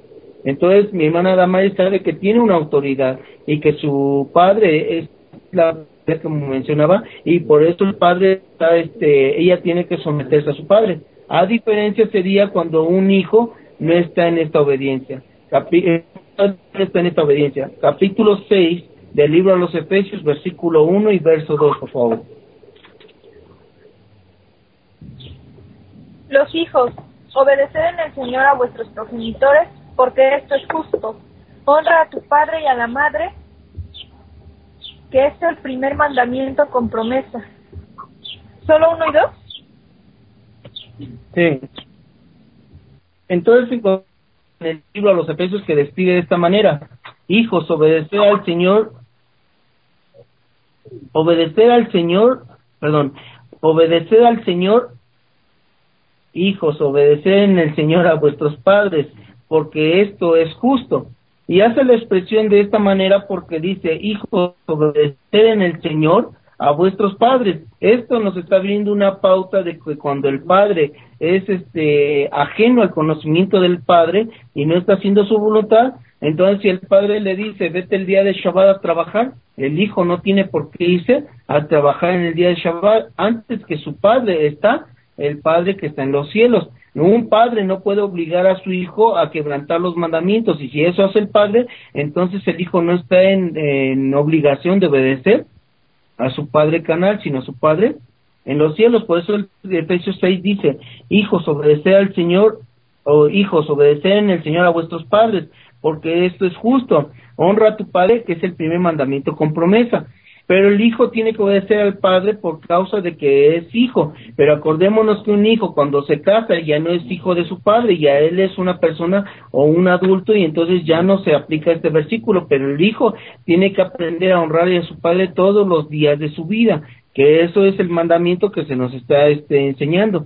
Entonces mi hermana Damaris sabe que tiene una autoridad y que su padre es la como mencionaba y por eso el padre está, este ella tiene que someterse a su padre a diferencia sería cuando un hijo no está en esta obediencia. Eh, no está en esta obediencia. Capítulo 6 del libro de los Efesios, versículo 1 y verso 2, por favor. Los hijos, obedeced en el Señor a vuestros progenitores, porque esto es justo. Honra a tu padre y a la madre, que es el primer mandamiento con promesa. ¿Solo uno y dos? Sí. Entonces en el libro a los Efesios que despide de esta manera, hijos, obedecer al Señor, obedecer al Señor, perdón, obedecer al Señor, hijos, obedecer en el Señor a vuestros padres, porque esto es justo. Y hace la expresión de esta manera porque dice, hijos, obedecer en el Señor, a vuestros padres. Esto nos está abriendo una pauta de que cuando el padre es este ajeno al conocimiento del padre y no está haciendo su voluntad, entonces si el padre le dice, vete el día de Shabbat a trabajar, el hijo no tiene por qué irse a trabajar en el día de Shabbat antes que su padre está, el padre que está en los cielos. Un padre no puede obligar a su hijo a quebrantar los mandamientos y si eso hace el padre, entonces el hijo no está en, en obligación de obedecer a su padre canal, sino a su padre en los cielos. Por eso el Efesios 6 dice, hijos, obedecer al Señor, o hijos, obedecer en el Señor a vuestros padres, porque esto es justo. Honra a tu padre, que es el primer mandamiento con promesa. Pero el hijo tiene que obedecer al padre por causa de que es hijo. Pero acordémonos que un hijo cuando se casa ya no es hijo de su padre, ya él es una persona o un adulto y entonces ya no se aplica este versículo. Pero el hijo tiene que aprender a honrar a su padre todos los días de su vida, que eso es el mandamiento que se nos está este, enseñando.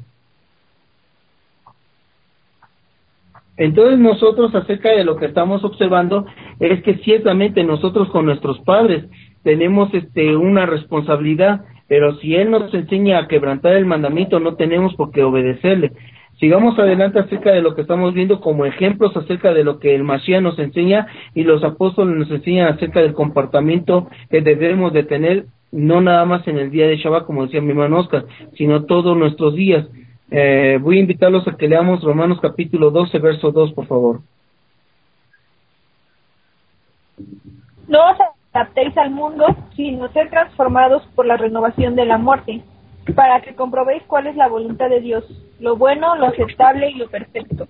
Entonces nosotros acerca de lo que estamos observando es que ciertamente nosotros con nuestros padres tenemos este una responsabilidad, pero si él nos enseña a quebrantar el mandamiento no tenemos por qué obedecerle. Sigamos adelante acerca de lo que estamos viendo como ejemplos acerca de lo que el Mashiach nos enseña y los apóstoles nos enseñan acerca del comportamiento que debemos de tener no nada más en el día de Shabbat, como decía mi hermano Oscar, sino todos nuestros días. Eh, voy a invitarlos a que leamos Romanos capítulo 12, verso 2, por favor. No adaptéis al mundo, sino ser transformados por la renovación de la muerte, para que comprobéis cuál es la voluntad de Dios, lo bueno, lo aceptable y lo perfecto.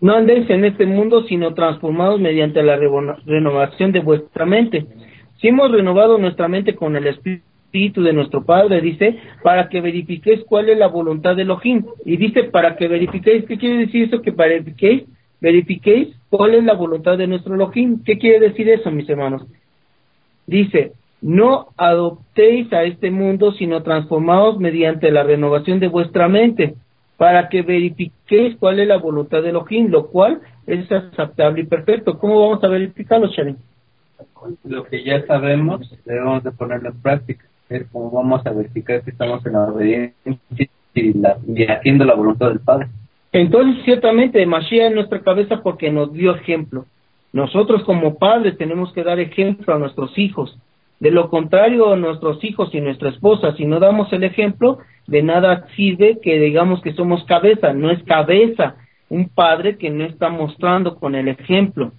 No andéis en este mundo, sino transformados mediante la renovación de vuestra mente. Si hemos renovado nuestra mente con el Espíritu de nuestro Padre, dice, para que verifiquéis cuál es la voluntad de Elohim. Y dice, para que verifiquéis, ¿qué quiere decir eso? Que verifiquéis, verifiquéis cuál es la voluntad de nuestro Elohim. ¿Qué quiere decir eso, mis hermanos? Dice, no adoptéis a este mundo, sino transformaos mediante la renovación de vuestra mente, para que verifiquéis cuál es la voluntad de Elohim, lo cual es aceptable y perfecto. ¿Cómo vamos a verificarlo, Sharon? Lo que ya sabemos, debemos de ponerlo en práctica. Es como vamos a verificar que estamos en la obediencia y, la, y haciendo la voluntad del Padre. Entonces, ciertamente, Mashiach en nuestra cabeza porque nos dio ejemplo. Nosotros como padres tenemos que dar ejemplo a nuestros hijos. De lo contrario, nuestros hijos y nuestra esposa, si no damos el ejemplo, de nada sirve que digamos que somos cabeza, no es cabeza un padre que no está mostrando con el ejemplo.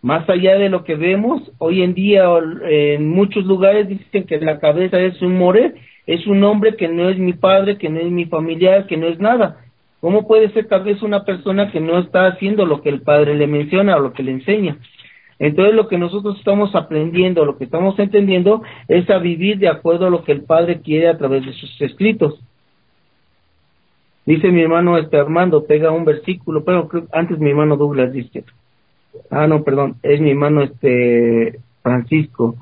Más allá de lo que vemos, hoy en día en muchos lugares dicen que la cabeza es un more, es un hombre que no es mi padre, que no es mi familiar, que no es nada. ¿Cómo puede ser cabeza una persona que no está haciendo lo que el padre le menciona o lo que le enseña? Entonces lo que nosotros estamos aprendiendo, lo que estamos entendiendo es a vivir de acuerdo a lo que el Padre quiere a través de sus escritos. Dice mi hermano este Armando, pega un versículo, pero antes mi hermano Douglas dice, ah no, perdón, es mi hermano este Francisco.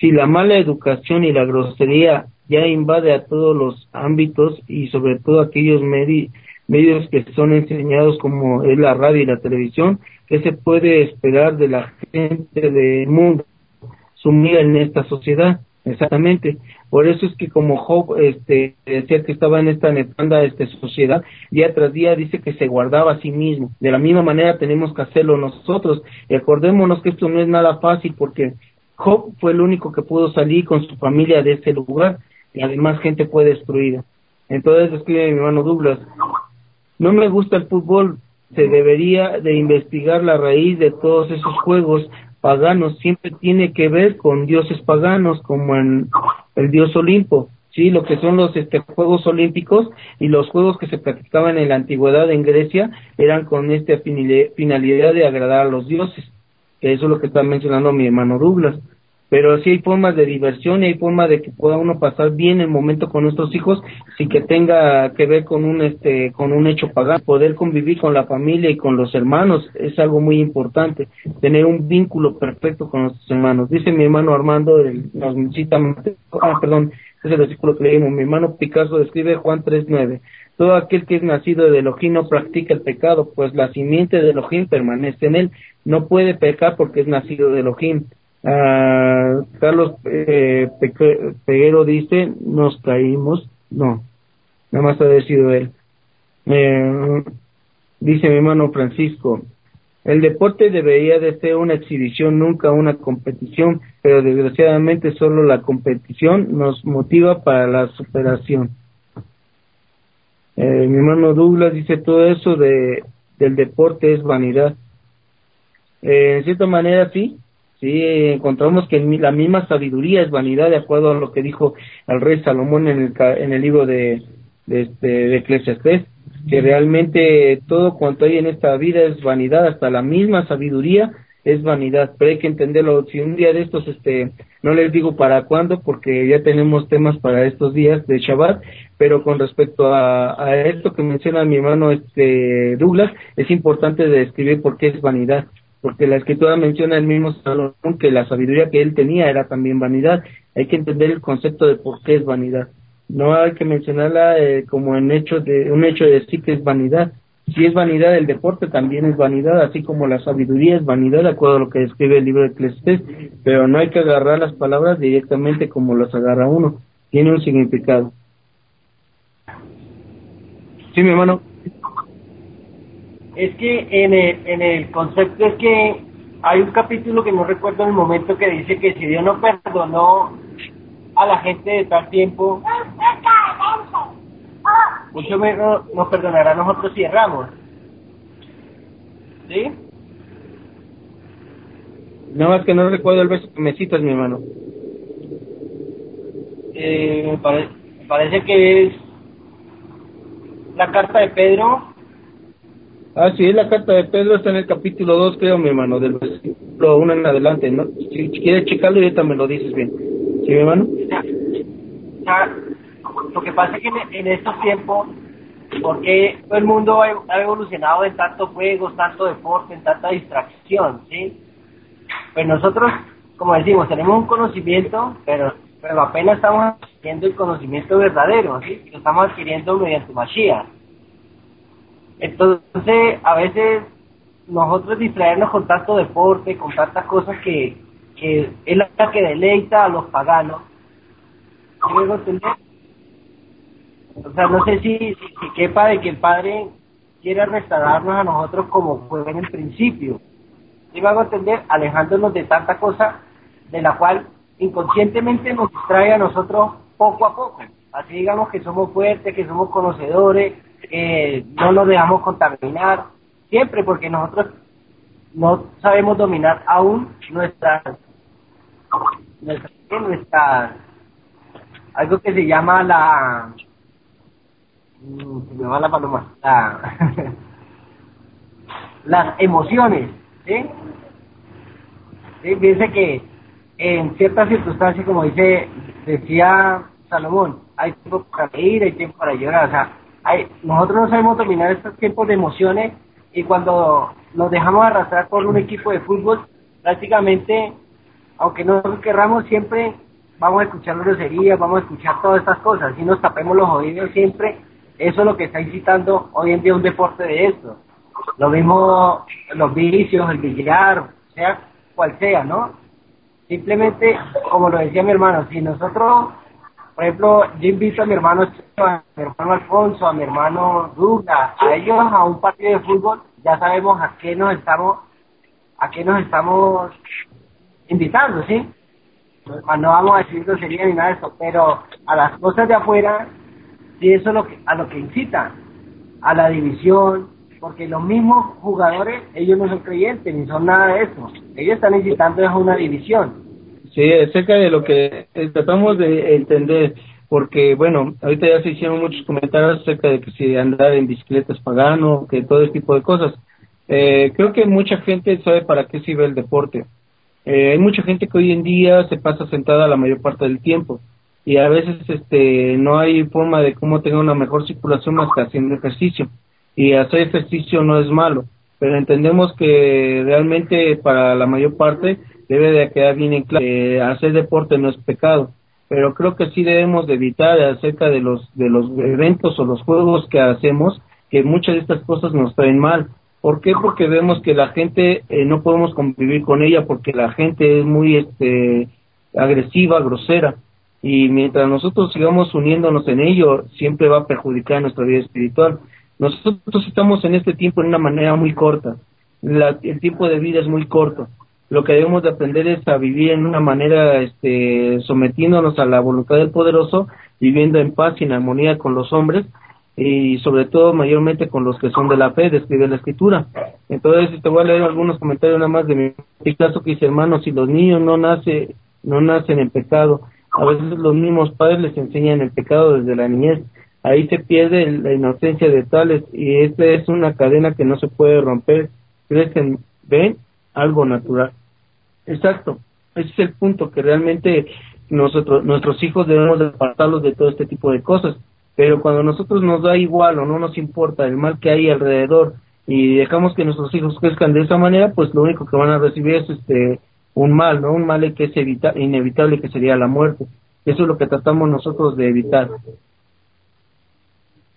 Si la mala educación y la grosería ya invade a todos los ámbitos y sobre todo aquellos medios que son enseñados como es la radio y la televisión, ¿Qué se puede esperar de la gente del mundo sumida en esta sociedad? Exactamente. Por eso es que como Job este, decía que estaba en esta nefanda este, sociedad, día tras día dice que se guardaba a sí mismo. De la misma manera tenemos que hacerlo nosotros. Y acordémonos que esto no es nada fácil porque Job fue el único que pudo salir con su familia de ese lugar y además gente fue destruida. Entonces escribe mi hermano Douglas, no me gusta el fútbol, se debería de investigar la raíz de todos esos juegos paganos. Siempre tiene que ver con dioses paganos como en el dios Olimpo sí lo que son los este juegos olímpicos y los juegos que se practicaban en la antigüedad en Grecia eran con esta finalidad de agradar a los dioses. Que eso es lo que está mencionando mi hermano Douglas pero sí hay formas de diversión y hay formas de que pueda uno pasar bien el momento con nuestros hijos sin que tenga que ver con un este con un hecho pagano. Poder convivir con la familia y con los hermanos es algo muy importante. Tener un vínculo perfecto con nuestros hermanos. Dice mi hermano Armando nos cita ah perdón es el versículo que leímos. Mi hermano Picasso describe Juan 3.9 todo aquel que es nacido de Elohim no practica el pecado pues la simiente de Elohim permanece en él. No puede pecar porque es nacido de Elohim Uh, Carlos eh, Peguero dice, nos caímos. No, nada más ha sido él. Eh, dice mi hermano Francisco, el deporte debería de ser una exhibición, nunca una competición, pero desgraciadamente solo la competición nos motiva para la superación. Eh, mi hermano Douglas dice todo eso de del deporte es vanidad. Eh, en cierta manera sí, Sí, encontramos que la misma sabiduría es vanidad, de acuerdo a lo que dijo el rey Salomón en el, en el libro de, de, este, de Eclesiastes, que realmente todo cuanto hay en esta vida es vanidad, hasta la misma sabiduría es vanidad, pero hay que entenderlo. Si un día de estos, este, no les digo para cuándo, porque ya tenemos temas para estos días de Shabbat, pero con respecto a, a esto que menciona mi hermano este Douglas, es importante describir por qué es vanidad porque la escritura menciona el mismo Salomón que la sabiduría que él tenía era también vanidad. Hay que entender el concepto de por qué es vanidad. No hay que mencionarla eh, como en hecho de un hecho de decir que es vanidad. Si es vanidad el deporte también es vanidad, así como la sabiduría es vanidad, de acuerdo a lo que describe el libro de Eclesiastes, pero no hay que agarrar las palabras directamente como las agarra uno, tiene un significado. Sí, mi hermano es que en el, en el concepto es que hay un capítulo que no recuerdo en el momento que dice que si Dios no perdonó a la gente de tal tiempo, mucho menos nos perdonará a nosotros si erramos. ¿Sí? Nada más que no recuerdo el verso que me citas, mi hermano. Eh, parece que es la carta de Pedro Ah, sí, la carta de Pedro está en el capítulo 2, creo, mi hermano, del versículo 1 en adelante, ¿no? Si, quieres checarlo, ahorita me lo dices bien. ¿Sí, mi hermano? lo que pasa es que en, en estos tiempos, porque todo el mundo ha evolucionado en tantos juegos, tanto deporte, en tanta distracción, ¿sí? Pues nosotros, como decimos, tenemos un conocimiento, pero, pero apenas estamos adquiriendo el conocimiento verdadero, ¿sí? Lo estamos adquiriendo mediante Mashiach. Entonces, a veces nosotros distraernos con tanto deporte, con tantas cosas que, que es la que deleita a los paganos. O sea, no sé si, si, quepa de que el Padre quiera restaurarnos a nosotros como fue en el principio. ¿Sí me hago entender? Alejándonos de tanta cosa de la cual inconscientemente nos distrae a nosotros poco a poco. Así digamos que somos fuertes, que somos conocedores, que no nos dejamos contaminar, siempre porque nosotros no sabemos dominar aún nuestra, nuestra, nuestra algo que se llama la mm, se me va la paloma la, las emociones ¿sí? ¿sí? Dice que en ciertas circunstancias como dice decía Salomón hay tiempo para reír hay tiempo para llorar o sea nosotros no sabemos dominar estos tiempos de emociones y cuando nos dejamos arrastrar por un equipo de fútbol, prácticamente, aunque no querramos, siempre vamos a escuchar groserías, vamos a escuchar todas estas cosas. Si nos tapemos los oídos siempre, eso es lo que está incitando hoy en día un deporte de esto. Lo mismo los vicios, el billar, sea cual sea, ¿no? Simplemente, como lo decía mi hermano, si nosotros por ejemplo, yo invito a mi hermano a mi hermano Alfonso, a mi hermano Douglas, a ellos a un partido de fútbol, ya sabemos a qué nos estamos, a qué nos estamos invitando, ¿sí? No vamos a decir grosería ni nada de eso, pero a las cosas de afuera, sí eso es lo que, a lo que incita, a la división, porque los mismos jugadores, ellos no son creyentes ni son nada de eso, ellos están incitando a una división Sí, acerca de lo que tratamos de entender, porque bueno, ahorita ya se hicieron muchos comentarios acerca de que si andar en bicicleta es pagano, que todo ese tipo de cosas. Eh, creo que mucha gente sabe para qué sirve el deporte. Eh, hay mucha gente que hoy en día se pasa sentada la mayor parte del tiempo y a veces este no hay forma de cómo tener una mejor circulación más que haciendo ejercicio. Y hacer ejercicio no es malo, pero entendemos que realmente para la mayor parte debe de quedar bien en claro que hacer deporte no es pecado pero creo que sí debemos de evitar acerca de los de los eventos o los juegos que hacemos que muchas de estas cosas nos traen mal ¿Por qué? Porque vemos que la gente eh, no podemos convivir con ella porque la gente es muy este agresiva, grosera y mientras nosotros sigamos uniéndonos en ello siempre va a perjudicar nuestra vida espiritual. Nosotros estamos en este tiempo en una manera muy corta. el tiempo de vida es muy corto lo que debemos de aprender es a vivir en una manera este, sometiéndonos a la voluntad del poderoso, viviendo en paz y en armonía con los hombres y sobre todo mayormente con los que son de la fe, describe la escritura. Entonces te voy a leer algunos comentarios nada más de mi caso que dice hermano, si los niños no nace, no nacen en pecado, a veces los mismos padres les enseñan el pecado desde la niñez, ahí se pierde la inocencia de tales y esta es una cadena que no se puede romper, crecen, ven algo natural. Exacto, ese es el punto que realmente nosotros, nuestros hijos debemos apartarlos de todo este tipo de cosas. Pero cuando nosotros nos da igual o no nos importa el mal que hay alrededor y dejamos que nuestros hijos crezcan de esa manera, pues lo único que van a recibir es este un mal, ¿no? Un mal que es evita inevitable que sería la muerte. Eso es lo que tratamos nosotros de evitar.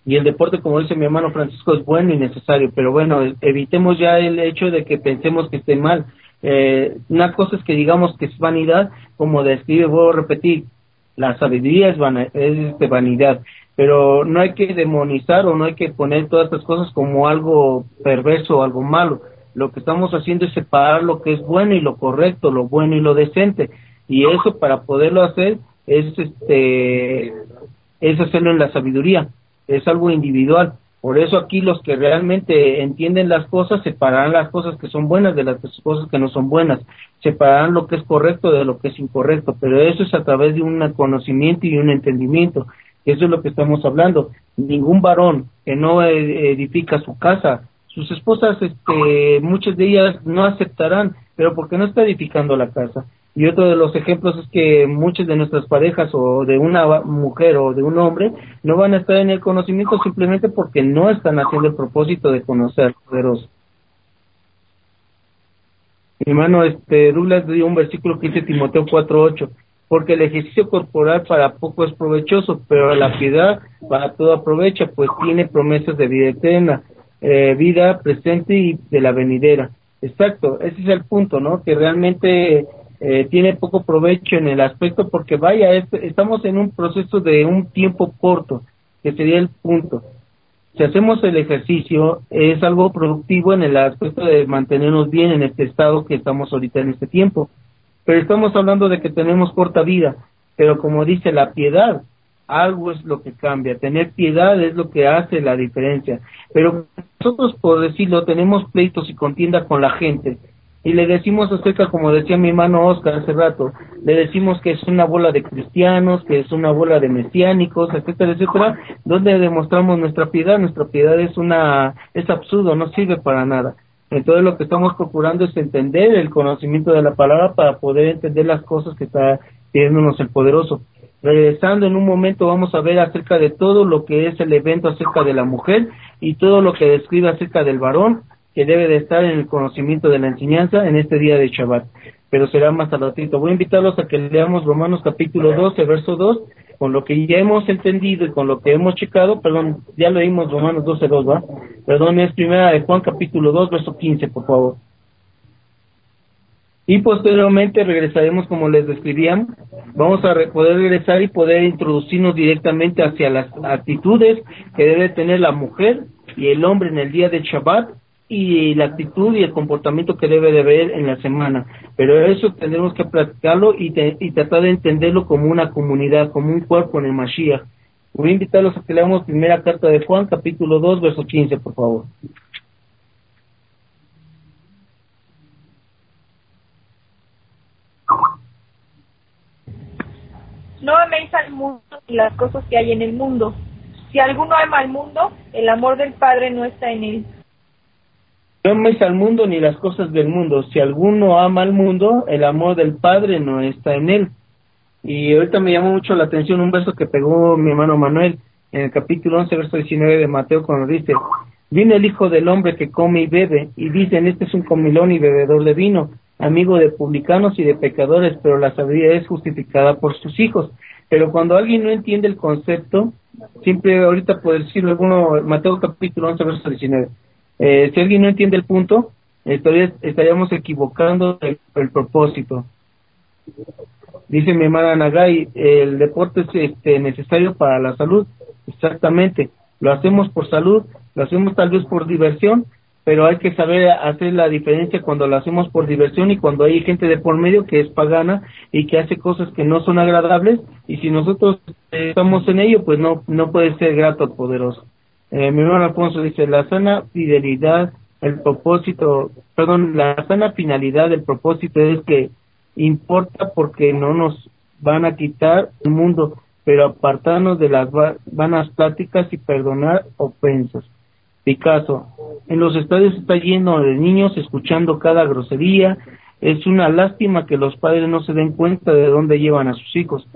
Y el deporte, como dice mi hermano Francisco, es bueno y necesario, pero bueno, evitemos ya el hecho de que pensemos que esté mal. Eh, una cosa es que digamos que es vanidad, como describe, vuelvo a repetir, la sabiduría es, es este, vanidad, pero no hay que demonizar o no hay que poner todas estas cosas como algo perverso o algo malo. Lo que estamos haciendo es separar lo que es bueno y lo correcto, lo bueno y lo decente. Y eso para poderlo hacer es este es hacerlo en la sabiduría es algo individual. Por eso aquí los que realmente entienden las cosas separarán las cosas que son buenas de las cosas que no son buenas, separarán lo que es correcto de lo que es incorrecto, pero eso es a través de un conocimiento y un entendimiento. Eso es lo que estamos hablando. Ningún varón que no edifica su casa sus esposas, este, muchas de ellas no aceptarán, pero porque no está edificando la casa. Y otro de los ejemplos es que muchas de nuestras parejas o de una mujer o de un hombre no van a estar en el conocimiento simplemente porque no están haciendo el propósito de conocer poderoso. Mi hermano este, Douglas dio un versículo que dice Timoteo 4.8, porque el ejercicio corporal para poco es provechoso, pero la piedad para todo aprovecha, pues tiene promesas de vida eterna, eh, vida presente y de la venidera. Exacto, ese es el punto, ¿no? Que realmente eh, tiene poco provecho en el aspecto porque vaya, estamos en un proceso de un tiempo corto, que sería el punto. Si hacemos el ejercicio, es algo productivo en el aspecto de mantenernos bien en este estado que estamos ahorita en este tiempo. Pero estamos hablando de que tenemos corta vida, pero como dice la piedad, algo es lo que cambia, tener piedad es lo que hace la diferencia. Pero nosotros, por decirlo, tenemos pleitos y contienda con la gente, y le decimos acerca, como decía mi hermano Oscar hace rato, le decimos que es una bola de cristianos, que es una bola de mesiánicos, etcétera, etcétera, donde demostramos nuestra piedad, nuestra piedad es una, es absurdo, no sirve para nada. Entonces lo que estamos procurando es entender el conocimiento de la palabra para poder entender las cosas que está pidiéndonos el poderoso. Regresando en un momento vamos a ver acerca de todo lo que es el evento acerca de la mujer y todo lo que describe acerca del varón que debe de estar en el conocimiento de la enseñanza en este día de Shabbat, pero será más al ratito. Voy a invitarlos a que leamos Romanos capítulo 12, verso 2, con lo que ya hemos entendido y con lo que hemos checado, perdón, ya leímos Romanos 12, 2, ¿va? Perdón, es primera de Juan capítulo 2, verso 15, por favor. Y posteriormente regresaremos como les describíamos, vamos a poder regresar y poder introducirnos directamente hacia las actitudes que debe tener la mujer y el hombre en el día de Shabbat y la actitud y el comportamiento que debe de haber en la semana. Pero eso tendremos que practicarlo y, y tratar de entenderlo como una comunidad, como un cuerpo en el Mashiach. Voy a invitarlos a que leamos primera carta de Juan, capítulo 2, verso 15, por favor. No améis al mundo y las cosas que hay en el mundo. Si alguno ama al mundo, el amor del Padre no está en él. No améis al mundo ni las cosas del mundo. Si alguno ama al mundo, el amor del Padre no está en él. Y ahorita me llamó mucho la atención un verso que pegó mi hermano Manuel en el capítulo 11, verso 19 de Mateo, cuando dice, viene el Hijo del Hombre que come y bebe, y dicen, este es un comilón y bebedor de vino, amigo de publicanos y de pecadores, pero la sabiduría es justificada por sus hijos. Pero cuando alguien no entiende el concepto, siempre ahorita por decirlo alguno, Mateo capítulo 11, verso 19, eh, si alguien no entiende el punto, estaríamos equivocando el, propósito. Dice mi hermana Nagai, el deporte es este, necesario para la salud. Exactamente. Lo hacemos por salud, lo hacemos tal vez por diversión, pero hay que saber hacer la diferencia cuando lo hacemos por diversión y cuando hay gente de por medio que es pagana y que hace cosas que no son agradables y si nosotros estamos en ello pues no no puede ser grato poderoso eh, mi hermano Alfonso dice, la sana fidelidad, el propósito, perdón, la sana finalidad del propósito es que importa porque no nos van a quitar el mundo, pero apartarnos de las vanas pláticas y perdonar ofensas. Picasso, en los estadios está lleno de niños escuchando cada grosería, es una lástima que los padres no se den cuenta de dónde llevan a sus hijos.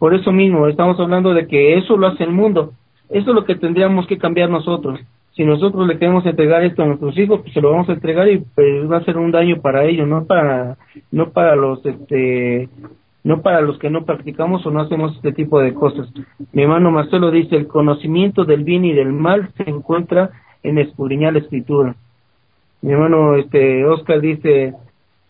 Por eso mismo, estamos hablando de que eso lo hace el mundo, eso es lo que tendríamos que cambiar nosotros. Si nosotros le queremos entregar esto a nuestros hijos, pues se lo vamos a entregar y pues va a ser un daño para ellos, no para no para los este no para los que no practicamos o no hacemos este tipo de cosas. Mi hermano Marcelo dice, el conocimiento del bien y del mal se encuentra en escudriñar la escritura. Mi hermano este Oscar dice,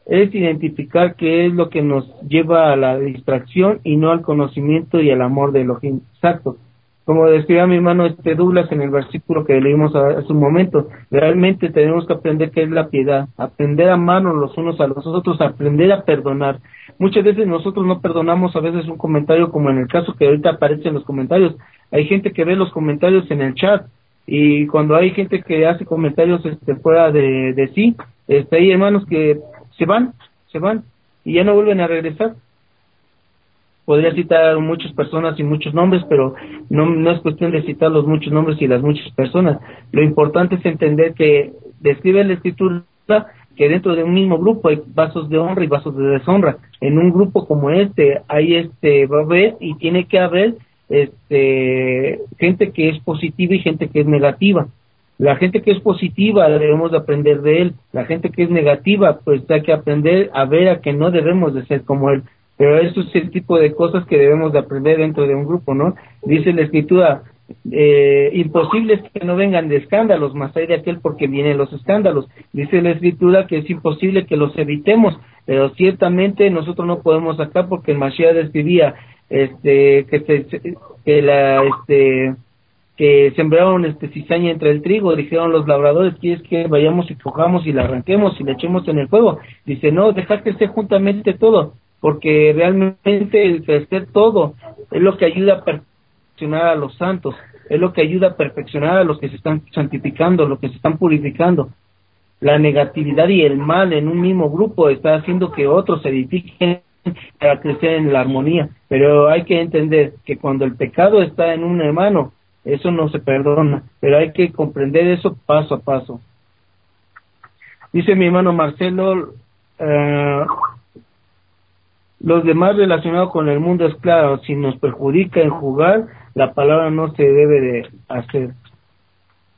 es identificar qué es lo que nos lleva a la distracción y no al conocimiento y al amor de Elohim. Exacto como decía mi hermano este Douglas en el versículo que leímos hace un momento, realmente tenemos que aprender qué es la piedad, aprender a amarnos los unos a los otros, aprender a perdonar. Muchas veces nosotros no perdonamos a veces un comentario como en el caso que ahorita aparece en los comentarios. Hay gente que ve los comentarios en el chat y cuando hay gente que hace comentarios este, fuera de, de sí, este, hay hermanos que se van, se van y ya no vuelven a regresar podría citar muchas personas y muchos nombres, pero no, no es cuestión de citar los muchos nombres y las muchas personas. Lo importante es entender que describe la escritura que dentro de un mismo grupo hay vasos de honra y vasos de deshonra. En un grupo como este hay este va a haber y tiene que haber este gente que es positiva y gente que es negativa. La gente que es positiva debemos de aprender de él. La gente que es negativa, pues hay que aprender a ver a que no debemos de ser como él. Pero eso es el tipo de cosas que debemos de aprender dentro de un grupo, ¿no? Dice la escritura, eh, imposible es que no vengan de escándalos, más hay de aquel porque vienen los escándalos. Dice la escritura que es imposible que los evitemos, pero ciertamente nosotros no podemos acá porque el Mashiach describía este que se, que la este que sembraron este cizaña entre el trigo, dijeron los labradores, ¿quieres que vayamos y cojamos y la arranquemos y la echemos en el fuego? Dice, no, deja que esté juntamente todo, porque realmente el crecer todo es lo que ayuda a perfeccionar a los santos, es lo que ayuda a perfeccionar a los que se están santificando, los que se están purificando. La negatividad y el mal en un mismo grupo está haciendo que otros se edifiquen para crecer en la armonía, pero hay que entender que cuando el pecado está en un hermano, eso no se perdona, pero hay que comprender eso paso a paso. Dice mi hermano Marcelo, eh, los demás relacionados con el mundo es claro, si nos perjudica en jugar, la palabra no se debe de hacer.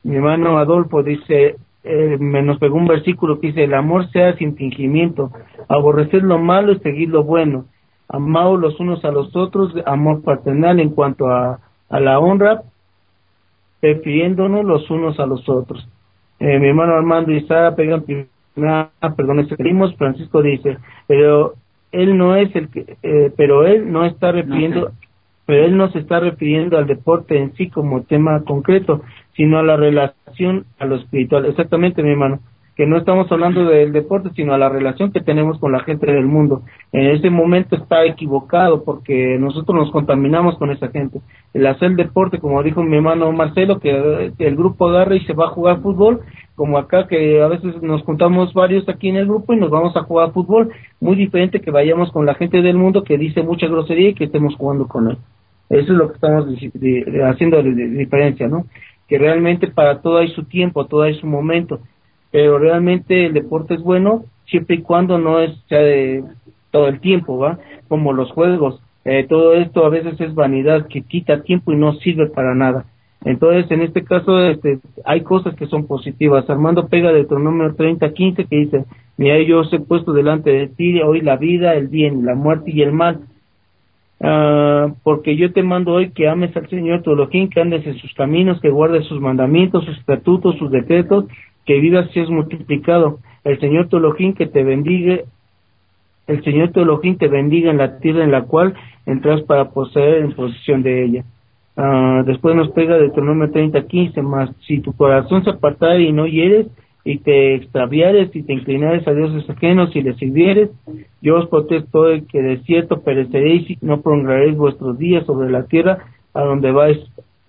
Mi hermano Adolfo dice, eh, nos pegó un versículo que dice, el amor sea sin fingimiento, aborrecer lo malo y seguir lo bueno, amados los unos a los otros, amor paternal en cuanto a, a la honra, refiriéndonos los unos a los otros. Eh, mi hermano Armando y Sara pegan perdón, Francisco dice, pero él no es el que, eh, pero él no está refiriendo, pero él no se está refiriendo al deporte en sí como tema concreto, sino a la relación a lo espiritual. Exactamente, mi hermano que no estamos hablando del deporte, sino a la relación que tenemos con la gente del mundo. En ese momento está equivocado porque nosotros nos contaminamos con esa gente. El hacer deporte, como dijo mi hermano Marcelo, que el grupo agarra y se va a jugar fútbol, como acá que a veces nos juntamos varios aquí en el grupo y nos vamos a jugar fútbol, muy diferente que vayamos con la gente del mundo que dice mucha grosería y que estemos jugando con él. Eso es lo que estamos haciendo de diferencia, ¿no? Que realmente para todo hay su tiempo, todo hay su momento pero realmente el deporte es bueno siempre y cuando no es sea de todo el tiempo, ¿va? Como los juegos, eh, todo esto a veces es vanidad que quita tiempo y no sirve para nada. Entonces, en este caso, este, hay cosas que son positivas. Armando pega de número 30-15 que dice, mira, yo os he puesto delante de ti hoy la vida, el bien, la muerte y el mal. Uh, porque yo te mando hoy que ames al Señor tu Elohim, que andes en sus caminos, que guardes sus mandamientos, sus estatutos, sus decretos que vivas es multiplicado. El Señor tu que te bendiga, el Señor tu te bendiga en la tierra en la cual entras para poseer en posesión de ella. Uh, después nos pega de nombre 30, 15, más si tu corazón se apartare y no hieres, y te extraviares y te inclinares a dioses ajenos y les sirvieres, yo os protesto de que de cierto pereceréis y no prolongaréis vuestros días sobre la tierra a donde vais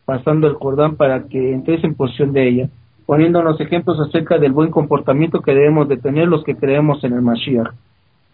pasando el Jordán para que entréis en posesión de ella poniéndonos ejemplos acerca del buen comportamiento que debemos de tener los que creemos en el Mashiach.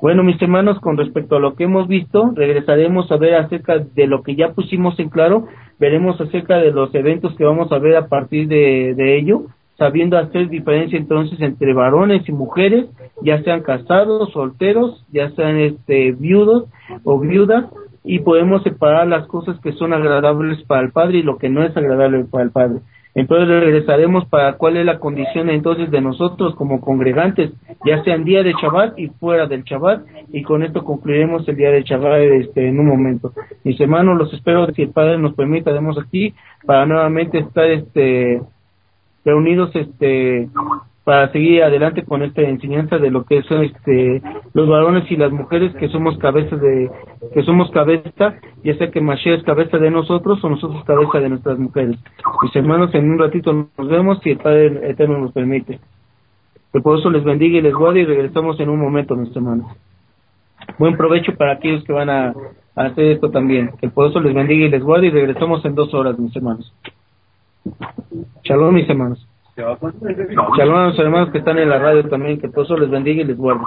Bueno, mis hermanos, con respecto a lo que hemos visto, regresaremos a ver acerca de lo que ya pusimos en claro, veremos acerca de los eventos que vamos a ver a partir de, ello, sabiendo hacer diferencia entonces entre varones y mujeres, ya sean casados, solteros, ya sean este viudos o viudas, y podemos separar las cosas que son agradables para el Padre y lo que no es agradable para el Padre. Entonces regresaremos para cuál es la condición entonces de nosotros como congregantes, ya sea en día de Shabbat y fuera del Shabbat, y con esto concluiremos el día de Shabbat este, en un momento. Mis hermanos, los espero, si el Padre nos permita, demos aquí para nuevamente estar este, reunidos este, para seguir adelante con esta enseñanza de lo que son este los varones y las mujeres que somos cabezas de que somos cabeza ya sea que Mashiach es cabeza de nosotros o nosotros cabeza de nuestras mujeres. Mis hermanos en un ratito nos vemos si el Padre Eterno nos permite. El poderoso les bendiga y les guarde y regresamos en un momento mis hermanos. Buen provecho para aquellos que van a, hacer esto también. Que el poderoso les bendiga y les guarde y regresamos en dos horas mis hermanos. Shalom mis hermanos Shalom a los hermanos que están en la radio también, que todo les bendiga y les guarde.